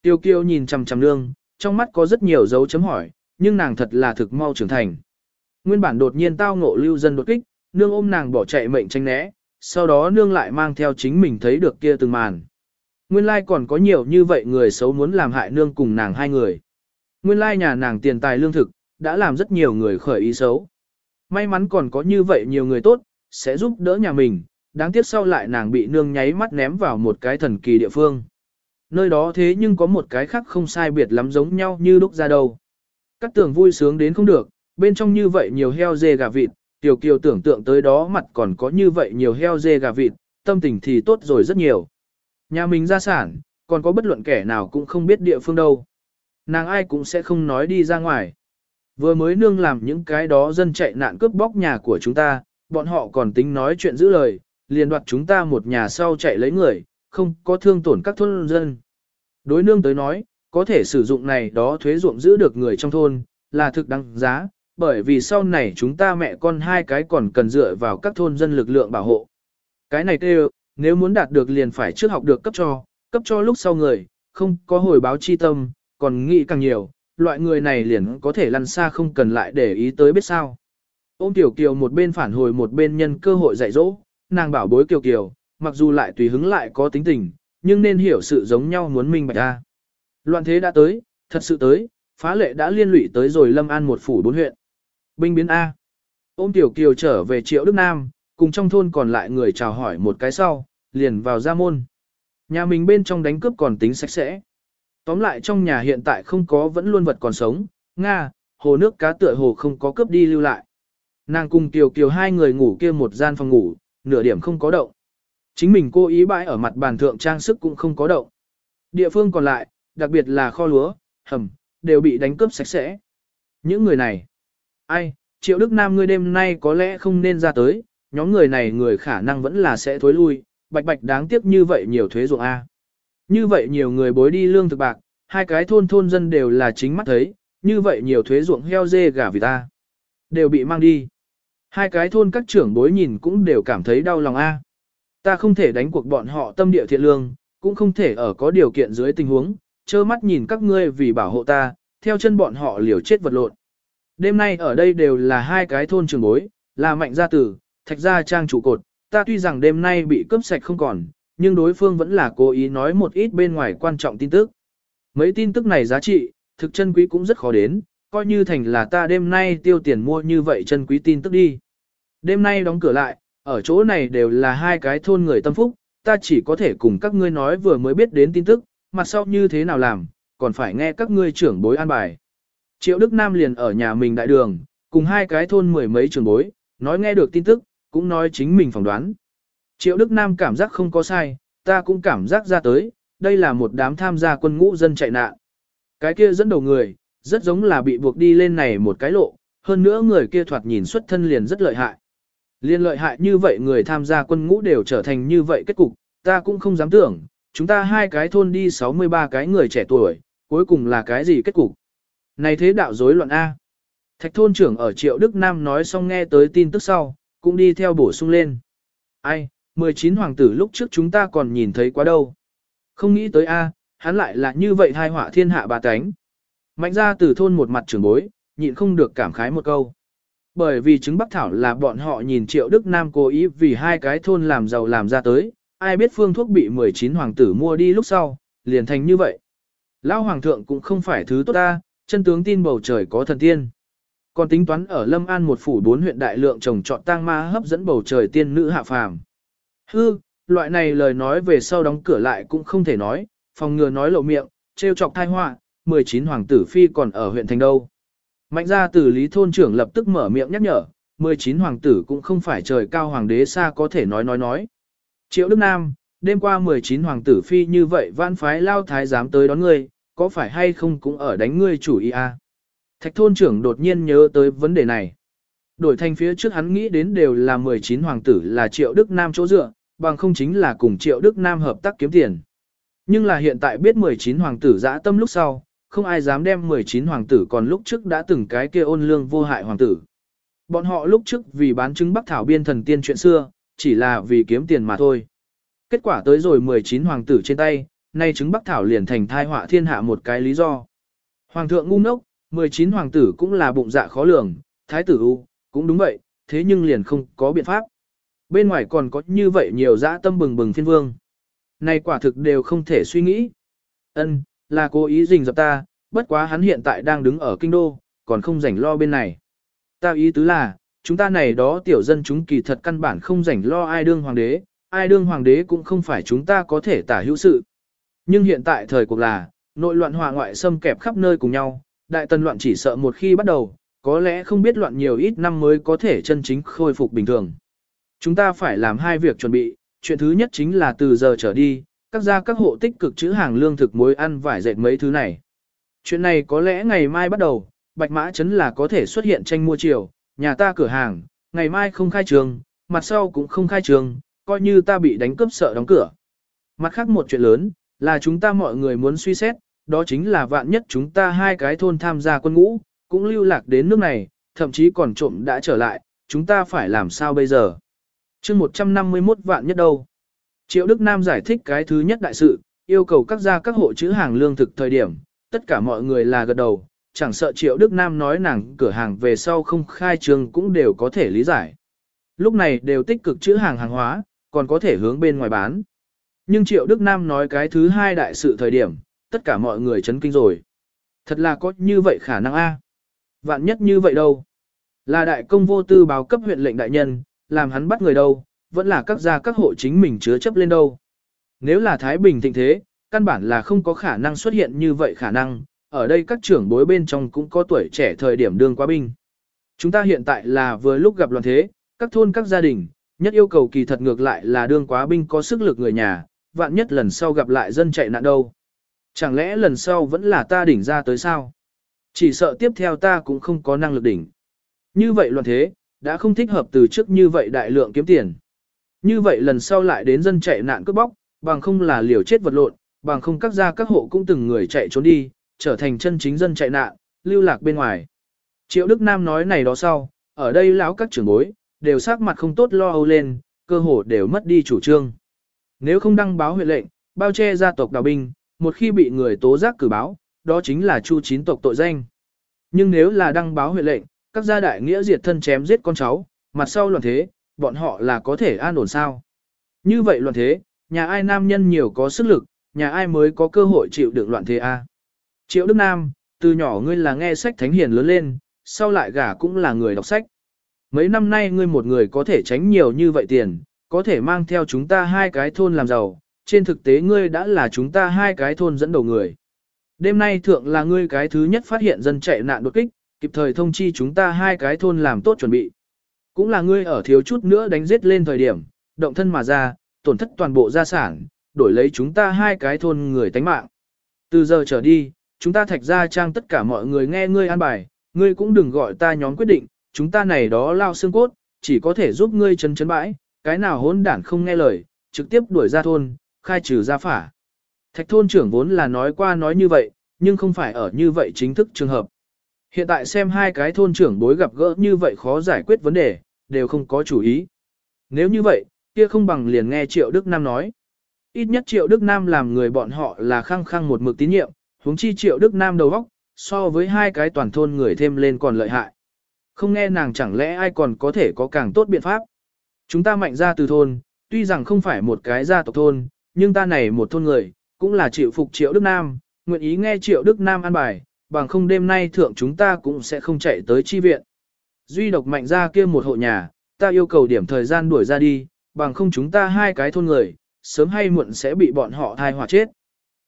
Tiêu kiêu nhìn chằm chằm nương, trong mắt có rất nhiều dấu chấm hỏi, nhưng nàng thật là thực mau trưởng thành. Nguyên bản đột nhiên tao ngộ lưu dân đột kích, nương ôm nàng bỏ chạy mệnh tranh né, sau đó nương lại mang theo chính mình thấy được kia từng màn. Nguyên lai còn có nhiều như vậy người xấu muốn làm hại nương cùng nàng hai người. Nguyên lai nhà nàng tiền tài lương thực, đã làm rất nhiều người khởi ý xấu. May mắn còn có như vậy nhiều người tốt, sẽ giúp đỡ nhà mình, đáng tiếc sau lại nàng bị nương nháy mắt ném vào một cái thần kỳ địa phương. Nơi đó thế nhưng có một cái khác không sai biệt lắm giống nhau như lúc ra đầu. Các tường vui sướng đến không được, bên trong như vậy nhiều heo dê gà vịt, Tiểu Kiều tưởng tượng tới đó mặt còn có như vậy nhiều heo dê gà vịt, tâm tình thì tốt rồi rất nhiều. Nhà mình gia sản, còn có bất luận kẻ nào cũng không biết địa phương đâu. Nàng ai cũng sẽ không nói đi ra ngoài. Vừa mới nương làm những cái đó dân chạy nạn cướp bóc nhà của chúng ta, bọn họ còn tính nói chuyện giữ lời, liền đoạt chúng ta một nhà sau chạy lấy người, không có thương tổn các thôn dân. Đối nương tới nói, có thể sử dụng này đó thuế ruộng giữ được người trong thôn, là thực đáng giá, bởi vì sau này chúng ta mẹ con hai cái còn cần dựa vào các thôn dân lực lượng bảo hộ. Cái này kêu, nếu muốn đạt được liền phải trước học được cấp cho, cấp cho lúc sau người, không có hồi báo chi tâm, còn nghĩ càng nhiều, loại người này liền có thể lăn xa không cần lại để ý tới biết sao. Ôm Tiểu Kiều một bên phản hồi một bên nhân cơ hội dạy dỗ, nàng bảo bối Kiều Kiều, mặc dù lại tùy hứng lại có tính tình, nhưng nên hiểu sự giống nhau muốn minh bạch ra. Loạn thế đã tới, thật sự tới, phá lệ đã liên lụy tới rồi Lâm An một phủ bốn huyện. Binh biến A. Ôm Tiểu Kiều trở về Triệu Đức Nam, cùng trong thôn còn lại người chào hỏi một cái sau, liền vào ra môn. Nhà mình bên trong đánh cướp còn tính sạch sẽ. Tóm lại trong nhà hiện tại không có vẫn luôn vật còn sống, Nga, hồ nước cá tựa hồ không có cướp đi lưu lại. Nàng cùng Kiều Kiều hai người ngủ kia một gian phòng ngủ, nửa điểm không có động. Chính mình cô ý bãi ở mặt bàn thượng trang sức cũng không có động. Địa phương còn lại, đặc biệt là kho lúa, hầm, đều bị đánh cướp sạch sẽ. Những người này, ai, Triệu Đức Nam ngươi đêm nay có lẽ không nên ra tới, nhóm người này người khả năng vẫn là sẽ thối lui, bạch bạch đáng tiếc như vậy nhiều thuế ruộng A. Như vậy nhiều người bối đi lương thực bạc, hai cái thôn thôn dân đều là chính mắt thấy, như vậy nhiều thuế ruộng heo dê gà vì ta. Đều bị mang đi. Hai cái thôn các trưởng bối nhìn cũng đều cảm thấy đau lòng A. Ta không thể đánh cuộc bọn họ tâm địa thiện lương, cũng không thể ở có điều kiện dưới tình huống, trơ mắt nhìn các ngươi vì bảo hộ ta, theo chân bọn họ liều chết vật lộn. Đêm nay ở đây đều là hai cái thôn trường bối, là mạnh gia tử, thạch gia trang trụ cột, ta tuy rằng đêm nay bị cướp sạch không còn, nhưng đối phương vẫn là cố ý nói một ít bên ngoài quan trọng tin tức. Mấy tin tức này giá trị, thực chân quý cũng rất khó đến, coi như thành là ta đêm nay tiêu tiền mua như vậy chân quý tin tức đi. Đêm nay đóng cửa lại, ở chỗ này đều là hai cái thôn người tâm phúc, ta chỉ có thể cùng các ngươi nói vừa mới biết đến tin tức, mặt sau như thế nào làm, còn phải nghe các ngươi trưởng bối an bài. Triệu Đức Nam liền ở nhà mình đại đường, cùng hai cái thôn mười mấy trưởng bối, nói nghe được tin tức, cũng nói chính mình phỏng đoán. Triệu Đức Nam cảm giác không có sai, ta cũng cảm giác ra tới, đây là một đám tham gia quân ngũ dân chạy nạn. Cái kia dẫn đầu người, rất giống là bị buộc đi lên này một cái lộ, hơn nữa người kia thoạt nhìn xuất thân liền rất lợi hại. Liên lợi hại như vậy người tham gia quân ngũ đều trở thành như vậy kết cục, ta cũng không dám tưởng, chúng ta hai cái thôn đi 63 cái người trẻ tuổi, cuối cùng là cái gì kết cục. Này thế đạo rối loạn A. Thạch thôn trưởng ở Triệu Đức Nam nói xong nghe tới tin tức sau, cũng đi theo bổ sung lên. Ai, 19 hoàng tử lúc trước chúng ta còn nhìn thấy quá đâu. Không nghĩ tới A, hắn lại là như vậy hai họa thiên hạ bà tánh. Mạnh ra từ thôn một mặt trưởng bối, nhịn không được cảm khái một câu. Bởi vì trứng bắc thảo là bọn họ nhìn triệu Đức Nam cố ý vì hai cái thôn làm giàu làm ra tới, ai biết phương thuốc bị 19 hoàng tử mua đi lúc sau, liền thành như vậy. Lão hoàng thượng cũng không phải thứ tốt ta, chân tướng tin bầu trời có thần tiên. Còn tính toán ở Lâm An một phủ bốn huyện đại lượng trồng trọt tang ma hấp dẫn bầu trời tiên nữ hạ phàm. Hư, loại này lời nói về sau đóng cửa lại cũng không thể nói, phòng ngừa nói lộ miệng, trêu chọc thai họa, 19 hoàng tử phi còn ở huyện thành đâu. Mạnh ra từ lý thôn trưởng lập tức mở miệng nhắc nhở, 19 hoàng tử cũng không phải trời cao hoàng đế xa có thể nói nói nói. Triệu Đức Nam, đêm qua 19 hoàng tử phi như vậy vãn phái lao thái dám tới đón ngươi, có phải hay không cũng ở đánh ngươi chủ ý à? Thạch thôn trưởng đột nhiên nhớ tới vấn đề này. Đổi thành phía trước hắn nghĩ đến đều là 19 hoàng tử là Triệu Đức Nam chỗ dựa, bằng không chính là cùng Triệu Đức Nam hợp tác kiếm tiền. Nhưng là hiện tại biết 19 hoàng tử dã tâm lúc sau, không ai dám đem 19 hoàng tử còn lúc trước đã từng cái kia ôn lương vô hại hoàng tử. Bọn họ lúc trước vì bán trứng bắc thảo biên thần tiên chuyện xưa, chỉ là vì kiếm tiền mà thôi. Kết quả tới rồi 19 hoàng tử trên tay, nay trứng bắc thảo liền thành thai họa thiên hạ một cái lý do. Hoàng thượng ngu ngốc, 19 hoàng tử cũng là bụng dạ khó lường, thái tử u, cũng đúng vậy, thế nhưng liền không có biện pháp. Bên ngoài còn có như vậy nhiều dã tâm bừng bừng phiên vương. Này quả thực đều không thể suy nghĩ. Ân, là cố ý rình dập ta, bất quá hắn hiện tại đang đứng ở kinh đô, còn không rảnh lo bên này. Ta ý tứ là, chúng ta này đó tiểu dân chúng kỳ thật căn bản không rảnh lo ai đương hoàng đế, ai đương hoàng đế cũng không phải chúng ta có thể tả hữu sự. Nhưng hiện tại thời cuộc là, nội loạn hòa ngoại xâm kẹp khắp nơi cùng nhau, đại tần loạn chỉ sợ một khi bắt đầu, có lẽ không biết loạn nhiều ít năm mới có thể chân chính khôi phục bình thường. Chúng ta phải làm hai việc chuẩn bị, chuyện thứ nhất chính là từ giờ trở đi, các gia các hộ tích cực chữ hàng lương thực muối ăn vải dệt mấy thứ này. Chuyện này có lẽ ngày mai bắt đầu, Bạch Mã Trấn là có thể xuất hiện tranh mua chiều, nhà ta cửa hàng, ngày mai không khai trường, mặt sau cũng không khai trường, coi như ta bị đánh cướp sợ đóng cửa. Mặt khác một chuyện lớn, là chúng ta mọi người muốn suy xét, đó chính là vạn nhất chúng ta hai cái thôn tham gia quân ngũ, cũng lưu lạc đến nước này, thậm chí còn trộm đã trở lại, chúng ta phải làm sao bây giờ? chương 151 vạn nhất đâu? Triệu Đức Nam giải thích cái thứ nhất đại sự, yêu cầu các gia các hộ chữ hàng lương thực thời điểm, tất cả mọi người là gật đầu, chẳng sợ Triệu Đức Nam nói nàng cửa hàng về sau không khai trương cũng đều có thể lý giải. Lúc này đều tích cực chữ hàng hàng hóa, còn có thể hướng bên ngoài bán. Nhưng Triệu Đức Nam nói cái thứ hai đại sự thời điểm, tất cả mọi người chấn kinh rồi. Thật là có như vậy khả năng a? Vạn nhất như vậy đâu? Là đại công vô tư báo cấp huyện lệnh đại nhân, làm hắn bắt người đâu, vẫn là các gia các hộ chính mình chứa chấp lên đâu. Nếu là Thái Bình thịnh thế, căn bản là không có khả năng xuất hiện như vậy khả năng, ở đây các trưởng bối bên trong cũng có tuổi trẻ thời điểm đương quá binh. Chúng ta hiện tại là vừa lúc gặp loạn thế, các thôn các gia đình, nhất yêu cầu kỳ thật ngược lại là đương quá binh có sức lực người nhà, vạn nhất lần sau gặp lại dân chạy nạn đâu. Chẳng lẽ lần sau vẫn là ta đỉnh ra tới sao? Chỉ sợ tiếp theo ta cũng không có năng lực đỉnh. Như vậy loạn thế, đã không thích hợp từ trước như vậy đại lượng kiếm tiền. Như vậy lần sau lại đến dân chạy nạn cướp bóc, bằng không là liều chết vật lộn, bằng không các gia các hộ cũng từng người chạy trốn đi, trở thành chân chính dân chạy nạn, lưu lạc bên ngoài. Triệu Đức Nam nói này đó sau, ở đây lão các trưởng bối, đều sắc mặt không tốt lo âu lên, cơ hồ đều mất đi chủ trương. Nếu không đăng báo huyện lệnh, bao che gia tộc đào binh, một khi bị người tố giác cử báo, đó chính là chu chín tộc tội danh. Nhưng nếu là đăng báo huyện lệnh, các gia đại nghĩa diệt thân chém giết con cháu, mặt sau loạn thế, bọn họ là có thể an ổn sao. Như vậy loạn thế, nhà ai nam nhân nhiều có sức lực, nhà ai mới có cơ hội chịu đựng loạn thế a. Triệu Đức Nam, từ nhỏ ngươi là nghe sách thánh hiền lớn lên, sau lại gả cũng là người đọc sách. Mấy năm nay ngươi một người có thể tránh nhiều như vậy tiền, có thể mang theo chúng ta hai cái thôn làm giàu, trên thực tế ngươi đã là chúng ta hai cái thôn dẫn đầu người. Đêm nay thượng là ngươi cái thứ nhất phát hiện dân chạy nạn đột kích, kịp thời thông chi chúng ta hai cái thôn làm tốt chuẩn bị. Cũng là ngươi ở thiếu chút nữa đánh giết lên thời điểm, động thân mà ra, tổn thất toàn bộ gia sản, đổi lấy chúng ta hai cái thôn người tánh mạng. Từ giờ trở đi, chúng ta thạch ra trang tất cả mọi người nghe ngươi an bài, ngươi cũng đừng gọi ta nhóm quyết định, chúng ta này đó lao xương cốt, chỉ có thể giúp ngươi chân chấn bãi, cái nào hỗn đản không nghe lời, trực tiếp đuổi ra thôn, khai trừ gia phả. Thạch thôn trưởng vốn là nói qua nói như vậy, nhưng không phải ở như vậy chính thức trường hợp. Hiện tại xem hai cái thôn trưởng bối gặp gỡ như vậy khó giải quyết vấn đề, đều không có chủ ý. Nếu như vậy, kia không bằng liền nghe Triệu Đức Nam nói. Ít nhất Triệu Đức Nam làm người bọn họ là khăng khăng một mực tín nhiệm, huống chi Triệu Đức Nam đầu óc, so với hai cái toàn thôn người thêm lên còn lợi hại. Không nghe nàng chẳng lẽ ai còn có thể có càng tốt biện pháp. Chúng ta mạnh ra từ thôn, tuy rằng không phải một cái gia tộc thôn, nhưng ta này một thôn người, cũng là chịu phục Triệu Đức Nam, nguyện ý nghe Triệu Đức Nam an bài, bằng không đêm nay thượng chúng ta cũng sẽ không chạy tới chi viện. Duy độc mạnh ra kia một hộ nhà, ta yêu cầu điểm thời gian đuổi ra đi, bằng không chúng ta hai cái thôn người, sớm hay muộn sẽ bị bọn họ thai hỏa chết.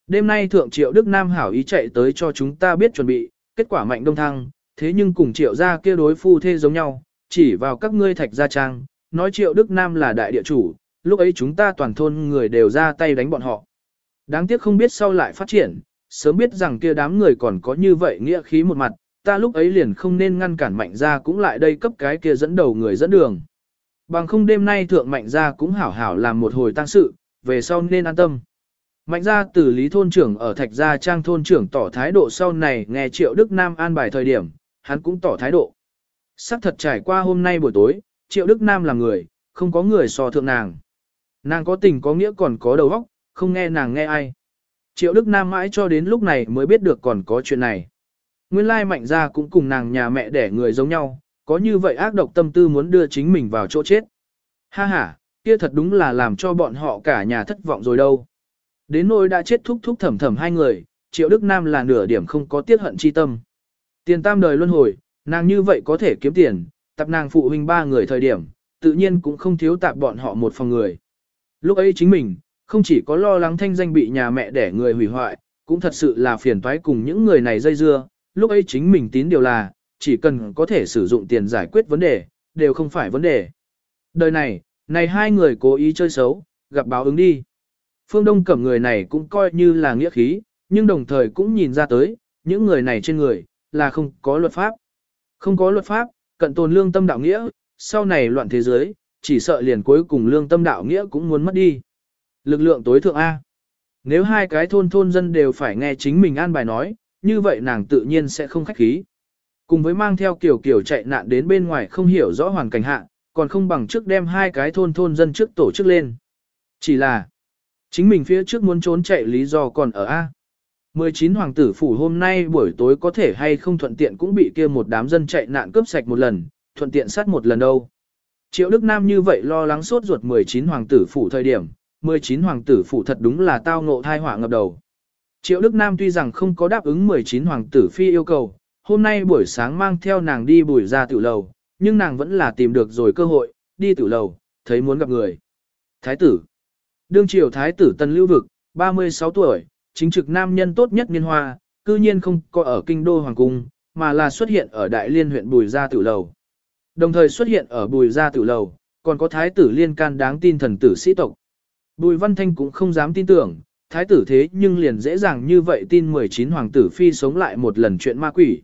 Đêm nay thượng triệu Đức Nam hảo ý chạy tới cho chúng ta biết chuẩn bị, kết quả mạnh đông thăng, thế nhưng cùng triệu gia kia đối phu thê giống nhau, chỉ vào các ngươi thạch gia trang, nói triệu Đức Nam là đại địa chủ, lúc ấy chúng ta toàn thôn người đều ra tay đánh bọn họ. Đáng tiếc không biết sau lại phát triển, sớm biết rằng kia đám người còn có như vậy nghĩa khí một mặt, ta lúc ấy liền không nên ngăn cản mạnh ra cũng lại đây cấp cái kia dẫn đầu người dẫn đường. Bằng không đêm nay thượng mạnh ra cũng hảo hảo làm một hồi tăng sự, về sau nên an tâm. Mạnh ra từ lý thôn trưởng ở thạch gia trang thôn trưởng tỏ thái độ sau này nghe triệu Đức Nam an bài thời điểm, hắn cũng tỏ thái độ. Sắc thật trải qua hôm nay buổi tối, triệu Đức Nam là người, không có người so thượng nàng. Nàng có tình có nghĩa còn có đầu óc, không nghe nàng nghe ai. Triệu Đức Nam mãi cho đến lúc này mới biết được còn có chuyện này. Nguyên lai mạnh ra cũng cùng nàng nhà mẹ đẻ người giống nhau, có như vậy ác độc tâm tư muốn đưa chính mình vào chỗ chết. Ha ha, kia thật đúng là làm cho bọn họ cả nhà thất vọng rồi đâu. Đến nỗi đã chết thúc thúc thầm thầm hai người, Triệu Đức Nam là nửa điểm không có tiết hận chi tâm. Tiền tam đời luân hồi, nàng như vậy có thể kiếm tiền, tập nàng phụ huynh ba người thời điểm, tự nhiên cũng không thiếu tạp bọn họ một phòng người. Lúc ấy chính mình, không chỉ có lo lắng thanh danh bị nhà mẹ đẻ người hủy hoại, cũng thật sự là phiền toái cùng những người này dây dưa, lúc ấy chính mình tín điều là, chỉ cần có thể sử dụng tiền giải quyết vấn đề, đều không phải vấn đề. Đời này, này hai người cố ý chơi xấu, gặp báo ứng đi. Phương Đông cẩm người này cũng coi như là nghĩa khí, nhưng đồng thời cũng nhìn ra tới, những người này trên người, là không có luật pháp. Không có luật pháp, cận tồn lương tâm đạo nghĩa, sau này loạn thế giới, chỉ sợ liền cuối cùng lương tâm đạo nghĩa cũng muốn mất đi. Lực lượng tối thượng A. Nếu hai cái thôn thôn dân đều phải nghe chính mình an bài nói, như vậy nàng tự nhiên sẽ không khách khí. Cùng với mang theo kiểu kiểu chạy nạn đến bên ngoài không hiểu rõ hoàn cảnh hạ, còn không bằng trước đem hai cái thôn thôn dân trước tổ chức lên. Chỉ là, chính mình phía trước muốn trốn chạy lý do còn ở A. 19 hoàng tử phủ hôm nay buổi tối có thể hay không thuận tiện cũng bị kia một đám dân chạy nạn cướp sạch một lần, thuận tiện sát một lần đâu. Triệu Đức Nam như vậy lo lắng sốt ruột 19 hoàng tử phủ thời điểm, 19 hoàng tử phủ thật đúng là tao ngộ thai họa ngập đầu. Triệu Đức Nam tuy rằng không có đáp ứng 19 hoàng tử phi yêu cầu, hôm nay buổi sáng mang theo nàng đi bùi ra tiểu lầu, nhưng nàng vẫn là tìm được rồi cơ hội, đi tiểu lầu, thấy muốn gặp người. Thái tử Đương triều thái tử Tân Lưu Vực, 36 tuổi, chính trực nam nhân tốt nhất niên hoa, cư nhiên không có ở kinh đô hoàng cung, mà là xuất hiện ở đại liên huyện bùi gia Tử lầu. Đồng thời xuất hiện ở bùi gia Tử lầu, còn có thái tử liên can đáng tin thần tử sĩ tộc. Bùi Văn Thanh cũng không dám tin tưởng, thái tử thế nhưng liền dễ dàng như vậy tin 19 hoàng tử phi sống lại một lần chuyện ma quỷ.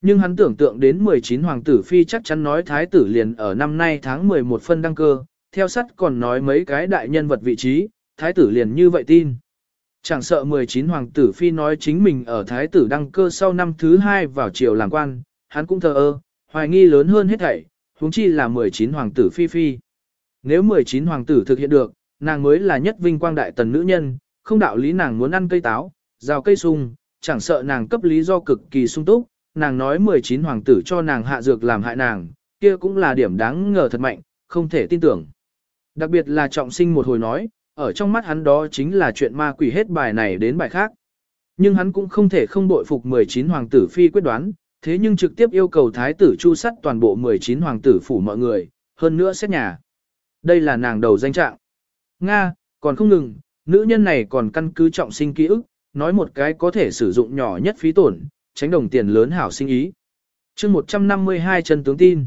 Nhưng hắn tưởng tượng đến 19 hoàng tử phi chắc chắn nói thái tử liền ở năm nay tháng 11 phân đăng cơ, theo sắt còn nói mấy cái đại nhân vật vị trí, thái tử liền như vậy tin. Chẳng sợ 19 hoàng tử phi nói chính mình ở thái tử đăng cơ sau năm thứ hai vào triều làm quan, hắn cũng thờ ơ, hoài nghi lớn hơn hết thảy, huống chi là 19 hoàng tử phi phi. Nếu 19 hoàng tử thực hiện được, nàng mới là nhất vinh quang đại tần nữ nhân, không đạo lý nàng muốn ăn cây táo, rào cây sung, chẳng sợ nàng cấp lý do cực kỳ sung túc, nàng nói 19 hoàng tử cho nàng hạ dược làm hại nàng, kia cũng là điểm đáng ngờ thật mạnh, không thể tin tưởng. Đặc biệt là trọng sinh một hồi nói, ở trong mắt hắn đó chính là chuyện ma quỷ hết bài này đến bài khác. Nhưng hắn cũng không thể không bội phục 19 hoàng tử phi quyết đoán, thế nhưng trực tiếp yêu cầu thái tử chu sắt toàn bộ 19 hoàng tử phủ mọi người, hơn nữa xét nhà. Đây là nàng đầu danh trạng. Nga, còn không ngừng, nữ nhân này còn căn cứ trọng sinh ký ức, nói một cái có thể sử dụng nhỏ nhất phí tổn, tránh đồng tiền lớn hảo sinh ý. chương 152 chân tướng tin.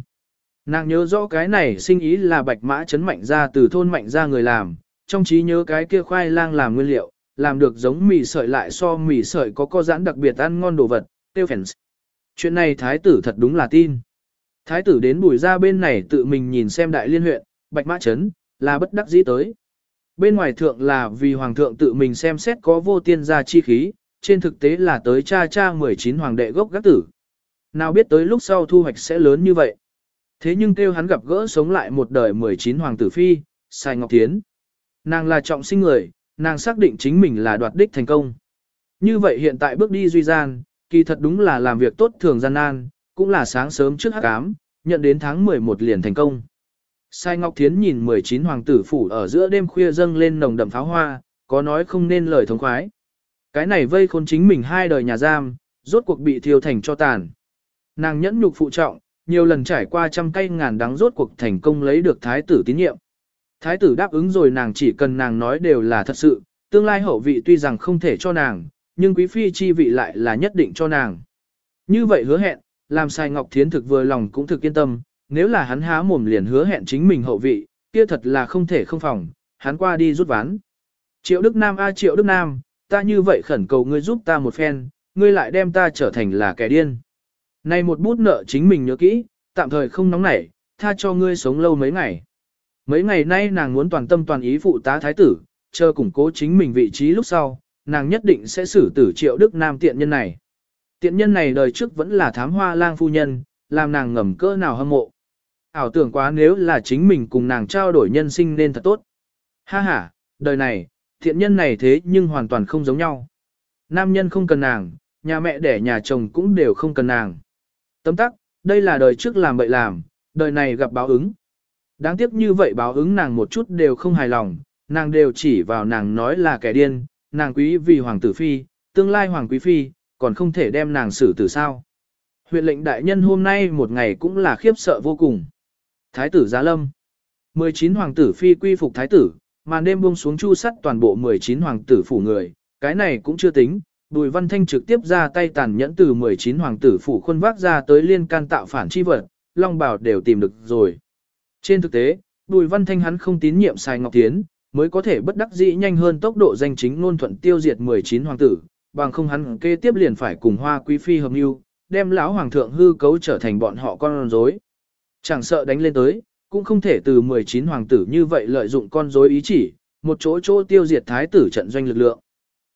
Nàng nhớ rõ cái này sinh ý là bạch mã chấn mạnh ra từ thôn mạnh ra người làm, trong trí nhớ cái kia khoai lang làm nguyên liệu, làm được giống mì sợi lại so mì sợi có co giãn đặc biệt ăn ngon đồ vật, tiêu phèn. Chuyện này thái tử thật đúng là tin. Thái tử đến bùi ra bên này tự mình nhìn xem đại liên huyện, bạch mã chấn, là bất đắc dĩ tới. Bên ngoài thượng là vì hoàng thượng tự mình xem xét có vô tiên gia chi khí, trên thực tế là tới cha cha 19 hoàng đệ gốc gác tử. Nào biết tới lúc sau thu hoạch sẽ lớn như vậy. Thế nhưng kêu hắn gặp gỡ sống lại một đời 19 hoàng tử phi, Sài Ngọc tiến Nàng là trọng sinh người, nàng xác định chính mình là đoạt đích thành công. Như vậy hiện tại bước đi duy gian, kỳ thật đúng là làm việc tốt thường gian nan, cũng là sáng sớm trước hắc ám, nhận đến tháng 11 liền thành công. Sai Ngọc Thiến nhìn 19 hoàng tử phủ ở giữa đêm khuya dâng lên nồng đậm pháo hoa, có nói không nên lời thống khoái. Cái này vây khôn chính mình hai đời nhà giam, rốt cuộc bị thiêu thành cho tàn. Nàng nhẫn nhục phụ trọng, nhiều lần trải qua trăm cây ngàn đắng rốt cuộc thành công lấy được thái tử tín nhiệm. Thái tử đáp ứng rồi nàng chỉ cần nàng nói đều là thật sự, tương lai hậu vị tuy rằng không thể cho nàng, nhưng quý phi chi vị lại là nhất định cho nàng. Như vậy hứa hẹn, làm sai Ngọc Thiến thực vừa lòng cũng thực yên tâm, nếu là hắn há mồm liền hứa hẹn chính mình hậu vị, kia thật là không thể không phòng, hắn qua đi rút ván. Triệu Đức Nam a Triệu Đức Nam, ta như vậy khẩn cầu ngươi giúp ta một phen, ngươi lại đem ta trở thành là kẻ điên. Này một bút nợ chính mình nhớ kỹ, tạm thời không nóng nảy, tha cho ngươi sống lâu mấy ngày. Mấy ngày nay nàng muốn toàn tâm toàn ý phụ tá thái tử, chờ củng cố chính mình vị trí lúc sau, nàng nhất định sẽ xử tử triệu đức nam tiện nhân này. Tiện nhân này đời trước vẫn là thám hoa lang phu nhân, làm nàng ngầm cỡ nào hâm mộ. Ảo tưởng quá nếu là chính mình cùng nàng trao đổi nhân sinh nên thật tốt. Ha ha, đời này, thiện nhân này thế nhưng hoàn toàn không giống nhau. Nam nhân không cần nàng, nhà mẹ đẻ nhà chồng cũng đều không cần nàng. Tấm tắc, đây là đời trước làm bậy làm, đời này gặp báo ứng. Đáng tiếc như vậy báo ứng nàng một chút đều không hài lòng, nàng đều chỉ vào nàng nói là kẻ điên, nàng quý vì hoàng tử phi, tương lai hoàng quý phi, còn không thể đem nàng xử tử sao. Huyện lệnh đại nhân hôm nay một ngày cũng là khiếp sợ vô cùng. Thái tử Giá Lâm 19 hoàng tử phi quy phục thái tử, màn đêm buông xuống chu sắt toàn bộ 19 hoàng tử phủ người, cái này cũng chưa tính, Bùi Văn Thanh trực tiếp ra tay tàn nhẫn từ 19 hoàng tử phủ khuôn vác ra tới liên can tạo phản chi vật, Long Bảo đều tìm được rồi. Trên thực tế, Bùi Văn Thanh hắn không tín nhiệm Sai Ngọc Tiến, mới có thể bất đắc dĩ nhanh hơn tốc độ danh chính ngôn thuận tiêu diệt 19 hoàng tử, bằng không hắn kế tiếp liền phải cùng Hoa Quý phi hợp lưu, đem lão hoàng thượng hư cấu trở thành bọn họ con rối. Chẳng sợ đánh lên tới, cũng không thể từ 19 hoàng tử như vậy lợi dụng con rối ý chỉ, một chỗ chỗ tiêu diệt thái tử trận doanh lực lượng.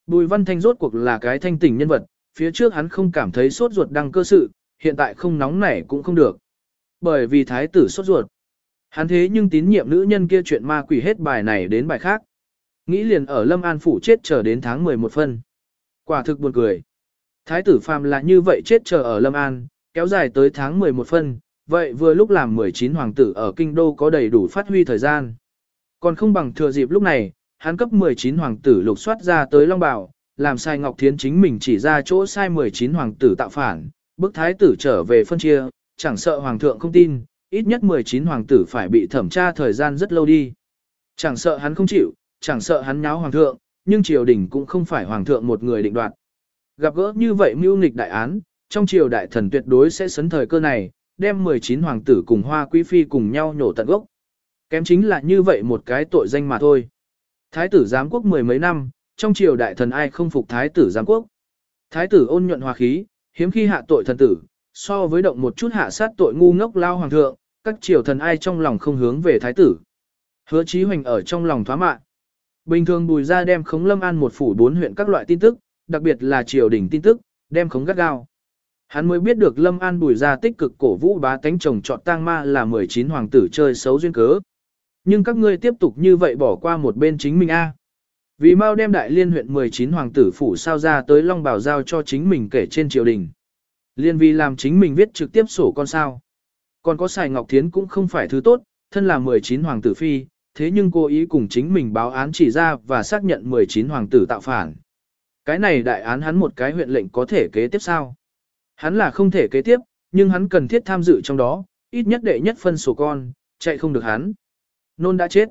Bùi Văn Thanh rốt cuộc là cái thanh tỉnh nhân vật, phía trước hắn không cảm thấy sốt ruột đăng cơ sự, hiện tại không nóng nảy cũng không được. Bởi vì thái tử sốt ruột. Hắn thế nhưng tín nhiệm nữ nhân kia chuyện ma quỷ hết bài này đến bài khác. Nghĩ liền ở Lâm An phủ chết chờ đến tháng 11 phân. Quả thực buồn cười. Thái tử phàm là như vậy chết chờ ở Lâm An, kéo dài tới tháng 11 phân, vậy vừa lúc làm 19 hoàng tử ở kinh đô có đầy đủ phát huy thời gian. Còn không bằng thừa dịp lúc này, hắn cấp 19 hoàng tử lục soát ra tới Long Bảo, làm sai Ngọc Thiến chính mình chỉ ra chỗ sai 19 hoàng tử tạo phản, bức thái tử trở về phân chia, chẳng sợ hoàng thượng không tin, ít nhất 19 hoàng tử phải bị thẩm tra thời gian rất lâu đi. Chẳng sợ hắn không chịu, chẳng sợ hắn nháo hoàng thượng, nhưng triều đình cũng không phải hoàng thượng một người định đoạt. Gặp gỡ như vậy mưu nghịch đại án, trong triều đại thần tuyệt đối sẽ sấn thời cơ này, đem 19 hoàng tử cùng hoa quý phi cùng nhau nhổ tận gốc. Kém chính là như vậy một cái tội danh mà thôi. Thái tử giám quốc mười mấy năm, trong triều đại thần ai không phục thái tử giám quốc. Thái tử ôn nhuận hòa khí, hiếm khi hạ tội thần tử, so với động một chút hạ sát tội ngu ngốc lao hoàng thượng, các triều thần ai trong lòng không hướng về thái tử. Hứa chí hoành ở trong lòng thoá mạn. Bình thường bùi ra đem khống lâm an một phủ bốn huyện các loại tin tức, đặc biệt là triều đình tin tức, đem khống gắt gao. Hắn mới biết được lâm an bùi ra tích cực cổ vũ bá tánh chồng chọn tang ma là 19 hoàng tử chơi xấu duyên cớ. Nhưng các ngươi tiếp tục như vậy bỏ qua một bên chính mình a. Vì mau đem đại liên huyện 19 hoàng tử phủ sao ra tới Long Bảo giao cho chính mình kể trên triều đình. Liên vi làm chính mình viết trực tiếp sổ con sao. Còn có xài Ngọc Thiến cũng không phải thứ tốt, thân là 19 hoàng tử phi, thế nhưng cô ý cùng chính mình báo án chỉ ra và xác nhận 19 hoàng tử tạo phản. Cái này đại án hắn một cái huyện lệnh có thể kế tiếp sao? Hắn là không thể kế tiếp, nhưng hắn cần thiết tham dự trong đó, ít nhất đệ nhất phân sổ con, chạy không được hắn. Nôn đã chết.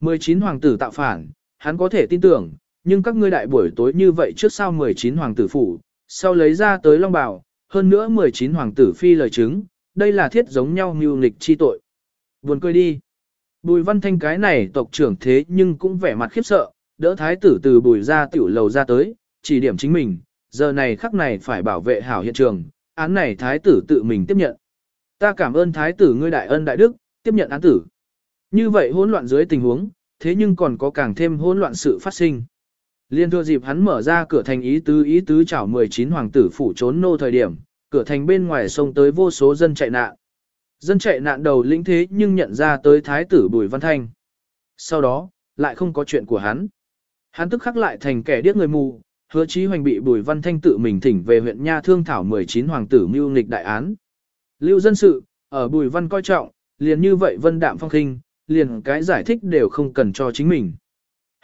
19 hoàng tử tạo phản, hắn có thể tin tưởng, nhưng các ngươi đại buổi tối như vậy trước sau 19 hoàng tử phủ, sau lấy ra tới Long Bảo, hơn nữa 19 hoàng tử phi lời chứng, đây là thiết giống nhau mưu nghịch chi tội. Buồn cười đi. Bùi văn thanh cái này tộc trưởng thế nhưng cũng vẻ mặt khiếp sợ, đỡ thái tử từ bùi ra tiểu lầu ra tới, chỉ điểm chính mình, giờ này khắc này phải bảo vệ hảo hiện trường, án này thái tử tự mình tiếp nhận. Ta cảm ơn thái tử ngươi đại ân đại đức, tiếp nhận án tử. Như vậy hỗn loạn dưới tình huống, thế nhưng còn có càng thêm hỗn loạn sự phát sinh. Liên thua dịp hắn mở ra cửa thành ý tứ ý tứ chảo 19 hoàng tử phủ trốn nô thời điểm, cửa thành bên ngoài sông tới vô số dân chạy nạn. Dân chạy nạn đầu lĩnh thế nhưng nhận ra tới thái tử Bùi Văn Thanh. Sau đó, lại không có chuyện của hắn. Hắn tức khắc lại thành kẻ điếc người mù, hứa chí hoành bị Bùi Văn Thanh tự mình thỉnh về huyện Nha Thương Thảo 19 hoàng tử mưu nghịch đại án. Lưu dân sự, ở Bùi Văn coi trọng, liền như vậy vân đạm phong khinh, liền cái giải thích đều không cần cho chính mình.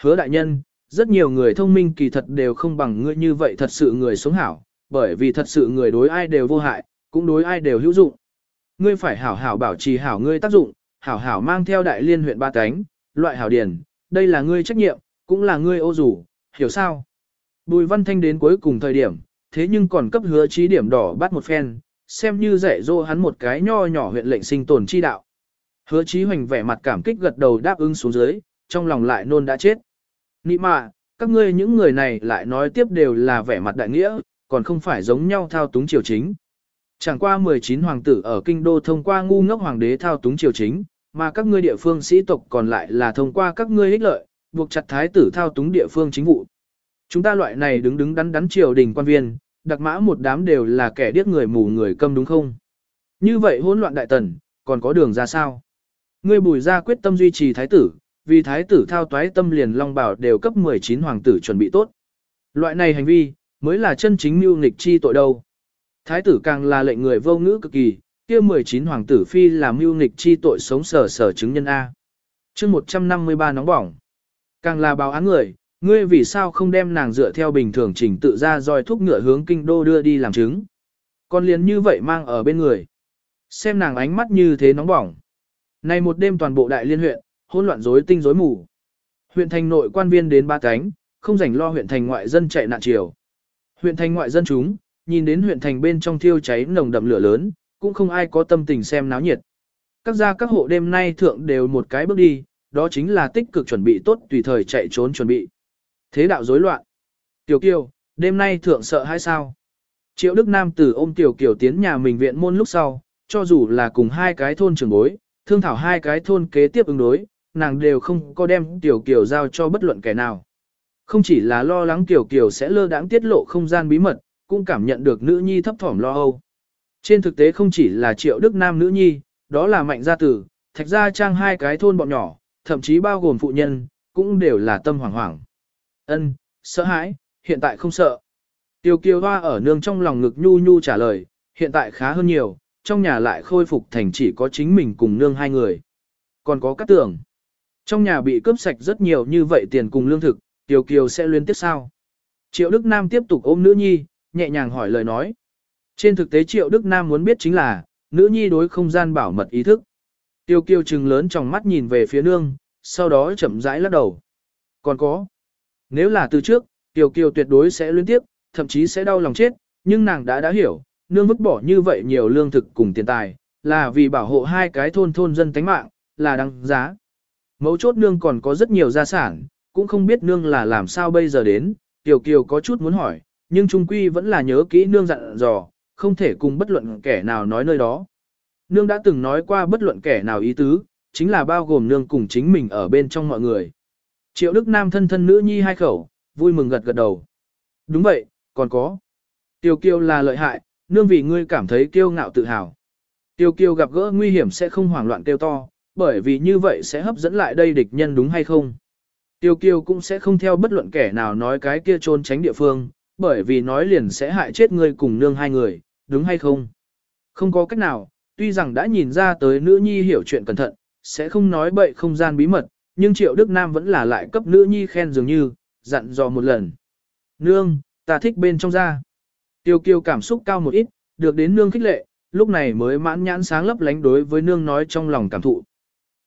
Hứa đại nhân, rất nhiều người thông minh kỳ thật đều không bằng ngươi như vậy thật sự người sống hảo, bởi vì thật sự người đối ai đều vô hại, cũng đối ai đều hữu dụng. Ngươi phải hảo hảo bảo trì hảo ngươi tác dụng, hảo hảo mang theo đại liên huyện ba cánh, loại hảo điển, đây là ngươi trách nhiệm, cũng là ngươi ô rủ, hiểu sao? Bùi văn thanh đến cuối cùng thời điểm, thế nhưng còn cấp hứa trí điểm đỏ bắt một phen, xem như dạy dỗ hắn một cái nho nhỏ huyện lệnh sinh tồn chi đạo. Hứa trí hoành vẻ mặt cảm kích gật đầu đáp ứng xuống dưới, trong lòng lại nôn đã chết. Nị mạ, các ngươi những người này lại nói tiếp đều là vẻ mặt đại nghĩa, còn không phải giống nhau thao túng triều chính. Chẳng qua 19 hoàng tử ở kinh đô thông qua ngu ngốc hoàng đế thao túng triều chính, mà các ngươi địa phương sĩ tộc còn lại là thông qua các ngươi ích lợi, buộc chặt thái tử thao túng địa phương chính vụ. Chúng ta loại này đứng đứng đắn đắn triều đình quan viên, đặc mã một đám đều là kẻ điếc người mù người câm đúng không? Như vậy hỗn loạn đại tần, còn có đường ra sao? Ngươi bùi ra quyết tâm duy trì thái tử, vì thái tử thao toái tâm liền long bảo đều cấp 19 hoàng tử chuẩn bị tốt. Loại này hành vi, mới là chân chính mưu nghịch chi tội đâu. Thái tử càng là lệnh người vô ngữ cực kỳ, kia 19 hoàng tử phi là mưu nghịch chi tội sống sở sở chứng nhân A. chương 153 nóng bỏng. Càng là báo án người, ngươi vì sao không đem nàng dựa theo bình thường trình tự ra roi thúc ngựa hướng kinh đô đưa đi làm chứng. Con liền như vậy mang ở bên người. Xem nàng ánh mắt như thế nóng bỏng. Này một đêm toàn bộ đại liên huyện, hỗn loạn rối tinh rối mù. Huyện thành nội quan viên đến ba cánh, không rảnh lo huyện thành ngoại dân chạy nạn chiều. Huyện thành ngoại dân chúng, nhìn đến huyện thành bên trong thiêu cháy nồng đậm lửa lớn, cũng không ai có tâm tình xem náo nhiệt. Các gia các hộ đêm nay thượng đều một cái bước đi, đó chính là tích cực chuẩn bị tốt tùy thời chạy trốn chuẩn bị. Thế đạo rối loạn. Tiểu Kiều, đêm nay thượng sợ hay sao? Triệu Đức Nam tử ôm Tiểu Kiều tiến nhà mình viện môn lúc sau, cho dù là cùng hai cái thôn trưởng bối, thương thảo hai cái thôn kế tiếp ứng đối, nàng đều không có đem Tiểu Kiều giao cho bất luận kẻ nào. Không chỉ là lo lắng Tiểu Kiều sẽ lơ đãng tiết lộ không gian bí mật, cũng cảm nhận được nữ nhi thấp thỏm lo âu. Trên thực tế không chỉ là Triệu Đức Nam nữ nhi, đó là Mạnh Gia Tử, Thạch Gia Trang hai cái thôn bọn nhỏ, thậm chí bao gồm phụ nhân, cũng đều là tâm hoảng hoảng. Ân, sợ hãi, hiện tại không sợ. Tiêu Kiều Hoa ở nương trong lòng ngực nhu nhu trả lời, hiện tại khá hơn nhiều, trong nhà lại khôi phục thành chỉ có chính mình cùng nương hai người. Còn có các tưởng. Trong nhà bị cướp sạch rất nhiều như vậy tiền cùng lương thực, Tiêu Kiều sẽ liên tiếp sao? Triệu Đức Nam tiếp tục ôm nữ nhi, nhẹ nhàng hỏi lời nói. Trên thực tế Triệu Đức Nam muốn biết chính là, nữ nhi đối không gian bảo mật ý thức. Tiêu Kiều trừng lớn trong mắt nhìn về phía nương, sau đó chậm rãi lắc đầu. Còn có. Nếu là từ trước, Kiều Kiều tuyệt đối sẽ liên tiếp, thậm chí sẽ đau lòng chết, nhưng nàng đã đã hiểu, nương vứt bỏ như vậy nhiều lương thực cùng tiền tài, là vì bảo hộ hai cái thôn thôn dân tánh mạng, là đáng giá. Mấu chốt nương còn có rất nhiều gia sản, cũng không biết nương là làm sao bây giờ đến, Tiểu Kiều có chút muốn hỏi, nhưng trung quy vẫn là nhớ kỹ nương dặn dò, không thể cùng bất luận kẻ nào nói nơi đó. Nương đã từng nói qua bất luận kẻ nào ý tứ, chính là bao gồm nương cùng chính mình ở bên trong mọi người. Triệu Đức Nam thân thân nữ nhi hai khẩu, vui mừng gật gật đầu. Đúng vậy, còn có. Tiêu kiêu là lợi hại, nương vì ngươi cảm thấy kiêu ngạo tự hào. Tiêu kiêu gặp gỡ nguy hiểm sẽ không hoảng loạn kêu to, bởi vì như vậy sẽ hấp dẫn lại đây địch nhân đúng hay không. Tiêu kiêu cũng sẽ không theo bất luận kẻ nào nói cái kia trốn tránh địa phương, bởi vì nói liền sẽ hại chết ngươi cùng nương hai người, đúng hay không? Không có cách nào, tuy rằng đã nhìn ra tới nữ nhi hiểu chuyện cẩn thận, sẽ không nói bậy không gian bí mật, nhưng Triệu Đức Nam vẫn là lại cấp nữ nhi khen dường như, dặn dò một lần. Nương, ta thích bên trong ra. Tiêu kiều cảm xúc cao một ít, được đến nương khích lệ, lúc này mới mãn nhãn sáng lấp lánh đối với nương nói trong lòng cảm thụ.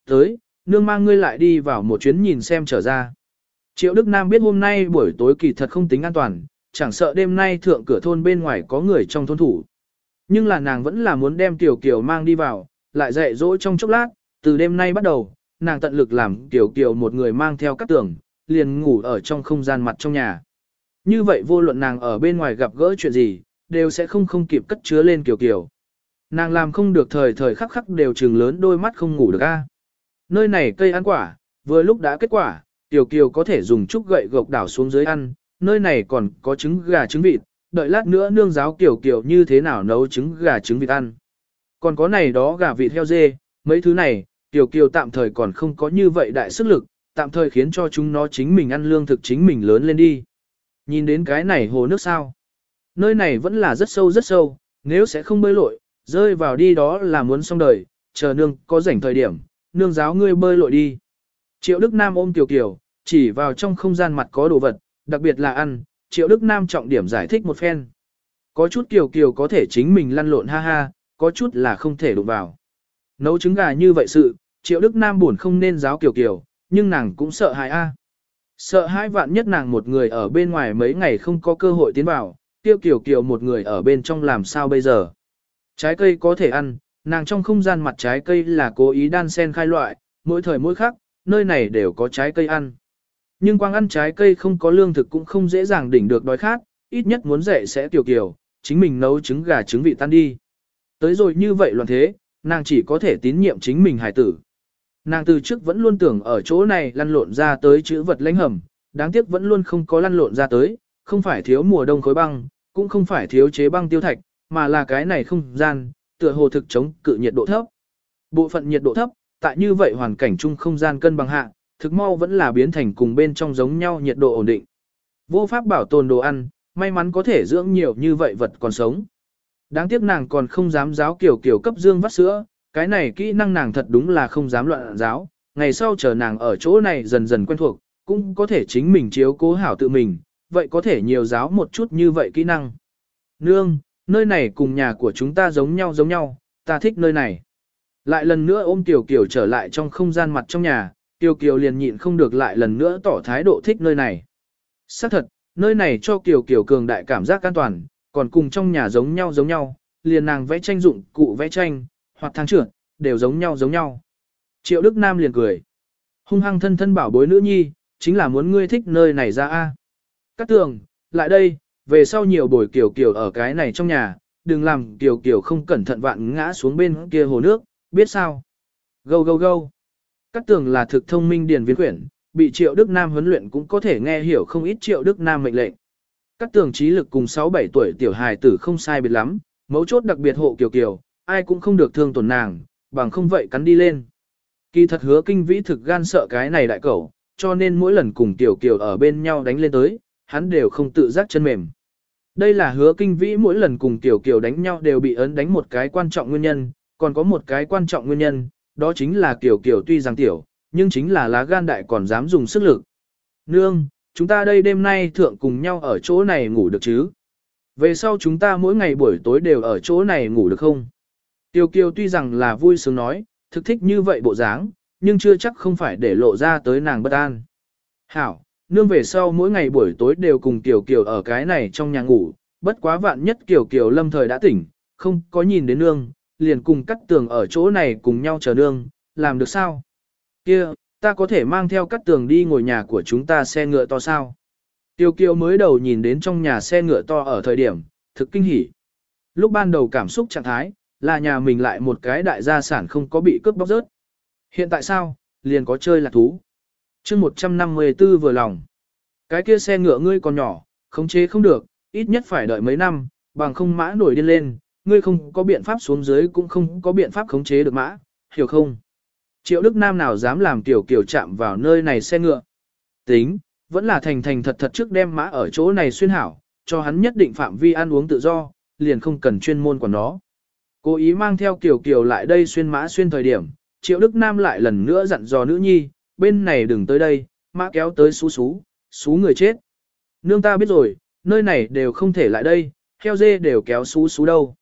Tới, nương mang ngươi lại đi vào một chuyến nhìn xem trở ra. Triệu Đức Nam biết hôm nay buổi tối kỳ thật không tính an toàn, chẳng sợ đêm nay thượng cửa thôn bên ngoài có người trong thôn thủ. Nhưng là nàng vẫn là muốn đem Tiểu Kiều mang đi vào, lại dạy dỗ trong chốc lát, từ đêm nay bắt đầu, nàng tận lực làm kiều Kiều một người mang theo các tường, liền ngủ ở trong không gian mặt trong nhà. Như vậy vô luận nàng ở bên ngoài gặp gỡ chuyện gì, đều sẽ không không kịp cất chứa lên Kiều Kiều. Nàng làm không được thời thời khắc khắc đều trừng lớn đôi mắt không ngủ được a. Nơi này cây ăn quả, vừa lúc đã kết quả, Tiểu Kiều có thể dùng chút gậy gộc đảo xuống dưới ăn, nơi này còn có trứng gà trứng vịt, đợi lát nữa nương giáo Kiều Kiều như thế nào nấu trứng gà trứng vịt ăn. Còn có này đó gà vịt heo dê, mấy thứ này, Tiểu Kiều tạm thời còn không có như vậy đại sức lực, tạm thời khiến cho chúng nó chính mình ăn lương thực chính mình lớn lên đi. Nhìn đến cái này hồ nước sao? Nơi này vẫn là rất sâu rất sâu, nếu sẽ không bơi lội, rơi vào đi đó là muốn xong đời, chờ nương có rảnh thời điểm, nương giáo ngươi bơi lội đi. Triệu Đức Nam ôm Kiều Kiều, chỉ vào trong không gian mặt có đồ vật, đặc biệt là ăn, Triệu Đức Nam trọng điểm giải thích một phen. Có chút Kiều Kiều có thể chính mình lăn lộn ha ha, có chút là không thể đụng vào. Nấu trứng gà như vậy sự, Triệu Đức Nam buồn không nên giáo Kiều Kiều, nhưng nàng cũng sợ hãi a. Sợ hai vạn nhất nàng một người ở bên ngoài mấy ngày không có cơ hội tiến vào, tiêu Kiều Kiều một người ở bên trong làm sao bây giờ. Trái cây có thể ăn, nàng trong không gian mặt trái cây là cố ý đan sen khai loại, mỗi thời mỗi khác, nơi này đều có trái cây ăn. Nhưng quang ăn trái cây không có lương thực cũng không dễ dàng đỉnh được đói khát, ít nhất muốn dậy sẽ tiểu kiều, chính mình nấu trứng gà trứng vị tan đi. Tới rồi như vậy loạn thế, nàng chỉ có thể tín nhiệm chính mình hải tử. Nàng từ trước vẫn luôn tưởng ở chỗ này lăn lộn ra tới chữ vật lãnh hầm, đáng tiếc vẫn luôn không có lăn lộn ra tới, không phải thiếu mùa đông khối băng, cũng không phải thiếu chế băng tiêu thạch, mà là cái này không gian, tựa hồ thực chống cự nhiệt độ thấp. Bộ phận nhiệt độ thấp, tại như vậy hoàn cảnh chung không gian cân bằng hạ, thực mau vẫn là biến thành cùng bên trong giống nhau nhiệt độ ổn định. Vô pháp bảo tồn đồ ăn, may mắn có thể dưỡng nhiều như vậy vật còn sống. Đáng tiếc nàng còn không dám giáo kiểu kiểu cấp dương vắt sữa, cái này kỹ năng nàng thật đúng là không dám loạn giáo, ngày sau chờ nàng ở chỗ này dần dần quen thuộc, cũng có thể chính mình chiếu cố hảo tự mình, vậy có thể nhiều giáo một chút như vậy kỹ năng. Nương, nơi này cùng nhà của chúng ta giống nhau giống nhau, ta thích nơi này. Lại lần nữa ôm Tiểu Kiều trở lại trong không gian mặt trong nhà, Tiểu Kiều liền nhịn không được lại lần nữa tỏ thái độ thích nơi này. Xác thật, nơi này cho Kiều Kiều cường đại cảm giác an toàn, còn cùng trong nhà giống nhau giống nhau, liền nàng vẽ tranh dụng cụ vẽ tranh, hoặc thang trưởng, đều giống nhau giống nhau. Triệu Đức Nam liền cười. Hung hăng thân thân bảo bối nữ nhi, chính là muốn ngươi thích nơi này ra a. Cát tường, lại đây, về sau nhiều buổi Kiều Kiều ở cái này trong nhà, đừng làm Kiều Kiều không cẩn thận vạn ngã xuống bên kia hồ nước, biết sao? Gâu gâu gâu. Cát tường là thực thông minh điền viên quyển, bị Triệu Đức Nam huấn luyện cũng có thể nghe hiểu không ít Triệu Đức Nam mệnh lệnh. Cát tường trí lực cùng 6-7 tuổi tiểu hài tử không sai biệt lắm, mấu chốt đặc biệt hộ Kiều Kiều, ai cũng không được thương tổn nàng, bằng không vậy cắn đi lên. Kỳ thật hứa kinh vĩ thực gan sợ cái này đại cẩu, cho nên mỗi lần cùng Tiểu Kiều ở bên nhau đánh lên tới, hắn đều không tự giác chân mềm. Đây là hứa kinh vĩ mỗi lần cùng Tiểu Kiều đánh nhau đều bị ấn đánh một cái quan trọng nguyên nhân, còn có một cái quan trọng nguyên nhân, đó chính là Tiểu Kiều tuy rằng tiểu, nhưng chính là lá gan đại còn dám dùng sức lực. Nương, chúng ta đây đêm nay thượng cùng nhau ở chỗ này ngủ được chứ? Về sau chúng ta mỗi ngày buổi tối đều ở chỗ này ngủ được không? Tiểu Kiều tuy rằng là vui sướng nói, thực thích như vậy bộ dáng, nhưng chưa chắc không phải để lộ ra tới nàng bất an. Hảo, nương về sau mỗi ngày buổi tối đều cùng Tiểu Kiều ở cái này trong nhà ngủ, bất quá vạn nhất Kiều Kiều lâm thời đã tỉnh, không có nhìn đến nương, liền cùng cắt tường ở chỗ này cùng nhau chờ nương, làm được sao? Kia, ta có thể mang theo cắt tường đi ngồi nhà của chúng ta xe ngựa to sao? Tiêu Kiều mới đầu nhìn đến trong nhà xe ngựa to ở thời điểm, thực kinh hỉ. Lúc ban đầu cảm xúc trạng thái, là nhà mình lại một cái đại gia sản không có bị cướp bóc rớt. Hiện tại sao, liền có chơi là thú. chương 154 vừa lòng. Cái kia xe ngựa ngươi còn nhỏ, khống chế không được, ít nhất phải đợi mấy năm, bằng không mã nổi điên lên, ngươi không có biện pháp xuống dưới cũng không có biện pháp khống chế được mã, hiểu không? Triệu Đức Nam nào dám làm tiểu kiểu chạm vào nơi này xe ngựa. Tính, vẫn là thành thành thật thật trước đem mã ở chỗ này xuyên hảo, cho hắn nhất định phạm vi ăn uống tự do, liền không cần chuyên môn của nó. Cố ý mang theo Kiều Kiều lại đây xuyên mã xuyên thời điểm, Triệu Đức Nam lại lần nữa dặn dò nữ nhi, bên này đừng tới đây, mã kéo tới xú xú, xú người chết. Nương ta biết rồi, nơi này đều không thể lại đây, heo dê đều kéo xú xú đâu.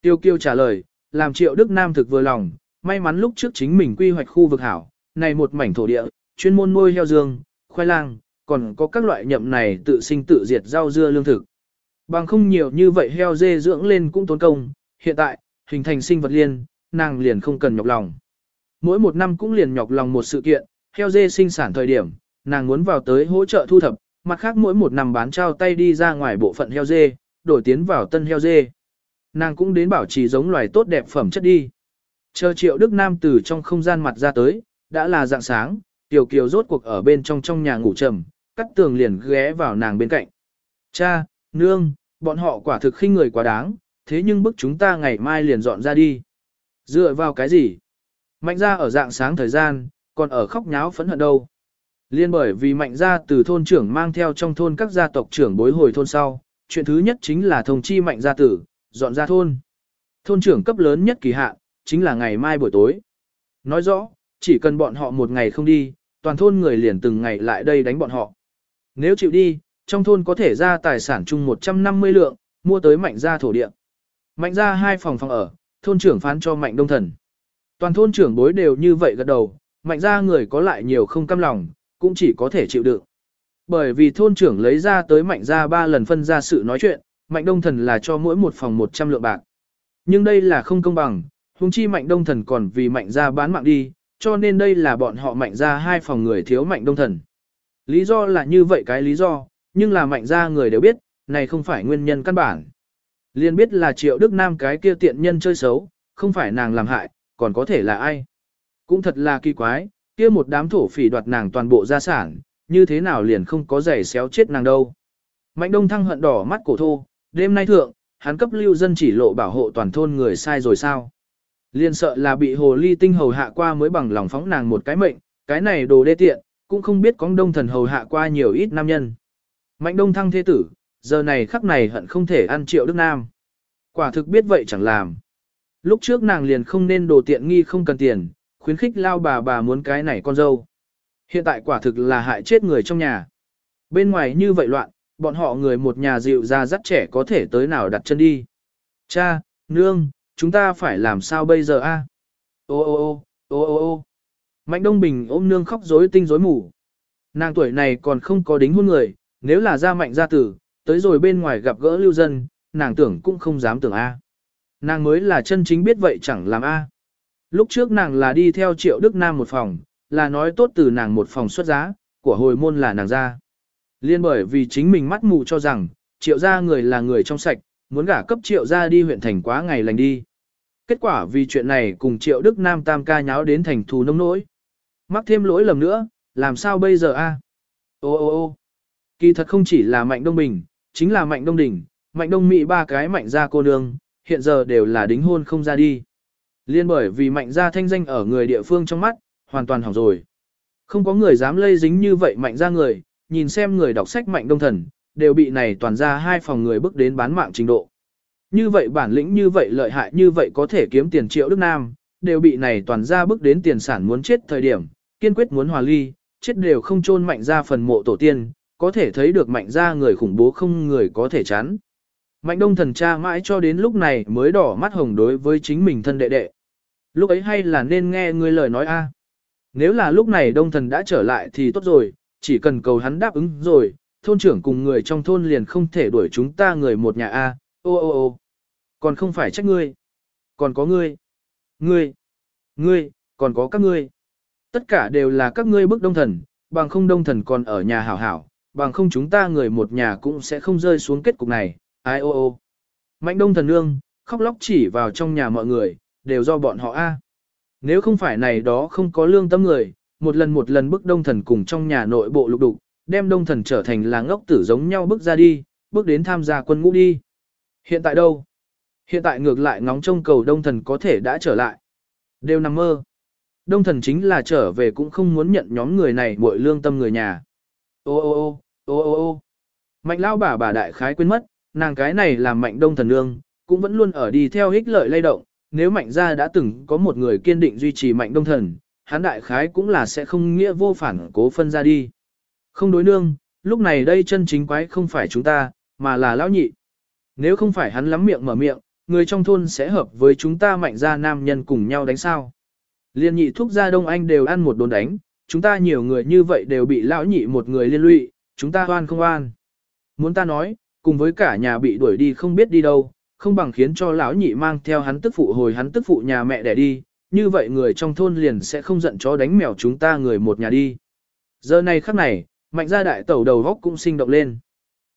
Tiêu kiêu trả lời, làm triệu Đức Nam thực vừa lòng, may mắn lúc trước chính mình quy hoạch khu vực hảo, này một mảnh thổ địa, chuyên môn nuôi heo dương, khoai lang, còn có các loại nhậm này tự sinh tự diệt rau dưa lương thực. Bằng không nhiều như vậy heo dê dưỡng lên cũng tốn công, hiện tại, hình thành sinh vật liên, nàng liền không cần nhọc lòng. Mỗi một năm cũng liền nhọc lòng một sự kiện, heo dê sinh sản thời điểm, nàng muốn vào tới hỗ trợ thu thập, mặt khác mỗi một năm bán trao tay đi ra ngoài bộ phận heo dê, đổi tiến vào tân heo dê. Nàng cũng đến bảo trì giống loài tốt đẹp phẩm chất đi. Chờ triệu Đức Nam từ trong không gian mặt ra tới, đã là dạng sáng, Tiểu Kiều rốt cuộc ở bên trong trong nhà ngủ trầm, cắt tường liền ghé vào nàng bên cạnh. Cha, nương, bọn họ quả thực khinh người quá đáng, thế nhưng bức chúng ta ngày mai liền dọn ra đi. Dựa vào cái gì? Mạnh ra ở dạng sáng thời gian, còn ở khóc nháo phẫn hận đâu. Liên bởi vì mạnh ra từ thôn trưởng mang theo trong thôn các gia tộc trưởng bối hồi thôn sau, chuyện thứ nhất chính là thông chi mạnh gia tử, dọn ra thôn. Thôn trưởng cấp lớn nhất kỳ hạn, chính là ngày mai buổi tối. Nói rõ, chỉ cần bọn họ một ngày không đi, toàn thôn người liền từng ngày lại đây đánh bọn họ. Nếu chịu đi, trong thôn có thể ra tài sản chung 150 lượng, mua tới mạnh gia thổ địa. Mạnh gia hai phòng phòng ở, thôn trưởng phán cho mạnh đông thần. Toàn thôn trưởng bối đều như vậy gật đầu, mạnh gia người có lại nhiều không căm lòng, cũng chỉ có thể chịu đựng. Bởi vì thôn trưởng lấy ra tới mạnh gia ba lần phân ra sự nói chuyện, mạnh đông thần là cho mỗi một phòng 100 lượng bạc. Nhưng đây là không công bằng, huống chi mạnh đông thần còn vì mạnh gia bán mạng đi, cho nên đây là bọn họ mạnh gia hai phòng người thiếu mạnh đông thần. Lý do là như vậy cái lý do, nhưng là mạnh gia người đều biết, này không phải nguyên nhân căn bản. Liên biết là triệu đức nam cái kia tiện nhân chơi xấu, không phải nàng làm hại, còn có thể là ai. Cũng thật là kỳ quái, kia một đám thổ phỉ đoạt nàng toàn bộ gia sản, như thế nào liền không có giày xéo chết nàng đâu. Mạnh đông thăng hận đỏ mắt cổ thô, đêm nay thượng, hắn cấp lưu dân chỉ lộ bảo hộ toàn thôn người sai rồi sao. Liên sợ là bị hồ ly tinh hầu hạ qua mới bằng lòng phóng nàng một cái mệnh, cái này đồ đê tiện, cũng không biết có đông thần hầu hạ qua nhiều ít nam nhân. Mạnh đông thăng thế tử, giờ này khắc này hận không thể ăn triệu đức nam. Quả thực biết vậy chẳng làm. Lúc trước nàng liền không nên đồ tiện nghi không cần tiền, khuyến khích lao bà bà muốn cái này con dâu. Hiện tại quả thực là hại chết người trong nhà. Bên ngoài như vậy loạn, bọn họ người một nhà dịu ra dắt trẻ có thể tới nào đặt chân đi. Cha, nương, chúng ta phải làm sao bây giờ a? Ô ô ô, ô ô ô. Mạnh Đông Bình ôm nương khóc rối tinh rối mù. Nàng tuổi này còn không có đính hôn người, nếu là gia mạnh gia tử, tới rồi bên ngoài gặp gỡ lưu dân, nàng tưởng cũng không dám tưởng a. Nàng mới là chân chính biết vậy chẳng làm a. Lúc trước nàng là đi theo triệu Đức Nam một phòng, là nói tốt từ nàng một phòng xuất giá, của hồi môn là nàng ra. Liên bởi vì chính mình mắt mù cho rằng, triệu gia người là người trong sạch, muốn gả cấp triệu gia đi huyện thành quá ngày lành đi. Kết quả vì chuyện này cùng triệu Đức Nam tam ca nháo đến thành thù nông nỗi. Mắc thêm lỗi lầm nữa, làm sao bây giờ a? Ô ô ô kỳ thật không chỉ là mạnh đông bình, chính là mạnh đông đỉnh, mạnh đông mỹ ba cái mạnh gia cô nương, hiện giờ đều là đính hôn không ra đi. Liên bởi vì mạnh gia thanh danh ở người địa phương trong mắt, hoàn toàn hỏng rồi. Không có người dám lây dính như vậy mạnh gia người, nhìn xem người đọc sách mạnh đông thần, đều bị này toàn ra hai phòng người bước đến bán mạng trình độ. Như vậy bản lĩnh như vậy lợi hại như vậy có thể kiếm tiền triệu Đức Nam, đều bị này toàn ra bước đến tiền sản muốn chết thời điểm, kiên quyết muốn hòa ly, chết đều không chôn mạnh ra phần mộ tổ tiên, có thể thấy được mạnh ra người khủng bố không người có thể chán. Mạnh đông thần cha mãi cho đến lúc này mới đỏ mắt hồng đối với chính mình thân đệ đệ. Lúc ấy hay là nên nghe ngươi lời nói a. Nếu là lúc này đông thần đã trở lại thì tốt rồi, chỉ cần cầu hắn đáp ứng rồi, thôn trưởng cùng người trong thôn liền không thể đuổi chúng ta người một nhà A, ô ô ô. Còn không phải trách ngươi. Còn có ngươi. Ngươi. Ngươi, còn có các ngươi. Tất cả đều là các ngươi bức đông thần, bằng không đông thần còn ở nhà hảo hảo, bằng không chúng ta người một nhà cũng sẽ không rơi xuống kết cục này, ai ô ô. Mạnh đông thần nương, khóc lóc chỉ vào trong nhà mọi người, đều do bọn họ A. Nếu không phải này đó không có lương tâm người, một lần một lần bức đông thần cùng trong nhà nội bộ lục đục, đem đông thần trở thành là ngốc tử giống nhau bước ra đi, bước đến tham gia quân ngũ đi. Hiện tại đâu? Hiện tại ngược lại ngóng trông cầu đông thần có thể đã trở lại. Đều nằm mơ. Đông thần chính là trở về cũng không muốn nhận nhóm người này muội lương tâm người nhà. Ô ô ô, ô ô ô. Mạnh lao bà bà đại khái quên mất, nàng cái này làm mạnh đông thần nương, cũng vẫn luôn ở đi theo hích lợi lay động, nếu mạnh gia đã từng có một người kiên định duy trì mạnh đông thần, hắn đại khái cũng là sẽ không nghĩa vô phản cố phân ra đi. Không đối nương, lúc này đây chân chính quái không phải chúng ta, mà là lão nhị. Nếu không phải hắn lắm miệng mở miệng, người trong thôn sẽ hợp với chúng ta mạnh ra nam nhân cùng nhau đánh sao. Liên nhị thúc gia Đông Anh đều ăn một đồn đánh, chúng ta nhiều người như vậy đều bị lão nhị một người liên lụy, chúng ta oan không oan. Muốn ta nói, cùng với cả nhà bị đuổi đi không biết đi đâu, không bằng khiến cho lão nhị mang theo hắn tức phụ hồi hắn tức phụ nhà mẹ để đi, như vậy người trong thôn liền sẽ không giận chó đánh mèo chúng ta người một nhà đi. Giờ này khắc này, mạnh gia đại tẩu đầu góc cũng sinh động lên.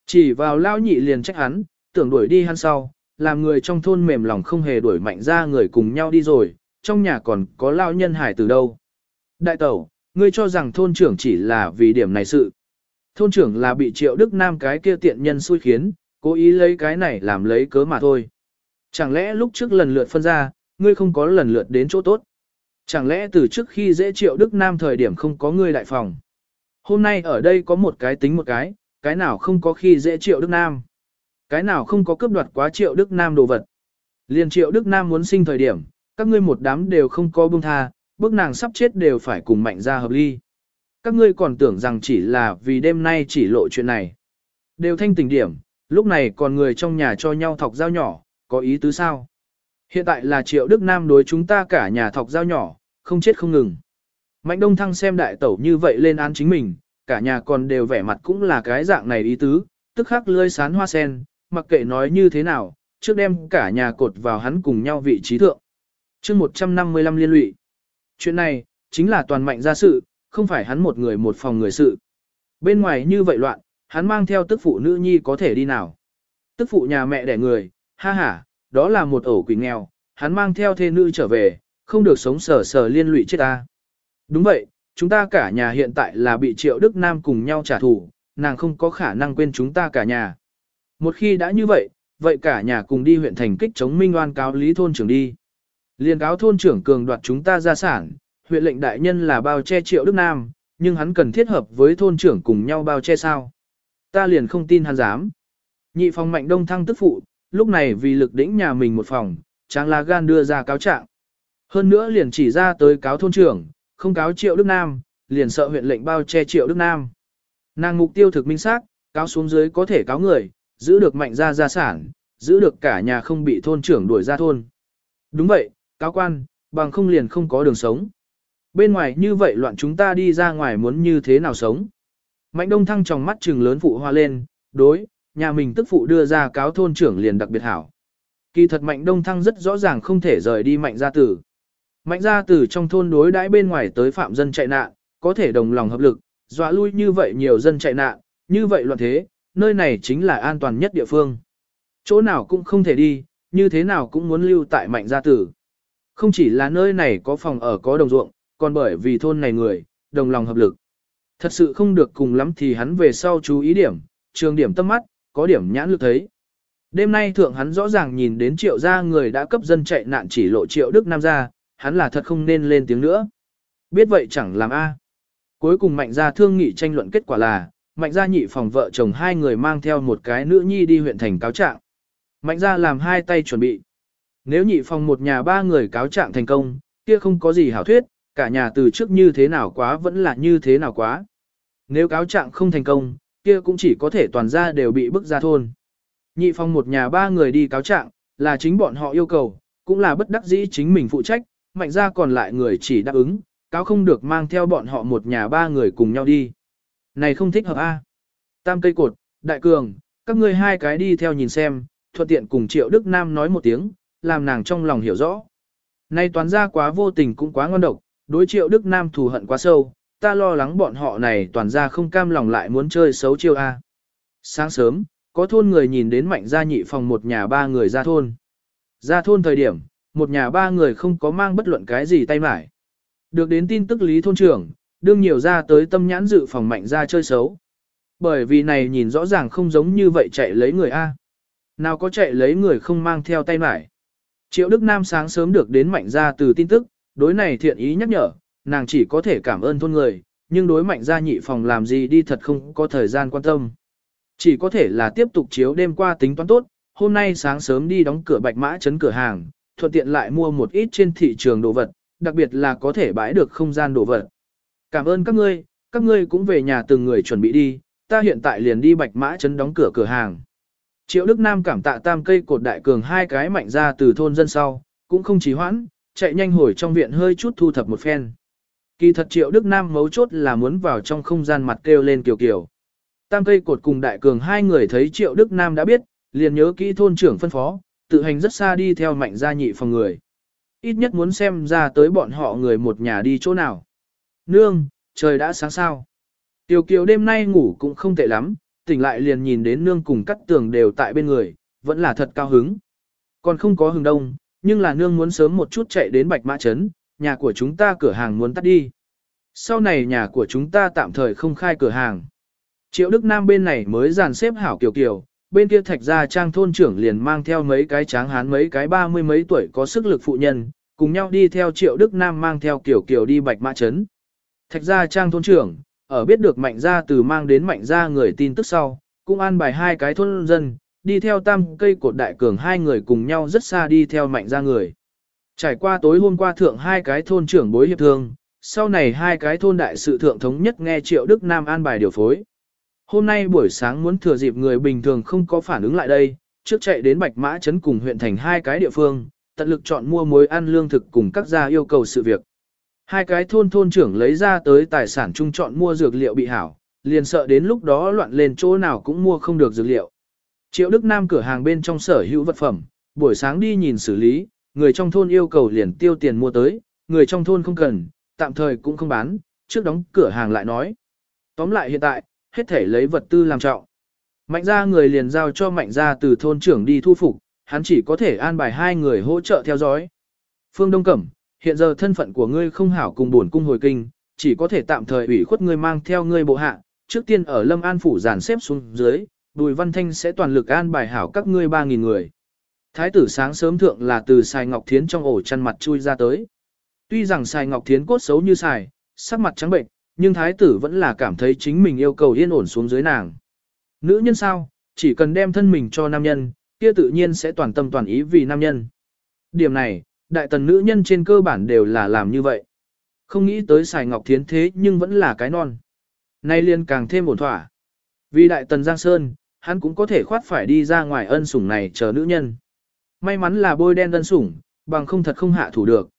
Chỉ vào lão nhị liền trách hắn, tưởng đuổi đi hắn sau, làm người trong thôn mềm lòng không hề đuổi mạnh ra người cùng nhau đi rồi, trong nhà còn có lão nhân hải từ đâu. Đại tẩu, ngươi cho rằng thôn trưởng chỉ là vì điểm này sự. Thôn trưởng là bị triệu Đức Nam cái kia tiện nhân xui khiến, cố ý lấy cái này làm lấy cớ mà thôi. Chẳng lẽ lúc trước lần lượt phân ra, ngươi không có lần lượt đến chỗ tốt? Chẳng lẽ từ trước khi dễ triệu Đức Nam thời điểm không có ngươi đại phòng? Hôm nay ở đây có một cái tính một cái, cái nào không có khi dễ triệu Đức Nam? Cái nào không có cướp đoạt quá triệu Đức Nam đồ vật? Liền triệu Đức Nam muốn sinh thời điểm, các ngươi một đám đều không có buông tha, Bước nàng sắp chết đều phải cùng mạnh ra hợp ly. Các ngươi còn tưởng rằng chỉ là vì đêm nay chỉ lộ chuyện này. Đều thanh tỉnh điểm, lúc này còn người trong nhà cho nhau thọc dao nhỏ, có ý tứ sao? Hiện tại là triệu Đức Nam đối chúng ta cả nhà thọc dao nhỏ, không chết không ngừng. Mạnh Đông Thăng xem đại tẩu như vậy lên án chính mình, cả nhà còn đều vẻ mặt cũng là cái dạng này ý tứ, tức khắc lươi sán hoa sen, mặc kệ nói như thế nào, trước đem cả nhà cột vào hắn cùng nhau vị trí thượng. chương 155 liên lụy. Chuyện này, chính là toàn mạnh ra sự, không phải hắn một người một phòng người sự. Bên ngoài như vậy loạn, hắn mang theo tức phụ nữ nhi có thể đi nào. Tức phụ nhà mẹ đẻ người, ha ha, đó là một ổ quỷ nghèo, hắn mang theo thê nữ trở về, không được sống sờ sờ liên lụy chết ta. Đúng vậy, chúng ta cả nhà hiện tại là bị triệu Đức Nam cùng nhau trả thù, nàng không có khả năng quên chúng ta cả nhà. Một khi đã như vậy, vậy cả nhà cùng đi huyện thành kích chống minh oan cáo lý thôn trưởng đi. Liên cáo thôn trưởng cường đoạt chúng ta gia sản, huyện lệnh đại nhân là bao che triệu Đức Nam, nhưng hắn cần thiết hợp với thôn trưởng cùng nhau bao che sao. Ta liền không tin hắn dám. Nhị phòng mạnh đông thăng tức phụ, lúc này vì lực đỉnh nhà mình một phòng, tráng lá gan đưa ra cáo trạng. Hơn nữa liền chỉ ra tới cáo thôn trưởng, không cáo triệu Đức Nam, liền sợ huyện lệnh bao che triệu Đức Nam. Nàng mục tiêu thực minh xác, cáo xuống dưới có thể cáo người, giữ được mạnh gia gia sản, giữ được cả nhà không bị thôn trưởng đuổi ra thôn. Đúng vậy, cáo quan, bằng không liền không có đường sống. Bên ngoài như vậy loạn chúng ta đi ra ngoài muốn như thế nào sống. Mạnh đông thăng trong mắt trừng lớn phụ hoa lên, đối, nhà mình tức phụ đưa ra cáo thôn trưởng liền đặc biệt hảo. Kỳ thật mạnh đông thăng rất rõ ràng không thể rời đi mạnh gia tử. Mạnh gia tử trong thôn đối đãi bên ngoài tới phạm dân chạy nạn, có thể đồng lòng hợp lực, dọa lui như vậy nhiều dân chạy nạn, như vậy loạn thế, nơi này chính là an toàn nhất địa phương. Chỗ nào cũng không thể đi, như thế nào cũng muốn lưu tại mạnh gia tử. Không chỉ là nơi này có phòng ở có đồng ruộng, còn bởi vì thôn này người, đồng lòng hợp lực. Thật sự không được cùng lắm thì hắn về sau chú ý điểm, trường điểm tâm mắt, có điểm nhãn lực thấy. Đêm nay thượng hắn rõ ràng nhìn đến triệu gia người đã cấp dân chạy nạn chỉ lộ triệu Đức Nam gia, hắn là thật không nên lên tiếng nữa. Biết vậy chẳng làm a. Cuối cùng mạnh gia thương nghị tranh luận kết quả là, mạnh gia nhị phòng vợ chồng hai người mang theo một cái nữ nhi đi huyện thành cáo trạng. Mạnh gia làm hai tay chuẩn bị. Nếu nhị phòng một nhà ba người cáo trạng thành công, kia không có gì hảo thuyết, cả nhà từ trước như thế nào quá vẫn là như thế nào quá. Nếu cáo trạng không thành công, kia cũng chỉ có thể toàn gia đều bị bức ra thôn. Nhị phòng một nhà ba người đi cáo trạng, là chính bọn họ yêu cầu, cũng là bất đắc dĩ chính mình phụ trách, mạnh ra còn lại người chỉ đáp ứng, cáo không được mang theo bọn họ một nhà ba người cùng nhau đi. Này không thích hợp a. Tam cây cột, đại cường, các ngươi hai cái đi theo nhìn xem, thuận tiện cùng triệu Đức Nam nói một tiếng, làm nàng trong lòng hiểu rõ. Nay toàn ra quá vô tình cũng quá ngon độc, đối triệu Đức Nam thù hận quá sâu, ta lo lắng bọn họ này toàn ra không cam lòng lại muốn chơi xấu chiêu A. Sáng sớm, có thôn người nhìn đến mạnh gia nhị phòng một nhà ba người ra thôn. Ra thôn thời điểm, một nhà ba người không có mang bất luận cái gì tay mải. Được đến tin tức lý thôn trưởng, đương nhiều ra tới tâm nhãn dự phòng mạnh gia chơi xấu. Bởi vì này nhìn rõ ràng không giống như vậy chạy lấy người A. Nào có chạy lấy người không mang theo tay mải. Triệu Đức Nam sáng sớm được đến mạnh gia từ tin tức, đối này thiện ý nhắc nhở, nàng chỉ có thể cảm ơn thôn người, nhưng đối mạnh gia nhị phòng làm gì đi thật không có thời gian quan tâm. Chỉ có thể là tiếp tục chiếu đêm qua tính toán tốt, hôm nay sáng sớm đi đóng cửa bạch mã chấn cửa hàng, thuận tiện lại mua một ít trên thị trường đồ vật, đặc biệt là có thể bãi được không gian đồ vật. Cảm ơn các ngươi, các ngươi cũng về nhà từng người chuẩn bị đi, ta hiện tại liền đi bạch mã chấn đóng cửa cửa hàng. Triệu Đức Nam cảm tạ tam cây cột đại cường hai cái mạnh ra từ thôn dân sau, cũng không trì hoãn, chạy nhanh hồi trong viện hơi chút thu thập một phen. Kỳ thật Triệu Đức Nam mấu chốt là muốn vào trong không gian mặt kêu lên kiều kiều. Tam cây cột cùng đại cường hai người thấy Triệu Đức Nam đã biết, liền nhớ kỹ thôn trưởng phân phó, tự hành rất xa đi theo mạnh gia nhị phòng người. Ít nhất muốn xem ra tới bọn họ người một nhà đi chỗ nào. Nương, trời đã sáng sao. Tiểu kiều đêm nay ngủ cũng không tệ lắm, tỉnh lại liền nhìn đến nương cùng cắt tường đều tại bên người, vẫn là thật cao hứng. Còn không có hừng đông, nhưng là nương muốn sớm một chút chạy đến Bạch Mã Trấn, nhà của chúng ta cửa hàng muốn tắt đi. Sau này nhà của chúng ta tạm thời không khai cửa hàng. Triệu Đức Nam bên này mới dàn xếp hảo kiều kiều, bên kia thạch gia trang thôn trưởng liền mang theo mấy cái tráng hán mấy cái ba mươi mấy tuổi có sức lực phụ nhân, cùng nhau đi theo Triệu Đức Nam mang theo kiều kiều đi Bạch Mã Trấn. Thạch gia trang thôn trưởng, ở biết được mạnh gia từ mang đến mạnh gia người tin tức sau, cũng an bài hai cái thôn dân, đi theo tam cây cột đại cường hai người cùng nhau rất xa đi theo mạnh gia người. Trải qua tối hôm qua thượng hai cái thôn trưởng bối hiệp thương, sau này hai cái thôn đại sự thượng thống nhất nghe Triệu Đức Nam an bài điều phối. Hôm nay buổi sáng muốn thừa dịp người bình thường không có phản ứng lại đây, trước chạy đến Bạch Mã Trấn cùng huyện thành hai cái địa phương, tận lực chọn mua muối ăn lương thực cùng các gia yêu cầu sự việc. Hai cái thôn thôn trưởng lấy ra tới tài sản chung chọn mua dược liệu bị hảo, liền sợ đến lúc đó loạn lên chỗ nào cũng mua không được dược liệu. Triệu Đức Nam cửa hàng bên trong sở hữu vật phẩm, buổi sáng đi nhìn xử lý, người trong thôn yêu cầu liền tiêu tiền mua tới, người trong thôn không cần, tạm thời cũng không bán, trước đóng cửa hàng lại nói. Tóm lại hiện tại, hết thể lấy vật tư làm trọng. Mạnh ra người liền giao cho mạnh ra từ thôn trưởng đi thu phục, hắn chỉ có thể an bài hai người hỗ trợ theo dõi. Phương Đông Cẩm, hiện giờ thân phận của ngươi không hảo cùng buồn cung hồi kinh, chỉ có thể tạm thời ủy khuất ngươi mang theo ngươi bộ hạ, trước tiên ở Lâm An phủ giàn xếp xuống dưới, Bùi Văn Thanh sẽ toàn lực an bài hảo các ngươi 3000 người. Thái tử sáng sớm thượng là từ Sài Ngọc Thiến trong ổ chăn mặt chui ra tới. Tuy rằng Sài Ngọc Thiến cốt xấu như xài, sắc mặt trắng bệnh, nhưng thái tử vẫn là cảm thấy chính mình yêu cầu yên ổn xuống dưới nàng. Nữ nhân sao, chỉ cần đem thân mình cho nam nhân, kia tự nhiên sẽ toàn tâm toàn ý vì nam nhân. Điểm này, đại tần nữ nhân trên cơ bản đều là làm như vậy. Không nghĩ tới xài Ngọc Thiến thế nhưng vẫn là cái non. Nay liên càng thêm ổn thỏa. Vì đại tần Giang Sơn, hắn cũng có thể khoát phải đi ra ngoài ân sủng này chờ nữ nhân. May mắn là bôi đen ân sủng, bằng không thật không hạ thủ được.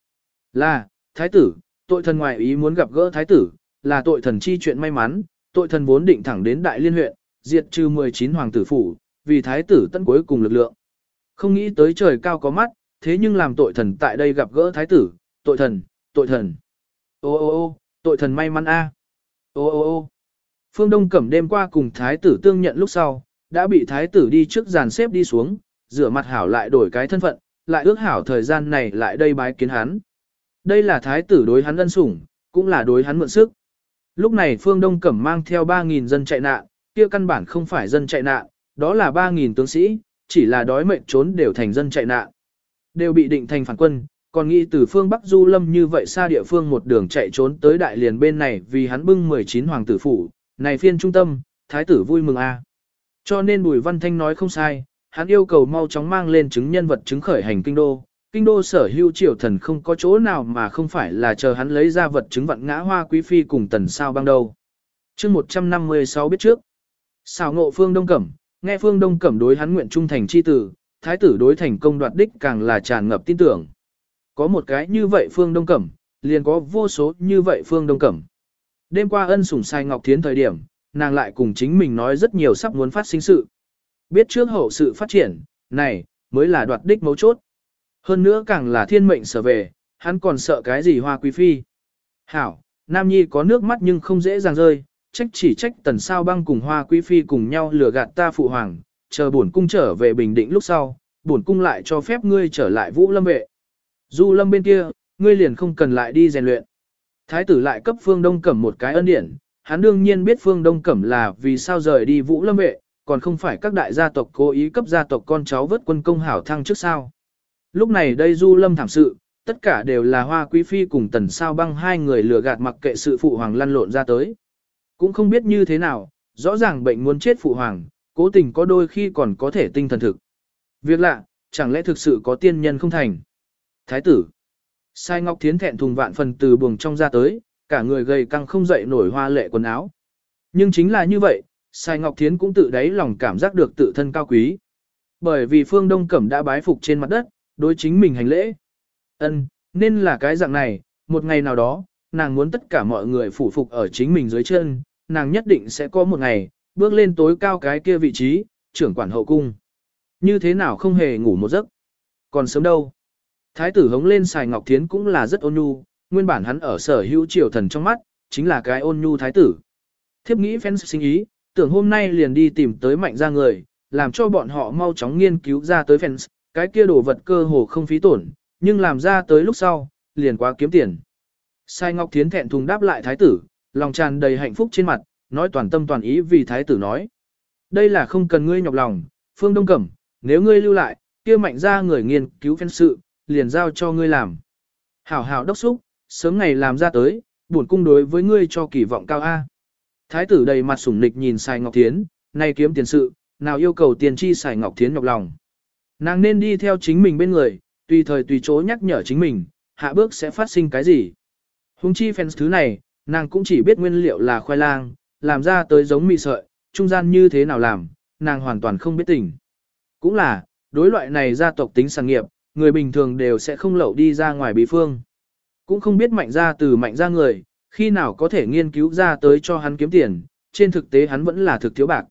Là, thái tử, tội thần ngoại ý muốn gặp gỡ thái tử, là tội thần chi chuyện may mắn, tội thần vốn định thẳng đến đại liên huyện, diệt trừ 19 hoàng tử phủ, vì thái tử tận cuối cùng lực lượng. Không nghĩ tới trời cao có mắt, thế nhưng làm tội thần tại đây gặp gỡ thái tử, tội thần, tội thần. Ô ô ô, tội thần may mắn a. Ô ô ô. Phương Đông Cẩm đêm qua cùng thái tử tương nhận lúc sau, đã bị thái tử đi trước dàn xếp đi xuống, rửa mặt hảo lại đổi cái thân phận, lại ước hảo thời gian này lại đây bái kiến hắn. Đây là thái tử đối hắn ân sủng, cũng là đối hắn mượn sức. Lúc này Phương Đông Cẩm mang theo 3.000 dân chạy nạn, kia căn bản không phải dân chạy nạn, đó là 3.000 tướng sĩ, chỉ là đói mệnh trốn đều thành dân chạy nạn. Đều bị định thành phản quân, còn nghĩ từ phương Bắc Du Lâm như vậy xa địa phương một đường chạy trốn tới đại liền bên này vì hắn bưng 19 hoàng tử phủ, này phiên trung tâm, thái tử vui mừng a. Cho nên Bùi Văn Thanh nói không sai, hắn yêu cầu mau chóng mang lên chứng nhân vật chứng khởi hành kinh đô. Kinh đô sở hữu triều thần không có chỗ nào mà không phải là chờ hắn lấy ra vật chứng vận ngã hoa quý phi cùng tần sao băng đầu. chương 156 biết trước, xào ngộ phương Đông Cẩm, nghe phương Đông Cẩm đối hắn nguyện trung thành chi tử, thái tử đối thành công đoạt đích càng là tràn ngập tin tưởng. Có một cái như vậy phương Đông Cẩm, liền có vô số như vậy phương Đông Cẩm. Đêm qua ân sủng sai Ngọc Thiến thời điểm, nàng lại cùng chính mình nói rất nhiều sắp muốn phát sinh sự. Biết trước hậu sự phát triển, này, mới là đoạt đích mấu chốt. Hơn nữa càng là thiên mệnh sở về, hắn còn sợ cái gì hoa quý phi. Hảo, Nam Nhi có nước mắt nhưng không dễ dàng rơi, trách chỉ trách tần sao băng cùng hoa quý phi cùng nhau lừa gạt ta phụ hoàng, chờ bổn cung trở về bình định lúc sau, bổn cung lại cho phép ngươi trở lại vũ lâm vệ. Du lâm bên kia, ngươi liền không cần lại đi rèn luyện. Thái tử lại cấp phương đông cẩm một cái ân điển, hắn đương nhiên biết phương đông cẩm là vì sao rời đi vũ lâm vệ, còn không phải các đại gia tộc cố ý cấp gia tộc con cháu vớt quân công hảo thăng trước sao. Lúc này đây du lâm thảm sự, tất cả đều là hoa quý phi cùng tần sao băng hai người lừa gạt mặc kệ sự phụ hoàng lăn lộn ra tới. Cũng không biết như thế nào, rõ ràng bệnh muốn chết phụ hoàng, cố tình có đôi khi còn có thể tinh thần thực. Việc lạ, chẳng lẽ thực sự có tiên nhân không thành? Thái tử. Sai Ngọc Thiến thẹn thùng vạn phần từ buồng trong ra tới, cả người gầy căng không dậy nổi hoa lệ quần áo. Nhưng chính là như vậy, Sai Ngọc Thiến cũng tự đáy lòng cảm giác được tự thân cao quý. Bởi vì Phương Đông Cẩm đã bái phục trên mặt đất, đối chính mình hành lễ. Ân, nên là cái dạng này, một ngày nào đó, nàng muốn tất cả mọi người phủ phục ở chính mình dưới chân, nàng nhất định sẽ có một ngày, bước lên tối cao cái kia vị trí, trưởng quản hậu cung. Như thế nào không hề ngủ một giấc. Còn sớm đâu. Thái tử hống lên xài Ngọc Thiến cũng là rất ôn nhu, nguyên bản hắn ở sở hữu triều thần trong mắt, chính là cái ôn nhu thái tử. Thiếp nghĩ fans sinh ý, tưởng hôm nay liền đi tìm tới mạnh ra người, làm cho bọn họ mau chóng nghiên cứu ra tới fans, cái kia đồ vật cơ hồ không phí tổn, nhưng làm ra tới lúc sau, liền quá kiếm tiền. Sai Ngọc Thiến thẹn thùng đáp lại thái tử, lòng tràn đầy hạnh phúc trên mặt, nói toàn tâm toàn ý vì thái tử nói. Đây là không cần ngươi nhọc lòng, Phương Đông Cẩm, nếu ngươi lưu lại, kia mạnh ra người nghiên cứu phân sự, liền giao cho ngươi làm. Hảo hảo đốc xúc, sớm ngày làm ra tới, buồn cung đối với ngươi cho kỳ vọng cao A. Thái tử đầy mặt sủng nịch nhìn Sài Ngọc Thiến, nay kiếm tiền sự, nào yêu cầu tiền chi Sài Ngọc Thiến nhọc lòng. Nàng nên đi theo chính mình bên người, tùy thời tùy chỗ nhắc nhở chính mình, hạ bước sẽ phát sinh cái gì. Hùng chi fans thứ này, nàng cũng chỉ biết nguyên liệu là khoai lang, làm ra tới giống mì sợi, trung gian như thế nào làm, nàng hoàn toàn không biết tình. Cũng là, đối loại này gia tộc tính sản nghiệp, người bình thường đều sẽ không lậu đi ra ngoài bí phương. Cũng không biết mạnh ra từ mạnh ra người, khi nào có thể nghiên cứu ra tới cho hắn kiếm tiền, trên thực tế hắn vẫn là thực thiếu bạc.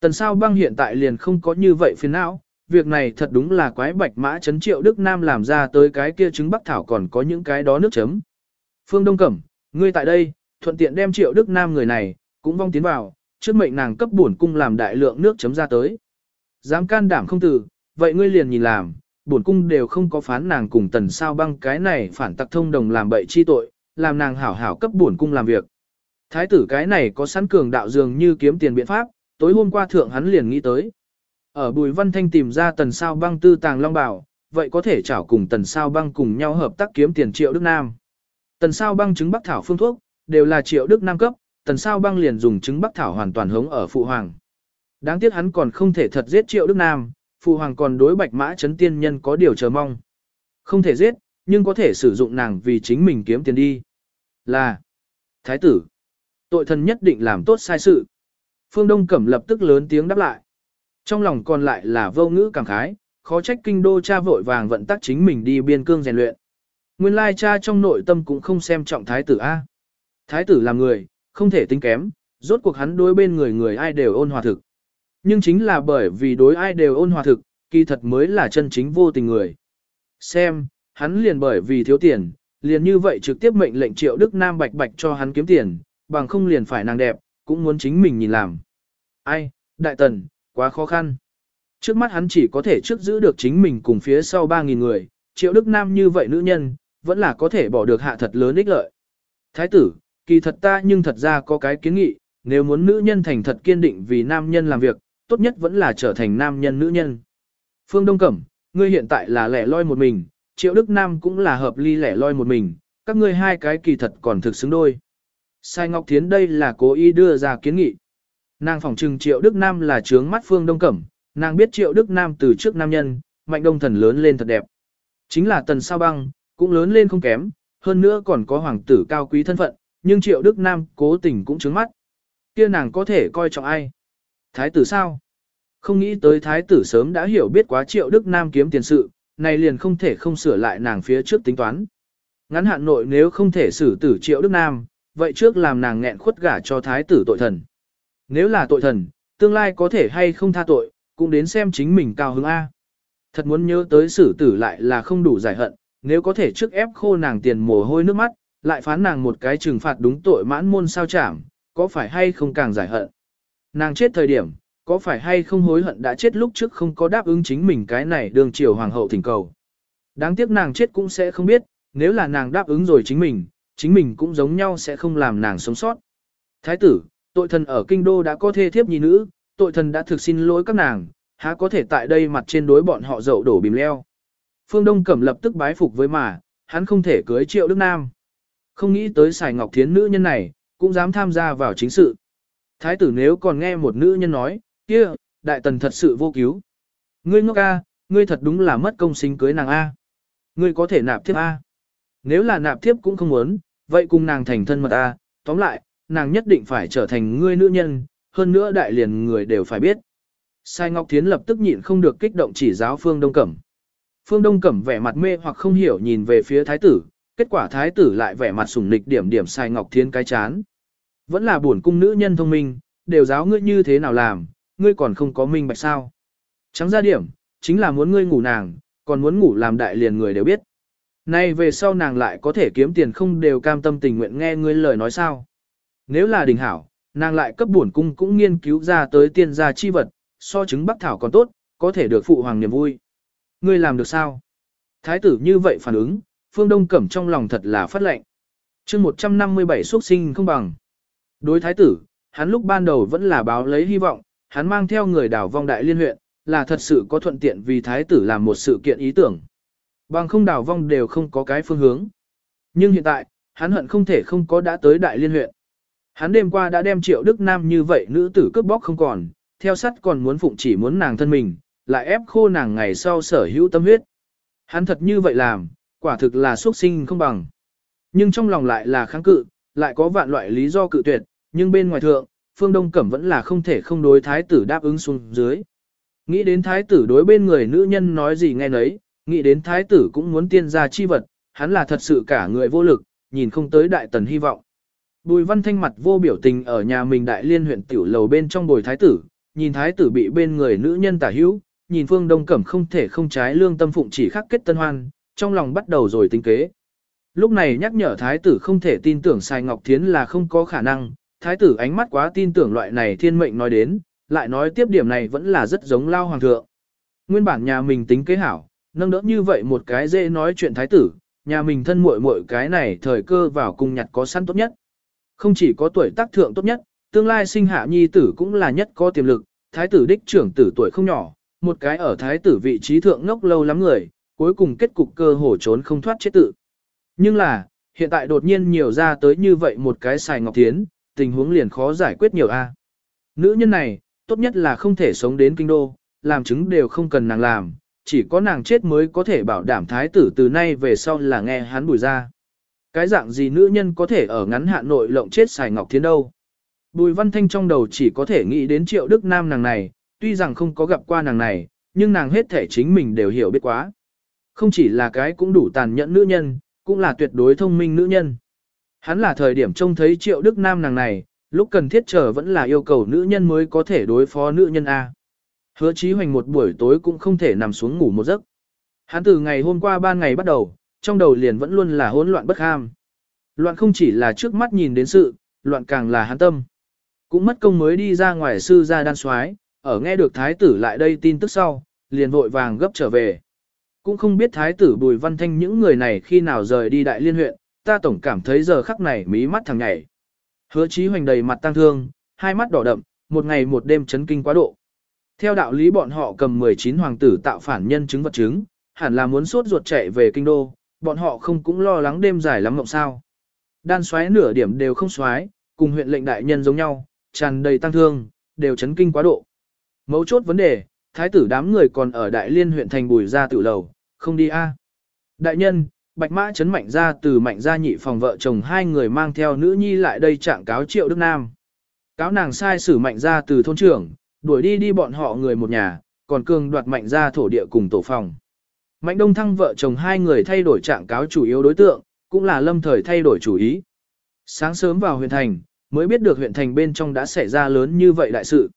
Tần sao băng hiện tại liền không có như vậy phiền não, việc này thật đúng là quái bạch mã chấn triệu Đức Nam làm ra tới cái kia trứng bắc thảo còn có những cái đó nước chấm. Phương Đông Cẩm, ngươi tại đây, thuận tiện đem triệu Đức Nam người này, cũng vong tiến vào, trước mệnh nàng cấp bổn cung làm đại lượng nước chấm ra tới. Dám can đảm không từ, vậy ngươi liền nhìn làm, bổn cung đều không có phán nàng cùng tần sao băng cái này phản tặc thông đồng làm bậy chi tội, làm nàng hảo hảo cấp bổn cung làm việc. Thái tử cái này có sẵn cường đạo dường như kiếm tiền biện pháp, tối hôm qua thượng hắn liền nghĩ tới. Ở Bùi Văn Thanh tìm ra tần sao băng tư tàng long bảo, vậy có thể chảo cùng tần sao băng cùng nhau hợp tác kiếm tiền triệu Đức Nam. Tần sao băng chứng bắc thảo phương thuốc, đều là triệu Đức Nam cấp, tần sao băng liền dùng trứng bắc thảo hoàn toàn hống ở phụ hoàng. Đáng tiếc hắn còn không thể thật giết triệu Đức Nam, phụ hoàng còn đối bạch mã chấn tiên nhân có điều chờ mong. Không thể giết, nhưng có thể sử dụng nàng vì chính mình kiếm tiền đi. Là Thái tử. Tội thần nhất định làm tốt sai sự. Phương Đông Cẩm lập tức lớn tiếng đáp lại. Trong lòng còn lại là vô ngữ cảm khái, khó trách kinh đô cha vội vàng vận tắc chính mình đi biên cương rèn luyện. Nguyên lai cha trong nội tâm cũng không xem trọng thái tử A. Thái tử là người, không thể tính kém, rốt cuộc hắn đối bên người người ai đều ôn hòa thực. Nhưng chính là bởi vì đối ai đều ôn hòa thực, kỳ thật mới là chân chính vô tình người. Xem, hắn liền bởi vì thiếu tiền, liền như vậy trực tiếp mệnh lệnh triệu Đức Nam bạch bạch cho hắn kiếm tiền, bằng không liền phải nàng đẹp, cũng muốn chính mình nhìn làm. Ai, đại tần, quá khó khăn. Trước mắt hắn chỉ có thể trước giữ được chính mình cùng phía sau 3.000 người, triệu Đức Nam như vậy nữ nhân, vẫn là có thể bỏ được hạ thật lớn ích lợi. Thái tử, kỳ thật ta nhưng thật ra có cái kiến nghị, nếu muốn nữ nhân thành thật kiên định vì nam nhân làm việc, tốt nhất vẫn là trở thành nam nhân nữ nhân. Phương Đông Cẩm, ngươi hiện tại là lẻ loi một mình, Triệu Đức Nam cũng là hợp ly lẻ loi một mình, các ngươi hai cái kỳ thật còn thực xứng đôi. Sai Ngọc Thiến đây là cố ý đưa ra kiến nghị. Nàng phỏng trừng Triệu Đức Nam là trướng mắt Phương Đông Cẩm, nàng biết Triệu Đức Nam từ trước nam nhân, mạnh đông thần lớn lên thật đẹp. Chính là tần sao băng, cũng lớn lên không kém, hơn nữa còn có hoàng tử cao quý thân phận, nhưng Triệu Đức Nam cố tình cũng trướng mắt. Kia nàng có thể coi trọng ai? Thái tử sao? Không nghĩ tới thái tử sớm đã hiểu biết quá Triệu Đức Nam kiếm tiền sự, này liền không thể không sửa lại nàng phía trước tính toán. Ngắn hạn nội nếu không thể xử tử Triệu Đức Nam, vậy trước làm nàng nghẹn khuất gả cho thái tử tội thần. Nếu là tội thần, tương lai có thể hay không tha tội, cũng đến xem chính mình cao hứng A. Thật muốn nhớ tới xử tử lại là không đủ giải hận, nếu có thể trước ép khô nàng tiền mồ hôi nước mắt, lại phán nàng một cái trừng phạt đúng tội mãn môn sao chảm, có phải hay không càng giải hận. Nàng chết thời điểm, có phải hay không hối hận đã chết lúc trước không có đáp ứng chính mình cái này đường triều hoàng hậu thỉnh cầu. Đáng tiếc nàng chết cũng sẽ không biết, nếu là nàng đáp ứng rồi chính mình, chính mình cũng giống nhau sẽ không làm nàng sống sót. Thái tử, tội thần ở kinh đô đã có thê thiếp nhi nữ, tội thần đã thực xin lỗi các nàng, há có thể tại đây mặt trên đối bọn họ dậu đổ bìm leo. Phương Đông Cẩm lập tức bái phục với mà, hắn không thể cưới triệu Đức Nam. Không nghĩ tới xài ngọc thiến nữ nhân này, cũng dám tham gia vào chính sự. Thái tử nếu còn nghe một nữ nhân nói, kia, đại tần thật sự vô cứu. Ngươi ngốc A, ngươi thật đúng là mất công sinh cưới nàng A. Ngươi có thể nạp thiếp A. Nếu là nạp thiếp cũng không muốn, vậy cùng nàng thành thân mật A, tóm lại, nàng nhất định phải trở thành ngươi nữ nhân, hơn nữa đại liền người đều phải biết. Sai Ngọc Thiến lập tức nhịn không được kích động chỉ giáo Phương Đông Cẩm. Phương Đông Cẩm vẻ mặt mê hoặc không hiểu nhìn về phía thái tử, kết quả thái tử lại vẻ mặt sủng nịch điểm điểm Sai Ngọc Thiến cái chán. Vẫn là buồn cung nữ nhân thông minh, đều giáo ngươi như thế nào làm, ngươi còn không có minh bạch sao. Trắng ra điểm, chính là muốn ngươi ngủ nàng, còn muốn ngủ làm đại liền người đều biết. Nay về sau nàng lại có thể kiếm tiền không đều cam tâm tình nguyện nghe ngươi lời nói sao. Nếu là đình hảo, nàng lại cấp bổn cung cũng nghiên cứu ra tới tiên gia chi vật, so chứng bắc thảo còn tốt, có thể được phụ hoàng niềm vui. Ngươi làm được sao? Thái tử như vậy phản ứng, phương đông cẩm trong lòng thật là phát lệnh. chương 157 xuất sinh không bằng. Đối thái tử, hắn lúc ban đầu vẫn là báo lấy hy vọng, hắn mang theo người đảo vong đại liên huyện, là thật sự có thuận tiện vì thái tử làm một sự kiện ý tưởng. Bằng không đảo vong đều không có cái phương hướng. Nhưng hiện tại, hắn hận không thể không có đã tới đại liên huyện. Hắn đêm qua đã đem triệu Đức Nam như vậy nữ tử cướp bóc không còn, theo sắt còn muốn phụng chỉ muốn nàng thân mình, lại ép khô nàng ngày sau sở hữu tâm huyết. Hắn thật như vậy làm, quả thực là xuất sinh không bằng. Nhưng trong lòng lại là kháng cự, lại có vạn loại lý do cự tuyệt, nhưng bên ngoài thượng, Phương Đông Cẩm vẫn là không thể không đối thái tử đáp ứng xuống dưới. Nghĩ đến thái tử đối bên người nữ nhân nói gì nghe nấy, nghĩ đến thái tử cũng muốn tiên gia chi vật, hắn là thật sự cả người vô lực, nhìn không tới đại tần hy vọng. Bùi văn thanh mặt vô biểu tình ở nhà mình đại liên huyện tiểu lầu bên trong bồi thái tử, nhìn thái tử bị bên người nữ nhân tả hữu, nhìn phương đông cẩm không thể không trái lương tâm phụng chỉ khắc kết tân hoan, trong lòng bắt đầu rồi tính kế. Lúc này nhắc nhở thái tử không thể tin tưởng Sai Ngọc Thiến là không có khả năng, thái tử ánh mắt quá tin tưởng loại này thiên mệnh nói đến, lại nói tiếp điểm này vẫn là rất giống lao hoàng thượng. Nguyên bản nhà mình tính kế hảo, nâng đỡ như vậy một cái dễ nói chuyện thái tử, nhà mình thân muội muội cái này thời cơ vào cung nhặt có sẵn tốt nhất. Không chỉ có tuổi tác thượng tốt nhất, tương lai sinh hạ nhi tử cũng là nhất có tiềm lực, thái tử đích trưởng tử tuổi không nhỏ, một cái ở thái tử vị trí thượng ngốc lâu lắm người, cuối cùng kết cục cơ hồ trốn không thoát chết tự. Nhưng là, hiện tại đột nhiên nhiều ra tới như vậy một cái xài ngọc tiến, tình huống liền khó giải quyết nhiều a. Nữ nhân này, tốt nhất là không thể sống đến kinh đô, làm chứng đều không cần nàng làm, chỉ có nàng chết mới có thể bảo đảm thái tử từ nay về sau là nghe hắn bùi ra. Cái dạng gì nữ nhân có thể ở ngắn hạn nội lộng chết xài ngọc thiến đâu. Bùi văn thanh trong đầu chỉ có thể nghĩ đến triệu đức nam nàng này, tuy rằng không có gặp qua nàng này, nhưng nàng hết thể chính mình đều hiểu biết quá. Không chỉ là cái cũng đủ tàn nhẫn nữ nhân, cũng là tuyệt đối thông minh nữ nhân. Hắn là thời điểm trông thấy triệu đức nam nàng này, lúc cần thiết chờ vẫn là yêu cầu nữ nhân mới có thể đối phó nữ nhân A. Hứa chí hoành một buổi tối cũng không thể nằm xuống ngủ một giấc. Hắn từ ngày hôm qua ba ngày bắt đầu, trong đầu liền vẫn luôn là hỗn loạn bất ham. Loạn không chỉ là trước mắt nhìn đến sự, loạn càng là hắn tâm. Cũng mất công mới đi ra ngoài sư ra đan soái, ở nghe được thái tử lại đây tin tức sau, liền vội vàng gấp trở về. Cũng không biết thái tử Bùi Văn Thanh những người này khi nào rời đi đại liên huyện, ta tổng cảm thấy giờ khắc này mí mắt thằng nhảy. Hứa chí hoành đầy mặt tăng thương, hai mắt đỏ đậm, một ngày một đêm chấn kinh quá độ. Theo đạo lý bọn họ cầm 19 hoàng tử tạo phản nhân chứng vật chứng, hẳn là muốn sốt ruột chạy về kinh đô, bọn họ không cũng lo lắng đêm dài lắm mộng sao. Đan xoáy nửa điểm đều không xoáy, cùng huyện lệnh đại nhân giống nhau, tràn đầy tăng thương, đều chấn kinh quá độ. Mấu chốt vấn đề, thái tử đám người còn ở đại liên huyện thành bùi ra tự lầu, không đi a. Đại nhân, bạch mã chấn mạnh ra từ mạnh gia nhị phòng vợ chồng hai người mang theo nữ nhi lại đây trạng cáo triệu Đức Nam. Cáo nàng sai xử mạnh ra từ thôn trưởng, đuổi đi đi bọn họ người một nhà, còn cường đoạt mạnh ra thổ địa cùng tổ phòng. Mạnh Đông Thăng vợ chồng hai người thay đổi trạng cáo chủ yếu đối tượng, cũng là lâm thời thay đổi chủ ý. Sáng sớm vào huyện thành, mới biết được huyện thành bên trong đã xảy ra lớn như vậy đại sự.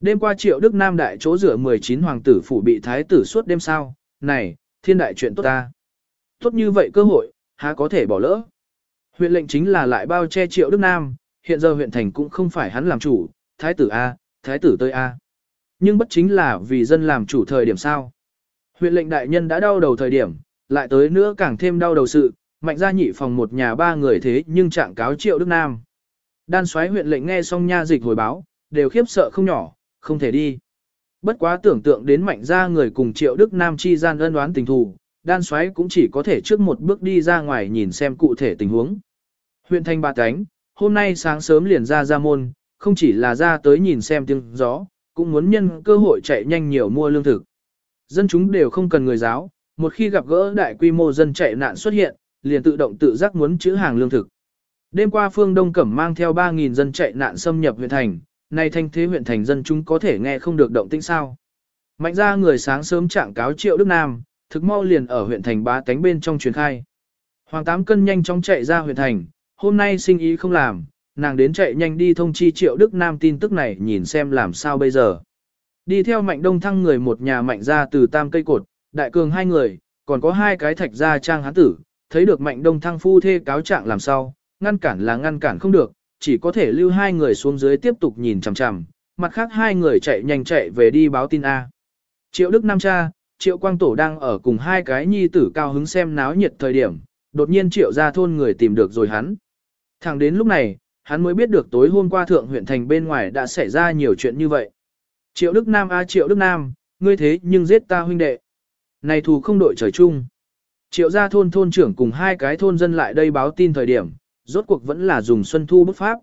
Đêm qua triệu Đức Nam đại chỗ rửa 19 hoàng tử phủ bị thái tử suốt đêm sao, này, thiên đại chuyện tốt ta. Tốt như vậy cơ hội, há có thể bỏ lỡ. Huyện lệnh chính là lại bao che triệu Đức Nam, hiện giờ huyện thành cũng không phải hắn làm chủ, thái tử A, thái tử tơi A. Nhưng bất chính là vì dân làm chủ thời điểm sao. Huyện lệnh đại nhân đã đau đầu thời điểm, lại tới nữa càng thêm đau đầu sự, mạnh ra nhị phòng một nhà ba người thế nhưng trạng cáo triệu Đức Nam. Đan xoáy huyện lệnh nghe xong nha dịch hồi báo, đều khiếp sợ không nhỏ, không thể đi. Bất quá tưởng tượng đến mạnh ra người cùng triệu Đức Nam chi gian ân đoán tình thù, đan xoáy cũng chỉ có thể trước một bước đi ra ngoài nhìn xem cụ thể tình huống. Huyện thanh ba cánh, hôm nay sáng sớm liền ra ra môn, không chỉ là ra tới nhìn xem tiếng gió, cũng muốn nhân cơ hội chạy nhanh nhiều mua lương thực. Dân chúng đều không cần người giáo, một khi gặp gỡ đại quy mô dân chạy nạn xuất hiện, liền tự động tự giác muốn chữ hàng lương thực. Đêm qua Phương Đông Cẩm mang theo 3.000 dân chạy nạn xâm nhập huyện thành, nay thanh thế huyện thành dân chúng có thể nghe không được động tĩnh sao. Mạnh ra người sáng sớm trạng cáo triệu Đức Nam, thực mau liền ở huyện thành bá tánh bên trong truyền khai. Hoàng Tám Cân nhanh chóng chạy ra huyện thành, hôm nay sinh ý không làm, nàng đến chạy nhanh đi thông chi triệu Đức Nam tin tức này nhìn xem làm sao bây giờ. Đi theo mạnh đông thăng người một nhà mạnh ra từ tam cây cột, đại cường hai người, còn có hai cái thạch gia trang hán tử, thấy được mạnh đông thăng phu thê cáo trạng làm sao, ngăn cản là ngăn cản không được, chỉ có thể lưu hai người xuống dưới tiếp tục nhìn chằm chằm, mặt khác hai người chạy nhanh chạy về đi báo tin A. Triệu Đức Nam cha, Triệu Quang Tổ đang ở cùng hai cái nhi tử cao hứng xem náo nhiệt thời điểm, đột nhiên Triệu ra thôn người tìm được rồi hắn. Thẳng đến lúc này, hắn mới biết được tối hôm qua thượng huyện thành bên ngoài đã xảy ra nhiều chuyện như vậy. Triệu Đức Nam a Triệu Đức Nam, ngươi thế nhưng giết ta huynh đệ. Này thù không đội trời chung. Triệu gia thôn thôn trưởng cùng hai cái thôn dân lại đây báo tin thời điểm, rốt cuộc vẫn là dùng xuân thu bức pháp.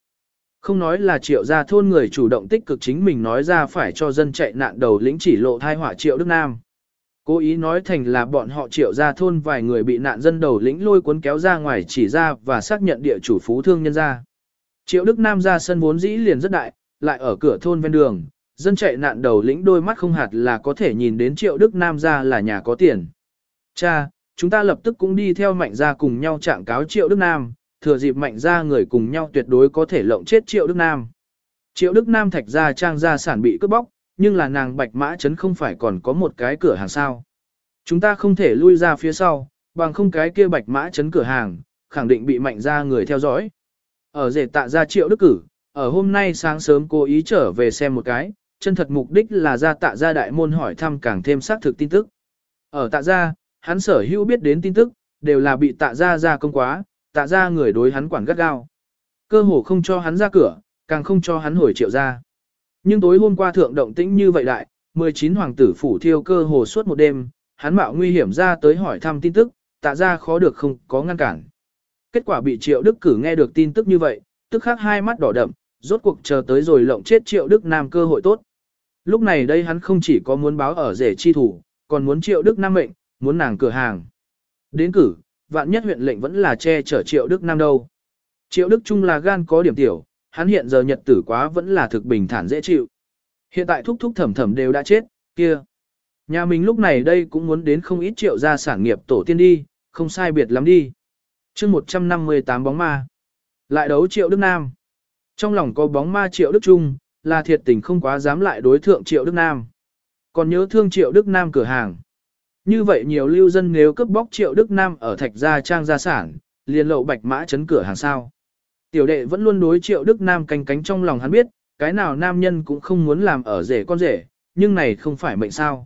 Không nói là triệu gia thôn người chủ động tích cực chính mình nói ra phải cho dân chạy nạn đầu lĩnh chỉ lộ thai họa triệu Đức Nam. Cố ý nói thành là bọn họ triệu gia thôn vài người bị nạn dân đầu lĩnh lôi cuốn kéo ra ngoài chỉ ra và xác nhận địa chủ phú thương nhân ra. Triệu Đức Nam ra sân vốn dĩ liền rất đại, lại ở cửa thôn ven đường, dân chạy nạn đầu lĩnh đôi mắt không hạt là có thể nhìn đến Triệu Đức Nam ra là nhà có tiền. Cha, chúng ta lập tức cũng đi theo mạnh gia cùng nhau trạng cáo Triệu Đức Nam, thừa dịp mạnh gia người cùng nhau tuyệt đối có thể lộng chết Triệu Đức Nam. Triệu Đức Nam thạch gia trang gia sản bị cướp bóc, nhưng là nàng bạch mã chấn không phải còn có một cái cửa hàng sao. Chúng ta không thể lui ra phía sau, bằng không cái kia bạch mã chấn cửa hàng, khẳng định bị mạnh gia người theo dõi. Ở rể tạ gia Triệu Đức Cử, ở hôm nay sáng sớm cố ý trở về xem một cái, chân thật mục đích là ra tạ gia đại môn hỏi thăm càng thêm xác thực tin tức. Ở tạ gia, hắn sở hữu biết đến tin tức, đều là bị tạ gia ra công quá, tạ gia người đối hắn quản gắt gao. Cơ hồ không cho hắn ra cửa, càng không cho hắn hồi triệu ra. Nhưng tối hôm qua thượng động tĩnh như vậy đại, 19 hoàng tử phủ thiêu cơ hồ suốt một đêm, hắn mạo nguy hiểm ra tới hỏi thăm tin tức, tạ gia khó được không có ngăn cản. Kết quả bị triệu đức cử nghe được tin tức như vậy, tức khắc hai mắt đỏ đậm, rốt cuộc chờ tới rồi lộng chết triệu đức nam cơ hội tốt. Lúc này đây hắn không chỉ có muốn báo ở rể chi thủ, còn muốn triệu đức nam mệnh, muốn nàng cửa hàng. Đến cử, vạn nhất huyện lệnh vẫn là che chở triệu đức nam đâu. Triệu đức trung là gan có điểm tiểu, hắn hiện giờ nhật tử quá vẫn là thực bình thản dễ chịu. Hiện tại thúc thúc thẩm thẩm đều đã chết, kia. Nhà mình lúc này đây cũng muốn đến không ít triệu gia sản nghiệp tổ tiên đi, không sai biệt lắm đi. chương 158 bóng ma. Lại đấu triệu Đức Nam. Trong lòng có bóng ma triệu Đức Trung, là thiệt tình không quá dám lại đối thượng triệu Đức Nam. Còn nhớ thương triệu Đức Nam cửa hàng. Như vậy nhiều lưu dân nếu cướp bóc triệu Đức Nam ở thạch gia trang gia sản, liền lậu bạch mã chấn cửa hàng sao. Tiểu đệ vẫn luôn đối triệu Đức Nam canh cánh trong lòng hắn biết, cái nào nam nhân cũng không muốn làm ở rể con rể, nhưng này không phải mệnh sao.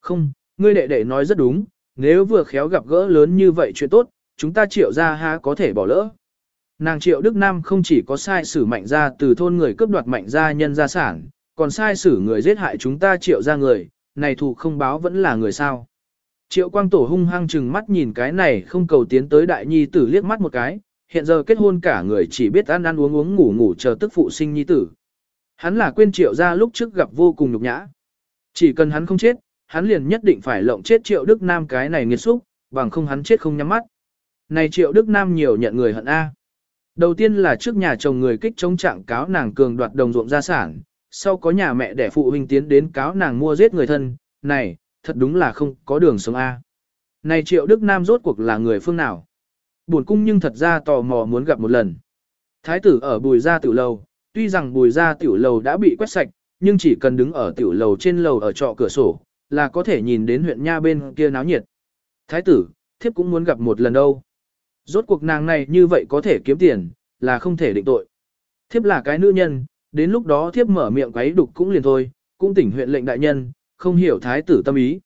Không, ngươi đệ đệ nói rất đúng, nếu vừa khéo gặp gỡ lớn như vậy chuyện tốt, chúng ta triệu ra ha có thể bỏ lỡ. Nàng triệu Đức Nam không chỉ có sai xử mạnh ra từ thôn người cướp đoạt mạnh gia nhân gia sản, còn sai xử người giết hại chúng ta triệu ra người, này thù không báo vẫn là người sao. Triệu quang tổ hung hăng chừng mắt nhìn cái này không cầu tiến tới đại nhi tử liếc mắt một cái, hiện giờ kết hôn cả người chỉ biết ăn ăn uống uống ngủ ngủ chờ tức phụ sinh nhi tử. Hắn là quên triệu ra lúc trước gặp vô cùng nhục nhã. Chỉ cần hắn không chết, hắn liền nhất định phải lộng chết triệu Đức Nam cái này nghiệt xúc, bằng không hắn chết không nhắm mắt. Này triệu Đức Nam nhiều nhận người hận A. Đầu tiên là trước nhà chồng người kích chống trạng cáo nàng cường đoạt đồng ruộng gia sản, sau có nhà mẹ đẻ phụ huynh tiến đến cáo nàng mua giết người thân, này, thật đúng là không có đường sống A. Này triệu Đức Nam rốt cuộc là người phương nào? Buồn cung nhưng thật ra tò mò muốn gặp một lần. Thái tử ở bùi gia tiểu lầu, tuy rằng bùi gia tiểu lầu đã bị quét sạch, nhưng chỉ cần đứng ở tiểu lầu trên lầu ở trọ cửa sổ, là có thể nhìn đến huyện nha bên kia náo nhiệt. Thái tử, thiếp cũng muốn gặp một lần đâu. Rốt cuộc nàng này như vậy có thể kiếm tiền, là không thể định tội. Thiếp là cái nữ nhân, đến lúc đó thiếp mở miệng quấy đục cũng liền thôi, cũng tỉnh huyện lệnh đại nhân, không hiểu thái tử tâm ý.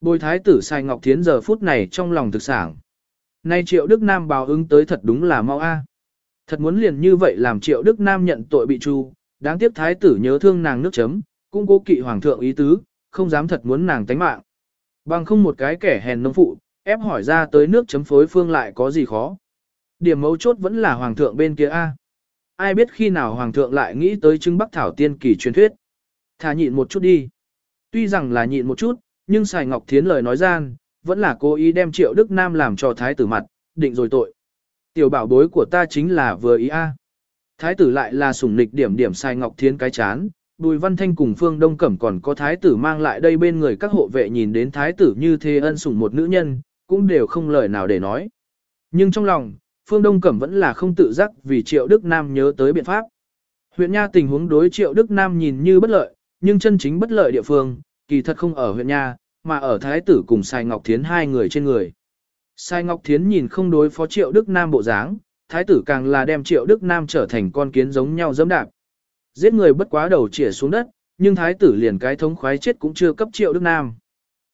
Bồi thái tử sai ngọc thiến giờ phút này trong lòng thực sản. Nay triệu Đức Nam báo ứng tới thật đúng là mau a. À. Thật muốn liền như vậy làm triệu Đức Nam nhận tội bị tru, đáng tiếc thái tử nhớ thương nàng nước chấm, cũng cố kỵ hoàng thượng ý tứ, không dám thật muốn nàng tánh mạng. Bằng không một cái kẻ hèn nông phụ, ép hỏi ra tới nước chấm phối phương lại có gì khó. Điểm mấu chốt vẫn là hoàng thượng bên kia A. À. Ai biết khi nào hoàng thượng lại nghĩ tới trưng bắc thảo tiên kỳ truyền thuyết. Thà nhịn một chút đi. Tuy rằng là nhịn một chút, nhưng Sài Ngọc Thiến lời nói gian, vẫn là cố ý đem triệu Đức Nam làm cho thái tử mặt, định rồi tội. Tiểu bảo bối của ta chính là vừa ý A. Thái tử lại là sủng nịch điểm điểm sai ngọc thiến cái chán, Bùi Văn Thanh cùng Phương Đông Cẩm còn có thái tử mang lại đây bên người các hộ vệ nhìn đến thái tử như thế ân sủng một nữ nhân, cũng đều không lời nào để nói. Nhưng trong lòng, Phương Đông Cẩm vẫn là không tự giác vì Triệu Đức Nam nhớ tới biện pháp. Huyện Nha tình huống đối Triệu Đức Nam nhìn như bất lợi, nhưng chân chính bất lợi địa phương, kỳ thật không ở huyện Nha, mà ở thái tử cùng Sai Ngọc Thiến hai người trên người. Sai Ngọc Thiến nhìn không đối phó Triệu Đức Nam bộ dáng, thái tử càng là đem Triệu Đức Nam trở thành con kiến giống nhau dẫm đạp. Giết người bất quá đầu chĩa xuống đất, nhưng thái tử liền cái thống khoái chết cũng chưa cấp Triệu Đức Nam.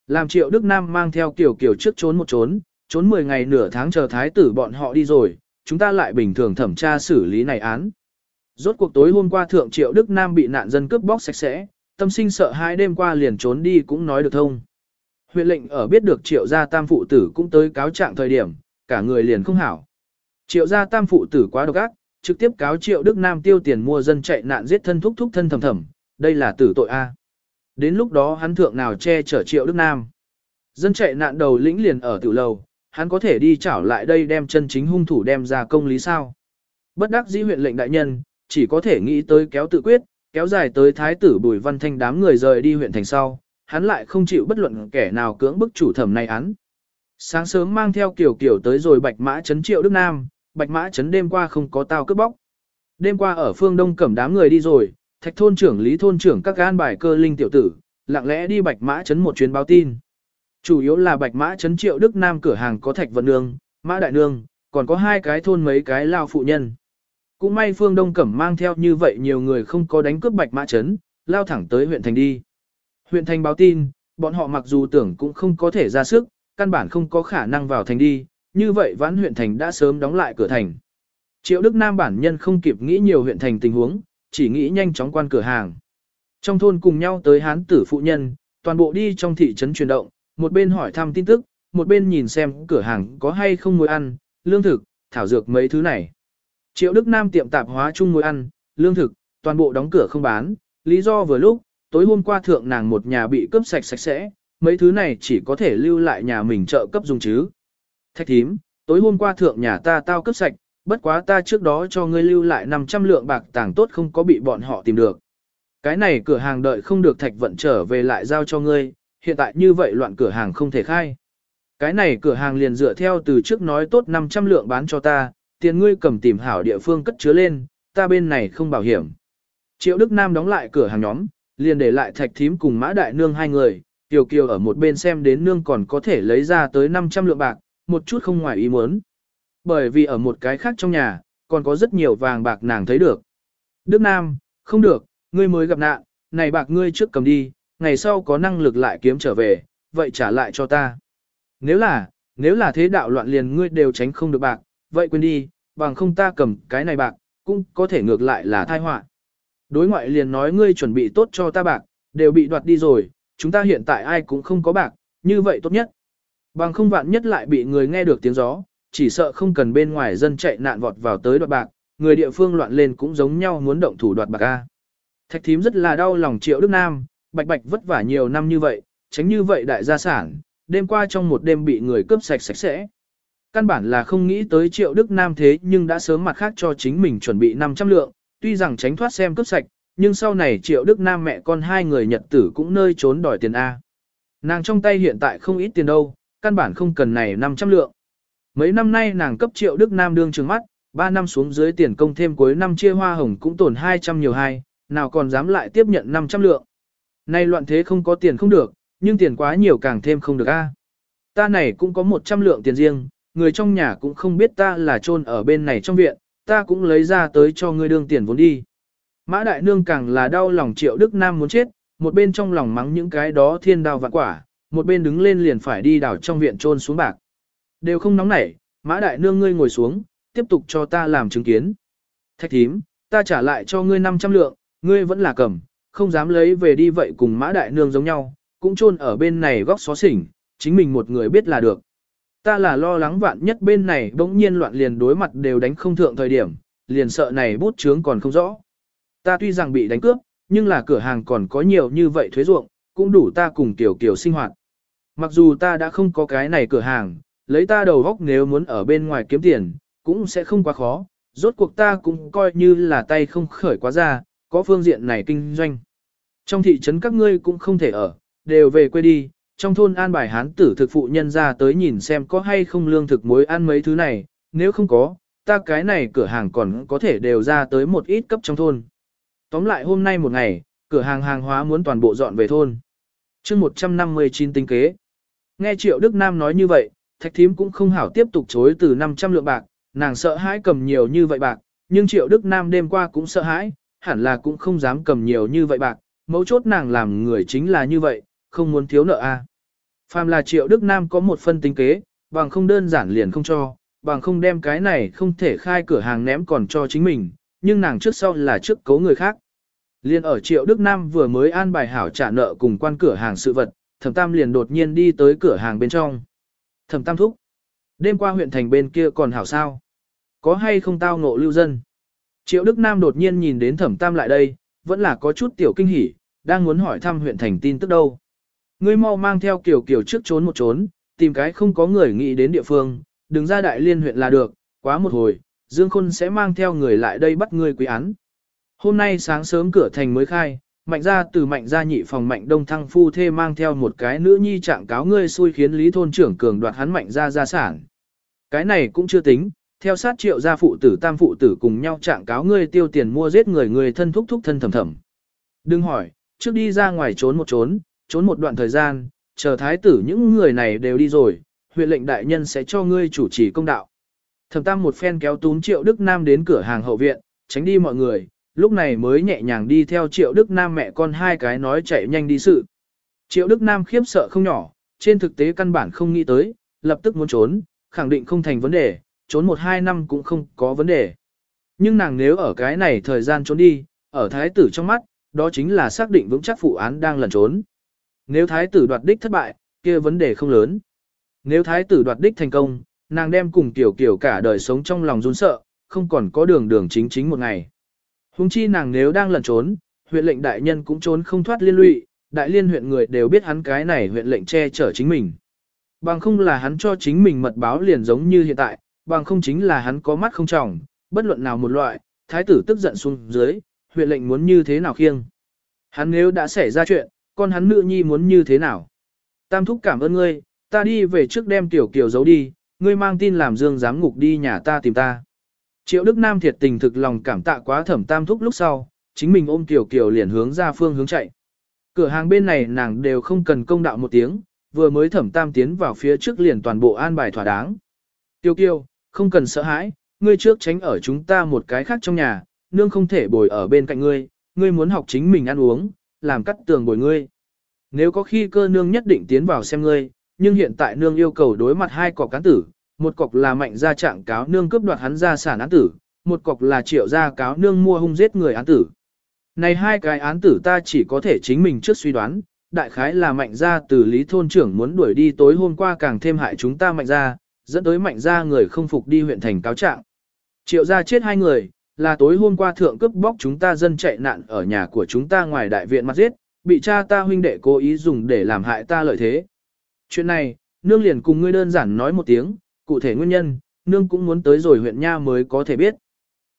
Làm Triệu Đức Nam mang theo kiểu kiểu trước trốn một trốn, trốn 10 ngày nửa tháng chờ thái tử bọn họ đi rồi, chúng ta lại bình thường thẩm tra xử lý này án. Rốt cuộc tối hôm qua thượng Triệu Đức Nam bị nạn dân cướp bóc sạch sẽ, tâm sinh sợ hai đêm qua liền trốn đi cũng nói được thông. Huyện lệnh ở biết được Triệu gia tam phụ tử cũng tới cáo trạng thời điểm, cả người liền không hảo. Triệu gia tam phụ tử quá độc ác, trực tiếp cáo Triệu Đức Nam tiêu tiền mua dân chạy nạn giết thân thúc thúc thân thầm thầm, đây là tử tội A. Đến lúc đó hắn thượng nào che chở Triệu Đức Nam. Dân chạy nạn đầu lĩnh liền ở tiểu lầu, hắn có thể đi chảo lại đây đem chân chính hung thủ đem ra công lý sao. Bất đắc dĩ huyện lệnh đại nhân, chỉ có thể nghĩ tới kéo tự quyết, kéo dài tới thái tử Bùi Văn Thanh đám người rời đi huyện thành sau, hắn lại không chịu bất luận kẻ nào cưỡng bức chủ thẩm này án. Sáng sớm mang theo kiểu kiểu tới rồi bạch mã chấn triệu Đức Nam, bạch mã chấn đêm qua không có tao cướp bóc. Đêm qua ở phương đông cẩm đám người đi rồi, thạch thôn trưởng lý thôn trưởng các gan bài cơ linh tiểu tử, lặng lẽ đi bạch mã chấn một chuyến báo tin. Chủ yếu là bạch mã chấn triệu Đức Nam cửa hàng có thạch vận nương, mã đại nương, còn có hai cái thôn mấy cái lao phụ nhân. Cũng may phương đông cẩm mang theo như vậy nhiều người không có đánh cướp bạch mã chấn, lao thẳng tới huyện thành đi. Huyện thành báo tin, bọn họ mặc dù tưởng cũng không có thể ra sức, căn bản không có khả năng vào thành đi, như vậy vãn huyện thành đã sớm đóng lại cửa thành. Triệu Đức Nam bản nhân không kịp nghĩ nhiều huyện thành tình huống, chỉ nghĩ nhanh chóng quan cửa hàng. Trong thôn cùng nhau tới hán tử phụ nhân, toàn bộ đi trong thị trấn chuyển động, một bên hỏi thăm tin tức, một bên nhìn xem cửa hàng có hay không muối ăn, lương thực, thảo dược mấy thứ này. Triệu Đức Nam tiệm tạp hóa chung ngồi ăn, lương thực, toàn bộ đóng cửa không bán, lý do vừa lúc, tối hôm qua thượng nàng một nhà bị cướp sạch sạch sẽ, mấy thứ này chỉ có thể lưu lại nhà mình trợ cấp dùng chứ. Thạch thím, tối hôm qua thượng nhà ta tao cướp sạch, bất quá ta trước đó cho ngươi lưu lại 500 lượng bạc tàng tốt không có bị bọn họ tìm được. Cái này cửa hàng đợi không được thạch vận trở về lại giao cho ngươi, hiện tại như vậy loạn cửa hàng không thể khai. Cái này cửa hàng liền dựa theo từ trước nói tốt 500 lượng bán cho ta, tiền ngươi cầm tìm hảo địa phương cất chứa lên, ta bên này không bảo hiểm. Triệu Đức Nam đóng lại cửa hàng nhóm, liền để lại thạch thím cùng mã đại nương hai người, Kiều Kiều ở một bên xem đến nương còn có thể lấy ra tới 500 lượng bạc, một chút không ngoài ý muốn. Bởi vì ở một cái khác trong nhà, còn có rất nhiều vàng bạc nàng thấy được. Đức Nam, không được, ngươi mới gặp nạn, này bạc ngươi trước cầm đi, ngày sau có năng lực lại kiếm trở về, vậy trả lại cho ta. Nếu là, nếu là thế đạo loạn liền ngươi đều tránh không được bạc, vậy quên đi, bằng không ta cầm cái này bạc, cũng có thể ngược lại là tai họa. Đối ngoại liền nói ngươi chuẩn bị tốt cho ta bạc, đều bị đoạt đi rồi, chúng ta hiện tại ai cũng không có bạc, như vậy tốt nhất. Bằng không vạn nhất lại bị người nghe được tiếng gió, chỉ sợ không cần bên ngoài dân chạy nạn vọt vào tới đoạt bạc, người địa phương loạn lên cũng giống nhau muốn động thủ đoạt bạc A. Thạch thím rất là đau lòng triệu Đức Nam, bạch bạch vất vả nhiều năm như vậy, tránh như vậy đại gia sản, đêm qua trong một đêm bị người cướp sạch sạch sẽ. Căn bản là không nghĩ tới triệu Đức Nam thế nhưng đã sớm mặt khác cho chính mình chuẩn bị 500 lượng, tuy rằng tránh thoát xem cướp sạch, nhưng sau này triệu Đức Nam mẹ con hai người nhật tử cũng nơi trốn đòi tiền A. Nàng trong tay hiện tại không ít tiền đâu, căn bản không cần này 500 lượng. Mấy năm nay nàng cấp triệu Đức Nam đương trường mắt, 3 năm xuống dưới tiền công thêm cuối năm chia hoa hồng cũng tổn 200 nhiều hai, nào còn dám lại tiếp nhận 500 lượng. Nay loạn thế không có tiền không được, nhưng tiền quá nhiều càng thêm không được a. Ta này cũng có 100 lượng tiền riêng, người trong nhà cũng không biết ta là trôn ở bên này trong viện, ta cũng lấy ra tới cho ngươi đương tiền vốn đi. Mã Đại Nương càng là đau lòng triệu Đức Nam muốn chết, một bên trong lòng mắng những cái đó thiên đao vạn quả, một bên đứng lên liền phải đi đảo trong viện trôn xuống bạc. Đều không nóng nảy, Mã Đại Nương ngươi ngồi xuống, tiếp tục cho ta làm chứng kiến. Thạch thím, ta trả lại cho ngươi 500 lượng, ngươi vẫn là cầm, không dám lấy về đi vậy cùng Mã Đại Nương giống nhau, cũng chôn ở bên này góc xó xỉnh, chính mình một người biết là được. Ta là lo lắng vạn nhất bên này bỗng nhiên loạn liền đối mặt đều đánh không thượng thời điểm, liền sợ này bút chướng còn không rõ. Ta tuy rằng bị đánh cướp, nhưng là cửa hàng còn có nhiều như vậy thuế ruộng, cũng đủ ta cùng tiểu kiểu sinh hoạt. Mặc dù ta đã không có cái này cửa hàng, lấy ta đầu góc nếu muốn ở bên ngoài kiếm tiền, cũng sẽ không quá khó, Rốt cuộc ta cũng coi như là tay không khởi quá ra, có phương diện này kinh doanh. Trong thị trấn các ngươi cũng không thể ở, đều về quê đi, trong thôn an bài hán tử thực phụ nhân ra tới nhìn xem có hay không lương thực muối ăn mấy thứ này, nếu không có, ta cái này cửa hàng còn có thể đều ra tới một ít cấp trong thôn. Tóm lại hôm nay một ngày, cửa hàng hàng hóa muốn toàn bộ dọn về thôn. chương 159 tinh kế. Nghe Triệu Đức Nam nói như vậy, Thạch Thím cũng không hảo tiếp tục chối từ 500 lượng bạc, nàng sợ hãi cầm nhiều như vậy bạc, nhưng Triệu Đức Nam đêm qua cũng sợ hãi, hẳn là cũng không dám cầm nhiều như vậy bạc, mấu chốt nàng làm người chính là như vậy, không muốn thiếu nợ a. À. Phàm là Triệu Đức Nam có một phân tính kế, bằng không đơn giản liền không cho, bằng không đem cái này không thể khai cửa hàng ném còn cho chính mình, nhưng nàng trước sau là trước cấu người khác. Liên ở Triệu Đức Nam vừa mới an bài hảo trả nợ cùng quan cửa hàng sự vật, Thẩm Tam liền đột nhiên đi tới cửa hàng bên trong. Thẩm Tam thúc. Đêm qua huyện thành bên kia còn hảo sao? Có hay không tao ngộ lưu dân? Triệu Đức Nam đột nhiên nhìn đến Thẩm Tam lại đây, vẫn là có chút tiểu kinh hỉ, đang muốn hỏi thăm huyện thành tin tức đâu. Ngươi mau mang theo kiểu kiểu trước trốn một trốn, tìm cái không có người nghĩ đến địa phương, đừng ra đại liên huyện là được, quá một hồi, Dương Khôn sẽ mang theo người lại đây bắt ngươi quý án. Hôm nay sáng sớm cửa thành mới khai, mạnh ra từ mạnh ra nhị phòng mạnh đông thăng phu thê mang theo một cái nữ nhi trạng cáo ngươi xui khiến lý thôn trưởng cường đoạt hắn mạnh ra gia sản. Cái này cũng chưa tính, theo sát triệu gia phụ tử tam phụ tử cùng nhau trạng cáo ngươi tiêu tiền mua giết người người thân thúc thúc thân thầm thầm. Đừng hỏi, trước đi ra ngoài trốn một trốn, trốn một đoạn thời gian, chờ thái tử những người này đều đi rồi, huyện lệnh đại nhân sẽ cho ngươi chủ trì công đạo. Thẩm tam một phen kéo túm triệu Đức Nam đến cửa hàng hậu viện, tránh đi mọi người, lúc này mới nhẹ nhàng đi theo triệu Đức Nam mẹ con hai cái nói chạy nhanh đi sự. Triệu Đức Nam khiếp sợ không nhỏ, trên thực tế căn bản không nghĩ tới, lập tức muốn trốn, khẳng định không thành vấn đề, trốn một hai năm cũng không có vấn đề. Nhưng nàng nếu ở cái này thời gian trốn đi, ở thái tử trong mắt, đó chính là xác định vững chắc phụ án đang lẩn trốn. Nếu thái tử đoạt đích thất bại, kia vấn đề không lớn. Nếu thái tử đoạt đích thành công, nàng đem cùng tiểu kiểu cả đời sống trong lòng run sợ, không còn có đường đường chính chính một ngày. Hùng chi nàng nếu đang lẩn trốn, huyện lệnh đại nhân cũng trốn không thoát liên lụy, đại liên huyện người đều biết hắn cái này huyện lệnh che chở chính mình. Bằng không là hắn cho chính mình mật báo liền giống như hiện tại, bằng không chính là hắn có mắt không trọng, bất luận nào một loại, thái tử tức giận xuống dưới, huyện lệnh muốn như thế nào khiêng. Hắn nếu đã xảy ra chuyện, con hắn nữ nhi muốn như thế nào. Tam thúc cảm ơn ngươi, ta đi về trước đem tiểu kiều giấu đi, ngươi mang tin làm dương giám ngục đi nhà ta tìm ta. Triệu Đức Nam thiệt tình thực lòng cảm tạ quá thẩm tam thúc lúc sau, chính mình ôm tiểu kiều liền hướng ra phương hướng chạy. Cửa hàng bên này nàng đều không cần công đạo một tiếng, vừa mới thẩm tam tiến vào phía trước liền toàn bộ an bài thỏa đáng. Tiêu kiều, không cần sợ hãi, ngươi trước tránh ở chúng ta một cái khác trong nhà, nương không thể bồi ở bên cạnh ngươi, ngươi muốn học chính mình ăn uống, làm cắt tường bồi ngươi. Nếu có khi cơ nương nhất định tiến vào xem ngươi, nhưng hiện tại nương yêu cầu đối mặt hai cọc cán tử, một cọc là mạnh gia trạng cáo nương cướp đoạt hắn gia sản án tử, một cọc là triệu gia cáo nương mua hung giết người án tử. Này hai cái án tử ta chỉ có thể chính mình trước suy đoán, đại khái là mạnh gia từ lý thôn trưởng muốn đuổi đi tối hôm qua càng thêm hại chúng ta mạnh gia, dẫn tới mạnh gia người không phục đi huyện thành cáo trạng. Triệu gia chết hai người, là tối hôm qua thượng cướp bóc chúng ta dân chạy nạn ở nhà của chúng ta ngoài đại viện mặt giết, bị cha ta huynh đệ cố ý dùng để làm hại ta lợi thế. Chuyện này, nương liền cùng ngươi đơn giản nói một tiếng, cụ thể nguyên nhân, nương cũng muốn tới rồi huyện nha mới có thể biết.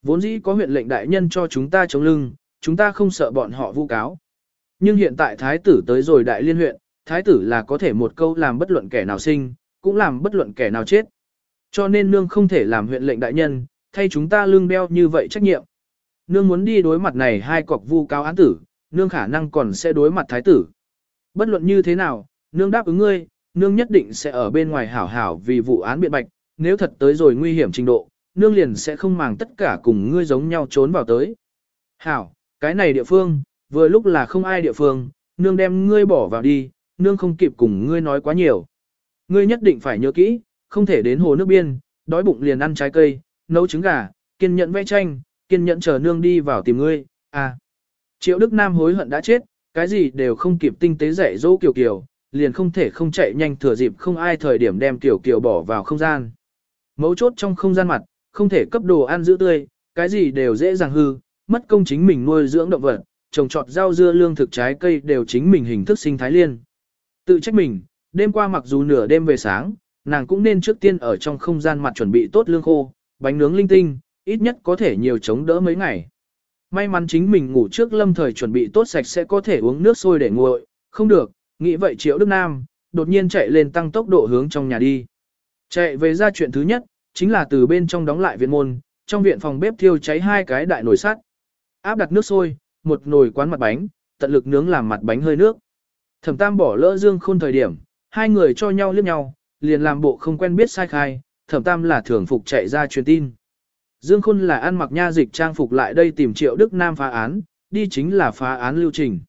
Vốn dĩ có huyện lệnh đại nhân cho chúng ta chống lưng, chúng ta không sợ bọn họ vu cáo. Nhưng hiện tại thái tử tới rồi đại liên huyện, thái tử là có thể một câu làm bất luận kẻ nào sinh, cũng làm bất luận kẻ nào chết. Cho nên nương không thể làm huyện lệnh đại nhân, thay chúng ta lương đeo như vậy trách nhiệm. Nương muốn đi đối mặt này hai cọc vu cáo án tử, nương khả năng còn sẽ đối mặt thái tử. Bất luận như thế nào, nương đáp ứng ngươi, nương nhất định sẽ ở bên ngoài hảo hảo vì vụ án biện bạch, nếu thật tới rồi nguy hiểm trình độ, nương liền sẽ không màng tất cả cùng ngươi giống nhau trốn vào tới. Hảo, cái này địa phương, vừa lúc là không ai địa phương, nương đem ngươi bỏ vào đi, nương không kịp cùng ngươi nói quá nhiều. Ngươi nhất định phải nhớ kỹ, không thể đến hồ nước biên, đói bụng liền ăn trái cây, nấu trứng gà, kiên nhẫn vẽ tranh, kiên nhẫn chờ nương đi vào tìm ngươi, à. Triệu Đức Nam hối hận đã chết, cái gì đều không kịp tinh tế dạy dỗ Kiều Kiều, liền không thể không chạy nhanh thừa dịp không ai thời điểm đem Kiều Kiều bỏ vào không gian. Mấu chốt trong không gian mặt, không thể cấp đồ ăn giữ tươi, cái gì đều dễ dàng hư, mất công chính mình nuôi dưỡng động vật, trồng trọt rau dưa lương thực trái cây đều chính mình hình thức sinh thái liên. Tự trách mình, đêm qua mặc dù nửa đêm về sáng, nàng cũng nên trước tiên ở trong không gian mặt chuẩn bị tốt lương khô, bánh nướng linh tinh, ít nhất có thể nhiều chống đỡ mấy ngày. May mắn chính mình ngủ trước lâm thời chuẩn bị tốt sạch sẽ có thể uống nước sôi để nguội, không được, nghĩ vậy Triệu Đức Nam, đột nhiên chạy lên tăng tốc độ hướng trong nhà đi. Chạy về ra chuyện thứ nhất, chính là từ bên trong đóng lại viện môn, trong viện phòng bếp thiêu cháy hai cái đại nồi sắt. Áp đặt nước sôi, một nồi quán mặt bánh, tận lực nướng làm mặt bánh hơi nước. Thẩm Tam bỏ lỡ Dương Khôn thời điểm, hai người cho nhau liếc nhau, liền làm bộ không quen biết sai khai, Thẩm Tam là thường phục chạy ra truyền tin. Dương Khôn là ăn mặc nha dịch trang phục lại đây tìm Triệu Đức Nam phá án, đi chính là phá án lưu trình.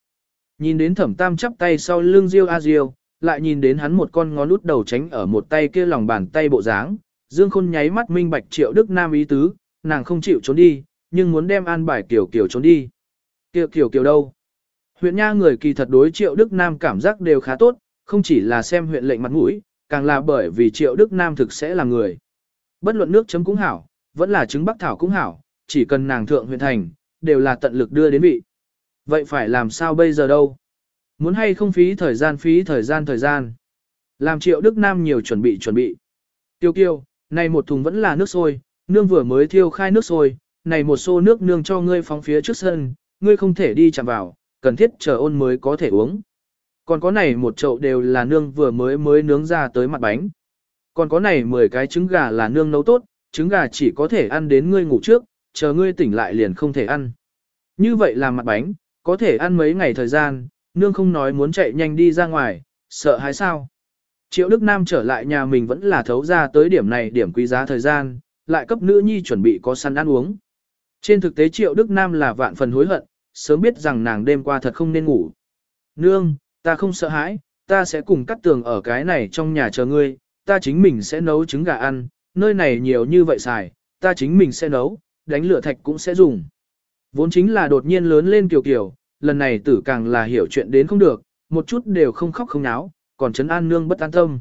Nhìn đến Thẩm Tam chắp tay sau lưng Diêu A Diêu, lại nhìn đến hắn một con ngón út đầu tránh ở một tay kia lòng bàn tay bộ dáng, Dương Khôn nháy mắt minh bạch Triệu Đức Nam ý tứ, nàng không chịu trốn đi, nhưng muốn đem an bài kiểu kiểu trốn đi. Kiều kiểu kiểu đâu? Huyện Nha người kỳ thật đối Triệu Đức Nam cảm giác đều khá tốt, không chỉ là xem huyện lệnh mặt mũi, càng là bởi vì Triệu Đức Nam thực sẽ là người. Bất luận nước chấm cũng hảo, vẫn là trứng bắc thảo cũng hảo, chỉ cần nàng thượng huyện thành, đều là tận lực đưa đến vị. Vậy phải làm sao bây giờ đâu? Muốn hay không phí thời gian phí thời gian thời gian. Làm Triệu Đức Nam nhiều chuẩn bị chuẩn bị. Tiêu kiêu, này một thùng vẫn là nước sôi, nương vừa mới thiêu khai nước sôi, này một xô nước nương cho ngươi phóng phía trước sân, ngươi không thể đi chạm vào, cần thiết chờ ôn mới có thể uống. Còn có này một chậu đều là nương vừa mới mới nướng ra tới mặt bánh. Còn có này 10 cái trứng gà là nương nấu tốt, trứng gà chỉ có thể ăn đến ngươi ngủ trước, chờ ngươi tỉnh lại liền không thể ăn. Như vậy là mặt bánh, có thể ăn mấy ngày thời gian, nương không nói muốn chạy nhanh đi ra ngoài, sợ hay sao. Triệu Đức Nam trở lại nhà mình vẫn là thấu ra tới điểm này điểm quý giá thời gian, lại cấp nữ nhi chuẩn bị có săn ăn uống. Trên thực tế Triệu Đức Nam là vạn phần hối hận, sớm biết rằng nàng đêm qua thật không nên ngủ. Nương, ta không sợ hãi, ta sẽ cùng cắt tường ở cái này trong nhà chờ ngươi, ta chính mình sẽ nấu trứng gà ăn, nơi này nhiều như vậy xài, ta chính mình sẽ nấu, đánh lửa thạch cũng sẽ dùng. Vốn chính là đột nhiên lớn lên kiều kiều, lần này tử càng là hiểu chuyện đến không được, một chút đều không khóc không náo, còn chấn an nương bất an tâm.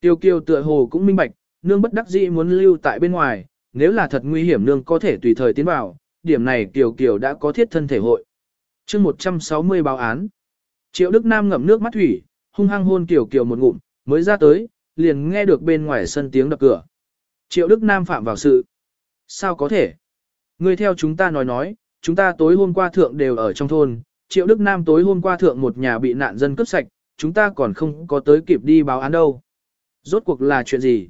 Tiêu kiều tựa hồ cũng minh bạch, nương bất đắc dĩ muốn lưu tại bên ngoài, nếu là thật nguy hiểm nương có thể tùy thời tiến vào, điểm này kiều kiều đã có thiết thân thể hội. chương 160 báo án. Triệu Đức Nam ngậm nước mắt thủy, hung hăng hôn kiều kiều một ngụm, mới ra tới, liền nghe được bên ngoài sân tiếng đập cửa. Triệu Đức Nam phạm vào sự. Sao có thể? Ngươi theo chúng ta nói nói, chúng ta tối hôm qua thượng đều ở trong thôn, Triệu Đức Nam tối hôm qua thượng một nhà bị nạn dân cướp sạch, chúng ta còn không có tới kịp đi báo án đâu. Rốt cuộc là chuyện gì?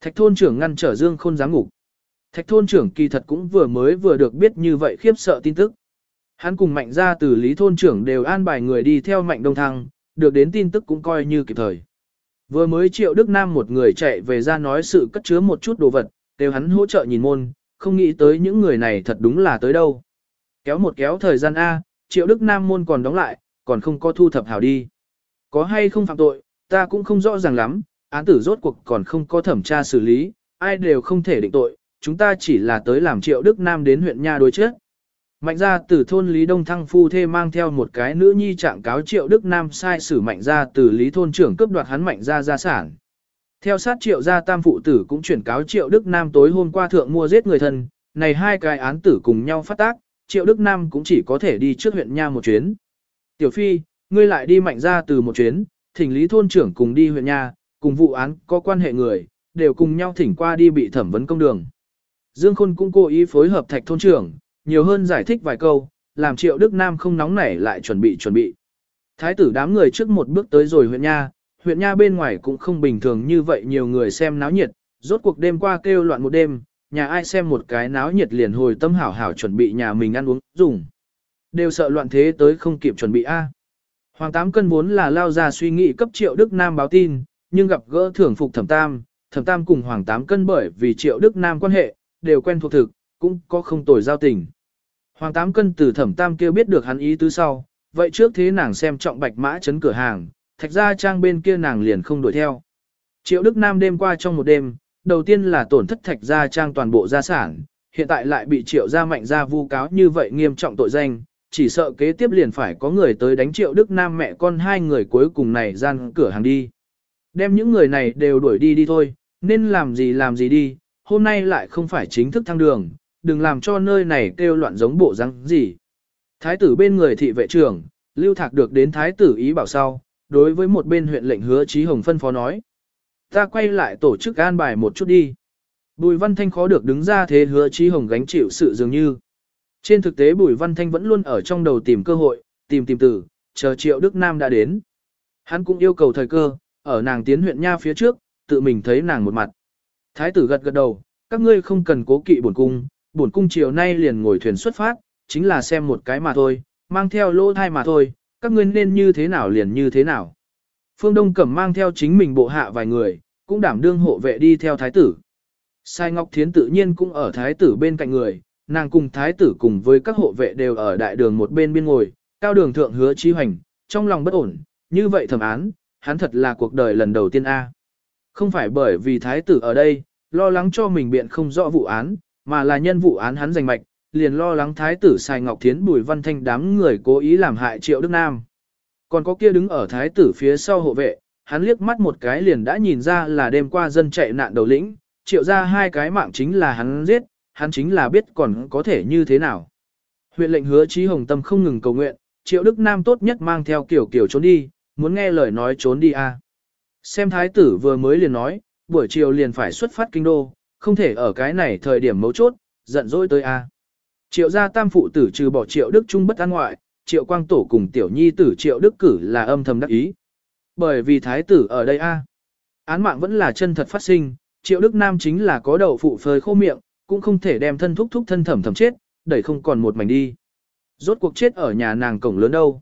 Thạch thôn trưởng ngăn trở Dương Khôn dám ngục. Thạch thôn trưởng kỳ thật cũng vừa mới vừa được biết như vậy khiếp sợ tin tức. Hắn cùng mạnh ra từ lý thôn trưởng đều an bài người đi theo mạnh đông thăng, được đến tin tức cũng coi như kịp thời. Vừa mới triệu Đức Nam một người chạy về ra nói sự cất chứa một chút đồ vật, đều hắn hỗ trợ nhìn môn, không nghĩ tới những người này thật đúng là tới đâu. Kéo một kéo thời gian A, triệu Đức Nam môn còn đóng lại, còn không có thu thập hảo đi. Có hay không phạm tội, ta cũng không rõ ràng lắm, án tử rốt cuộc còn không có thẩm tra xử lý, ai đều không thể định tội, chúng ta chỉ là tới làm triệu Đức Nam đến huyện Nha đối chết, Mạnh gia từ thôn Lý Đông Thăng phu thê mang theo một cái nữ nhi trạng cáo triệu Đức Nam sai xử mạnh gia từ Lý thôn trưởng cướp đoạt hắn mạnh gia gia sản. Theo sát triệu gia tam phụ tử cũng chuyển cáo triệu Đức Nam tối hôm qua thượng mua giết người thân, này hai cái án tử cùng nhau phát tác, triệu Đức Nam cũng chỉ có thể đi trước huyện Nha một chuyến. Tiểu Phi, ngươi lại đi mạnh gia từ một chuyến, thỉnh Lý thôn trưởng cùng đi huyện Nha, cùng vụ án có quan hệ người, đều cùng nhau thỉnh qua đi bị thẩm vấn công đường. Dương Khôn cũng cố ý phối hợp thạch thôn trưởng, nhiều hơn giải thích vài câu, làm triệu Đức Nam không nóng nảy lại chuẩn bị chuẩn bị. Thái tử đám người trước một bước tới rồi huyện Nha, huyện Nha bên ngoài cũng không bình thường như vậy nhiều người xem náo nhiệt, rốt cuộc đêm qua kêu loạn một đêm, nhà ai xem một cái náo nhiệt liền hồi tâm hảo hảo chuẩn bị nhà mình ăn uống, dùng. Đều sợ loạn thế tới không kịp chuẩn bị A. Hoàng Tám Cân vốn là lao ra suy nghĩ cấp triệu Đức Nam báo tin, nhưng gặp gỡ thưởng phục thẩm tam, thẩm tam cùng Hoàng Tám Cân bởi vì triệu Đức Nam quan hệ, đều quen thuộc thực, cũng có không tồi giao tình. Hoàng Tám Cân từ thẩm tam kia biết được hắn ý tứ sau, vậy trước thế nàng xem trọng bạch mã chấn cửa hàng, thạch ra trang bên kia nàng liền không đuổi theo. Triệu Đức Nam đêm qua trong một đêm, đầu tiên là tổn thất thạch ra trang toàn bộ gia sản, hiện tại lại bị triệu gia mạnh gia vu cáo như vậy nghiêm trọng tội danh, chỉ sợ kế tiếp liền phải có người tới đánh triệu Đức Nam mẹ con hai người cuối cùng này gian cửa hàng đi. Đem những người này đều đuổi đi đi thôi, nên làm gì làm gì đi, hôm nay lại không phải chính thức thăng đường, đừng làm cho nơi này kêu loạn giống bộ răng gì. Thái tử bên người thị vệ trưởng, lưu thạc được đến thái tử ý bảo sau, đối với một bên huyện lệnh hứa Chí hồng phân phó nói. Ta quay lại tổ chức an bài một chút đi. Bùi Văn Thanh khó được đứng ra thế hứa Chí Hồng gánh chịu sự dường như. Trên thực tế Bùi Văn Thanh vẫn luôn ở trong đầu tìm cơ hội, tìm tìm từ, chờ Triệu Đức Nam đã đến. Hắn cũng yêu cầu thời cơ, ở nàng tiến huyện nha phía trước, tự mình thấy nàng một mặt. Thái tử gật gật đầu, các ngươi không cần cố kỵ bổn cung, bổn cung chiều nay liền ngồi thuyền xuất phát, chính là xem một cái mà thôi, mang theo lỗ thai mà thôi, các ngươi nên như thế nào liền như thế nào. Phương Đông Cẩm mang theo chính mình bộ hạ vài người, cũng đảm đương hộ vệ đi theo thái tử. Sai Ngọc Thiến tự nhiên cũng ở thái tử bên cạnh người, nàng cùng thái tử cùng với các hộ vệ đều ở đại đường một bên biên ngồi, cao đường thượng hứa chi hoành, trong lòng bất ổn, như vậy thẩm án, hắn thật là cuộc đời lần đầu tiên A. Không phải bởi vì thái tử ở đây, lo lắng cho mình biện không rõ vụ án, mà là nhân vụ án hắn giành mạch, liền lo lắng thái tử sài Ngọc Thiến Bùi Văn Thanh đám người cố ý làm hại Triệu Đức Nam. Còn có kia đứng ở thái tử phía sau hộ vệ, hắn liếc mắt một cái liền đã nhìn ra là đêm qua dân chạy nạn đầu lĩnh, triệu ra hai cái mạng chính là hắn giết, hắn chính là biết còn có thể như thế nào. Huyện lệnh hứa trí hồng tâm không ngừng cầu nguyện, triệu Đức Nam tốt nhất mang theo kiểu kiểu trốn đi, muốn nghe lời nói trốn đi a. Xem thái tử vừa mới liền nói, buổi chiều liền phải xuất phát kinh đô, không thể ở cái này thời điểm mấu chốt, giận dỗi tới a. Triệu gia tam phụ tử trừ bỏ triệu Đức Trung bất an ngoại, triệu quang tổ cùng tiểu nhi tử triệu Đức cử là âm thầm đắc ý. Bởi vì thái tử ở đây a, án mạng vẫn là chân thật phát sinh, triệu Đức Nam chính là có đầu phụ phơi khô miệng, cũng không thể đem thân thúc thúc thân thẩm thẩm chết, đẩy không còn một mảnh đi. Rốt cuộc chết ở nhà nàng cổng lớn đâu.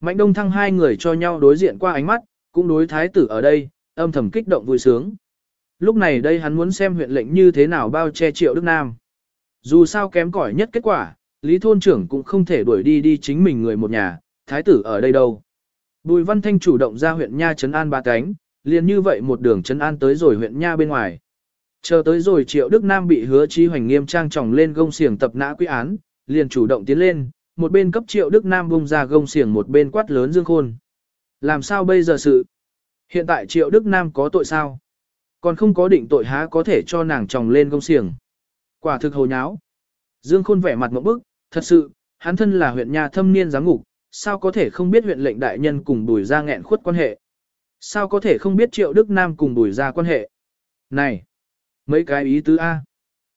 Mạnh đông thăng hai người cho nhau đối diện qua ánh mắt, cũng đối thái tử ở đây, âm thầm kích động vui sướng. Lúc này đây hắn muốn xem huyện lệnh như thế nào bao che triệu Đức Nam. Dù sao kém cỏi nhất kết quả, Lý Thôn trưởng cũng không thể đuổi đi đi chính mình người một nhà, thái tử ở đây đâu. Bùi Văn Thanh chủ động ra huyện Nha Trấn An ba cánh, liền như vậy một đường Trấn An tới rồi huyện Nha bên ngoài. Chờ tới rồi Triệu Đức Nam bị hứa chi hoành nghiêm trang trọng lên gông xiềng tập nã quy án, liền chủ động tiến lên, một bên cấp Triệu Đức Nam bung ra gông xiềng một bên quát lớn Dương Khôn. Làm sao bây giờ sự? Hiện tại Triệu Đức Nam có tội sao? Còn không có định tội há có thể cho nàng chồng lên công xiềng. Quả thực hồ nháo. Dương Khôn vẻ mặt một bức, thật sự, hắn thân là huyện nha thâm niên giám ngục, sao có thể không biết huyện lệnh đại nhân cùng bùi ra nghẹn khuất quan hệ? Sao có thể không biết triệu Đức Nam cùng bùi ra quan hệ? Này! Mấy cái ý tứ A.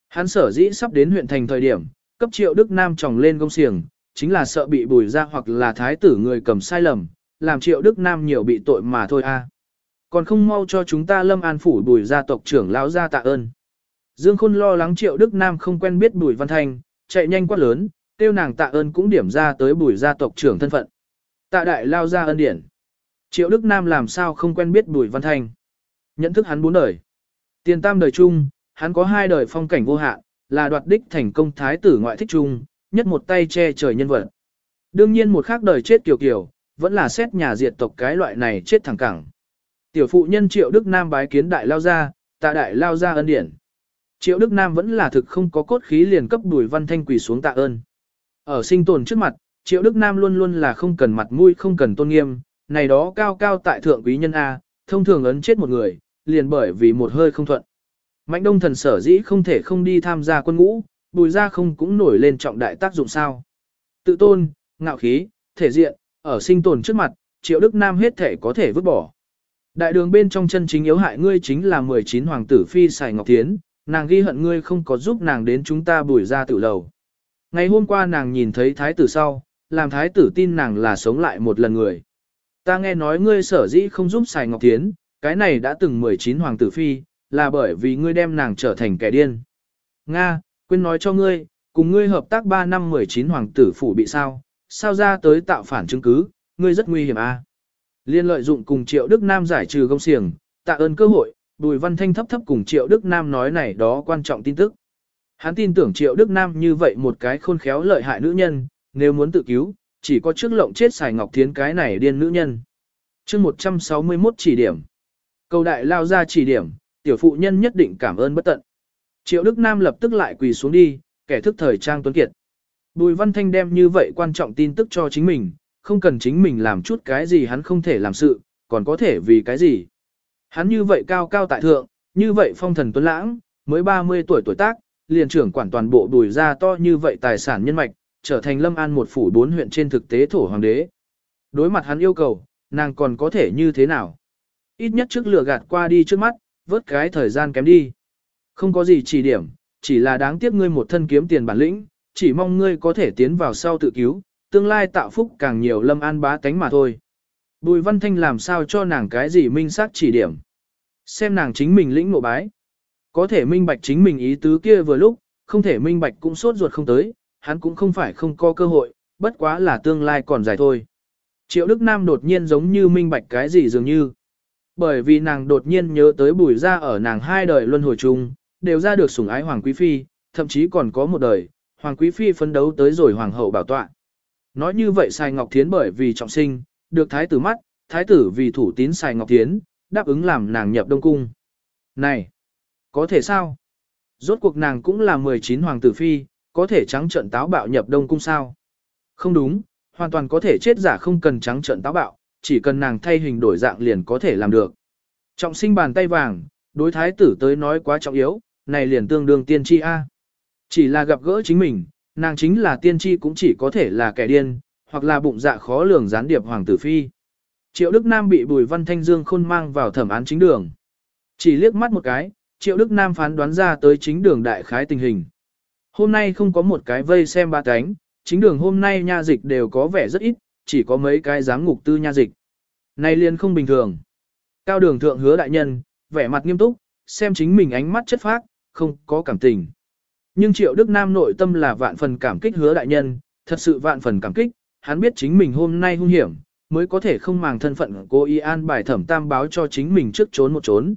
Hắn sở dĩ sắp đến huyện thành thời điểm, cấp triệu Đức Nam chồng lên công xiềng, chính là sợ bị bùi ra hoặc là thái tử người cầm sai lầm, làm triệu Đức Nam nhiều bị tội mà thôi A. Còn không mau cho chúng ta lâm an phủ bùi gia tộc trưởng lão gia tạ ơn. Dương Khôn lo lắng triệu Đức Nam không quen biết bùi văn thanh, chạy nhanh quát lớn, tiêu nàng tạ ơn cũng điểm ra tới bùi gia tộc trưởng thân phận. Tạ đại lao ra ân điển. Triệu Đức Nam làm sao không quen biết bùi văn thanh. Nhận thức hắn bốn đời. Tiền tam đời chung, hắn có hai đời phong cảnh vô hạn, là đoạt đích thành công thái tử ngoại thích chung, nhất một tay che trời nhân vật. Đương nhiên một khác đời chết kiểu kiểu, vẫn là xét nhà diệt tộc cái loại này chết thẳng cẳng. Tiểu phụ nhân Triệu Đức Nam bái kiến đại lao ra, tạ đại lao ra ân điển. Triệu Đức Nam vẫn là thực không có cốt khí liền cấp đùi văn thanh quỳ xuống tạ ơn. Ở sinh tồn trước mặt, Triệu Đức Nam luôn luôn là không cần mặt mũi không cần tôn nghiêm, này đó cao cao tại thượng quý nhân A, thông thường ấn chết một người, liền bởi vì một hơi không thuận. Mạnh đông thần sở dĩ không thể không đi tham gia quân ngũ, bùi ra không cũng nổi lên trọng đại tác dụng sao. Tự tôn, ngạo khí, thể diện, ở sinh tồn trước mặt, Triệu Đức Nam hết thể có thể vứt bỏ. Đại đường bên trong chân chính yếu hại ngươi chính là 19 hoàng tử phi xài ngọc thiến, nàng ghi hận ngươi không có giúp nàng đến chúng ta bùi ra tử lầu. Ngày hôm qua nàng nhìn thấy thái tử sau, làm thái tử tin nàng là sống lại một lần người. Ta nghe nói ngươi sở dĩ không giúp xài ngọc thiến, cái này đã từng 19 hoàng tử phi, là bởi vì ngươi đem nàng trở thành kẻ điên. Nga, quên nói cho ngươi, cùng ngươi hợp tác 3 năm 19 hoàng tử phủ bị sao, sao ra tới tạo phản chứng cứ, ngươi rất nguy hiểm a. À? Liên lợi dụng cùng Triệu Đức Nam giải trừ công xiềng, tạ ơn cơ hội, Bùi Văn Thanh thấp thấp cùng Triệu Đức Nam nói này đó quan trọng tin tức. Hắn tin tưởng Triệu Đức Nam như vậy một cái khôn khéo lợi hại nữ nhân, nếu muốn tự cứu, chỉ có trước lộng chết xài ngọc thiến cái này điên nữ nhân. chương 161 chỉ điểm. Cầu đại lao ra chỉ điểm, tiểu phụ nhân nhất định cảm ơn bất tận. Triệu Đức Nam lập tức lại quỳ xuống đi, kẻ thức thời trang tuấn kiệt. Bùi Văn Thanh đem như vậy quan trọng tin tức cho chính mình, không cần chính mình làm chút cái gì hắn không thể làm sự, còn có thể vì cái gì. Hắn như vậy cao cao tại thượng, như vậy phong thần tuấn lãng, mới 30 tuổi tuổi tác, liền trưởng quản toàn bộ đùi ra to như vậy tài sản nhân mạch, trở thành lâm an một phủ bốn huyện trên thực tế thổ hoàng đế. Đối mặt hắn yêu cầu, nàng còn có thể như thế nào? Ít nhất trước lửa gạt qua đi trước mắt, vớt cái thời gian kém đi. Không có gì chỉ điểm, chỉ là đáng tiếc ngươi một thân kiếm tiền bản lĩnh, chỉ mong ngươi có thể tiến vào sau tự cứu, tương lai tạo phúc càng nhiều lâm an bá tánh mà thôi. Bùi văn thanh làm sao cho nàng cái gì minh xác chỉ điểm. Xem nàng chính mình lĩnh ngộ bái. Có thể minh bạch chính mình ý tứ kia vừa lúc, không thể minh bạch cũng sốt ruột không tới, hắn cũng không phải không có cơ hội, bất quá là tương lai còn dài thôi. Triệu Đức Nam đột nhiên giống như minh bạch cái gì dường như. Bởi vì nàng đột nhiên nhớ tới bùi ra ở nàng hai đời luân hồi chung, đều ra được sủng ái Hoàng Quý Phi, thậm chí còn có một đời, Hoàng Quý Phi phấn đấu tới rồi Hoàng hậu bảo tọa. Nói như vậy Sài Ngọc Thiến bởi vì trọng sinh, được thái tử mắt, thái tử vì thủ tín Sài Ngọc Thiến, đáp ứng làm nàng nhập Đông Cung. Này, có thể sao? Rốt cuộc nàng cũng là 19 hoàng tử phi, có thể trắng trận táo bạo nhập Đông Cung sao? Không đúng, hoàn toàn có thể chết giả không cần trắng trận táo bạo, chỉ cần nàng thay hình đổi dạng liền có thể làm được. Trọng sinh bàn tay vàng, đối thái tử tới nói quá trọng yếu, này liền tương đương tiên tri A. Chỉ là gặp gỡ chính mình, nàng chính là tiên tri cũng chỉ có thể là kẻ điên, hoặc là bụng dạ khó lường gián điệp hoàng tử phi. Triệu Đức Nam bị Bùi Văn Thanh Dương khôn mang vào thẩm án chính đường. Chỉ liếc mắt một cái, Triệu Đức Nam phán đoán ra tới chính đường đại khái tình hình. Hôm nay không có một cái vây xem ba cánh, chính đường hôm nay nha dịch đều có vẻ rất ít, chỉ có mấy cái giám ngục tư nha dịch. nay liền không bình thường. Cao đường thượng hứa đại nhân, vẻ mặt nghiêm túc, xem chính mình ánh mắt chất phác, không có cảm tình. Nhưng Triệu Đức Nam nội tâm là vạn phần cảm kích hứa đại nhân, thật sự vạn phần cảm kích, hắn biết chính mình hôm nay hung hiểm, mới có thể không màng thân phận cô y an bài thẩm tam báo cho chính mình trước trốn một trốn.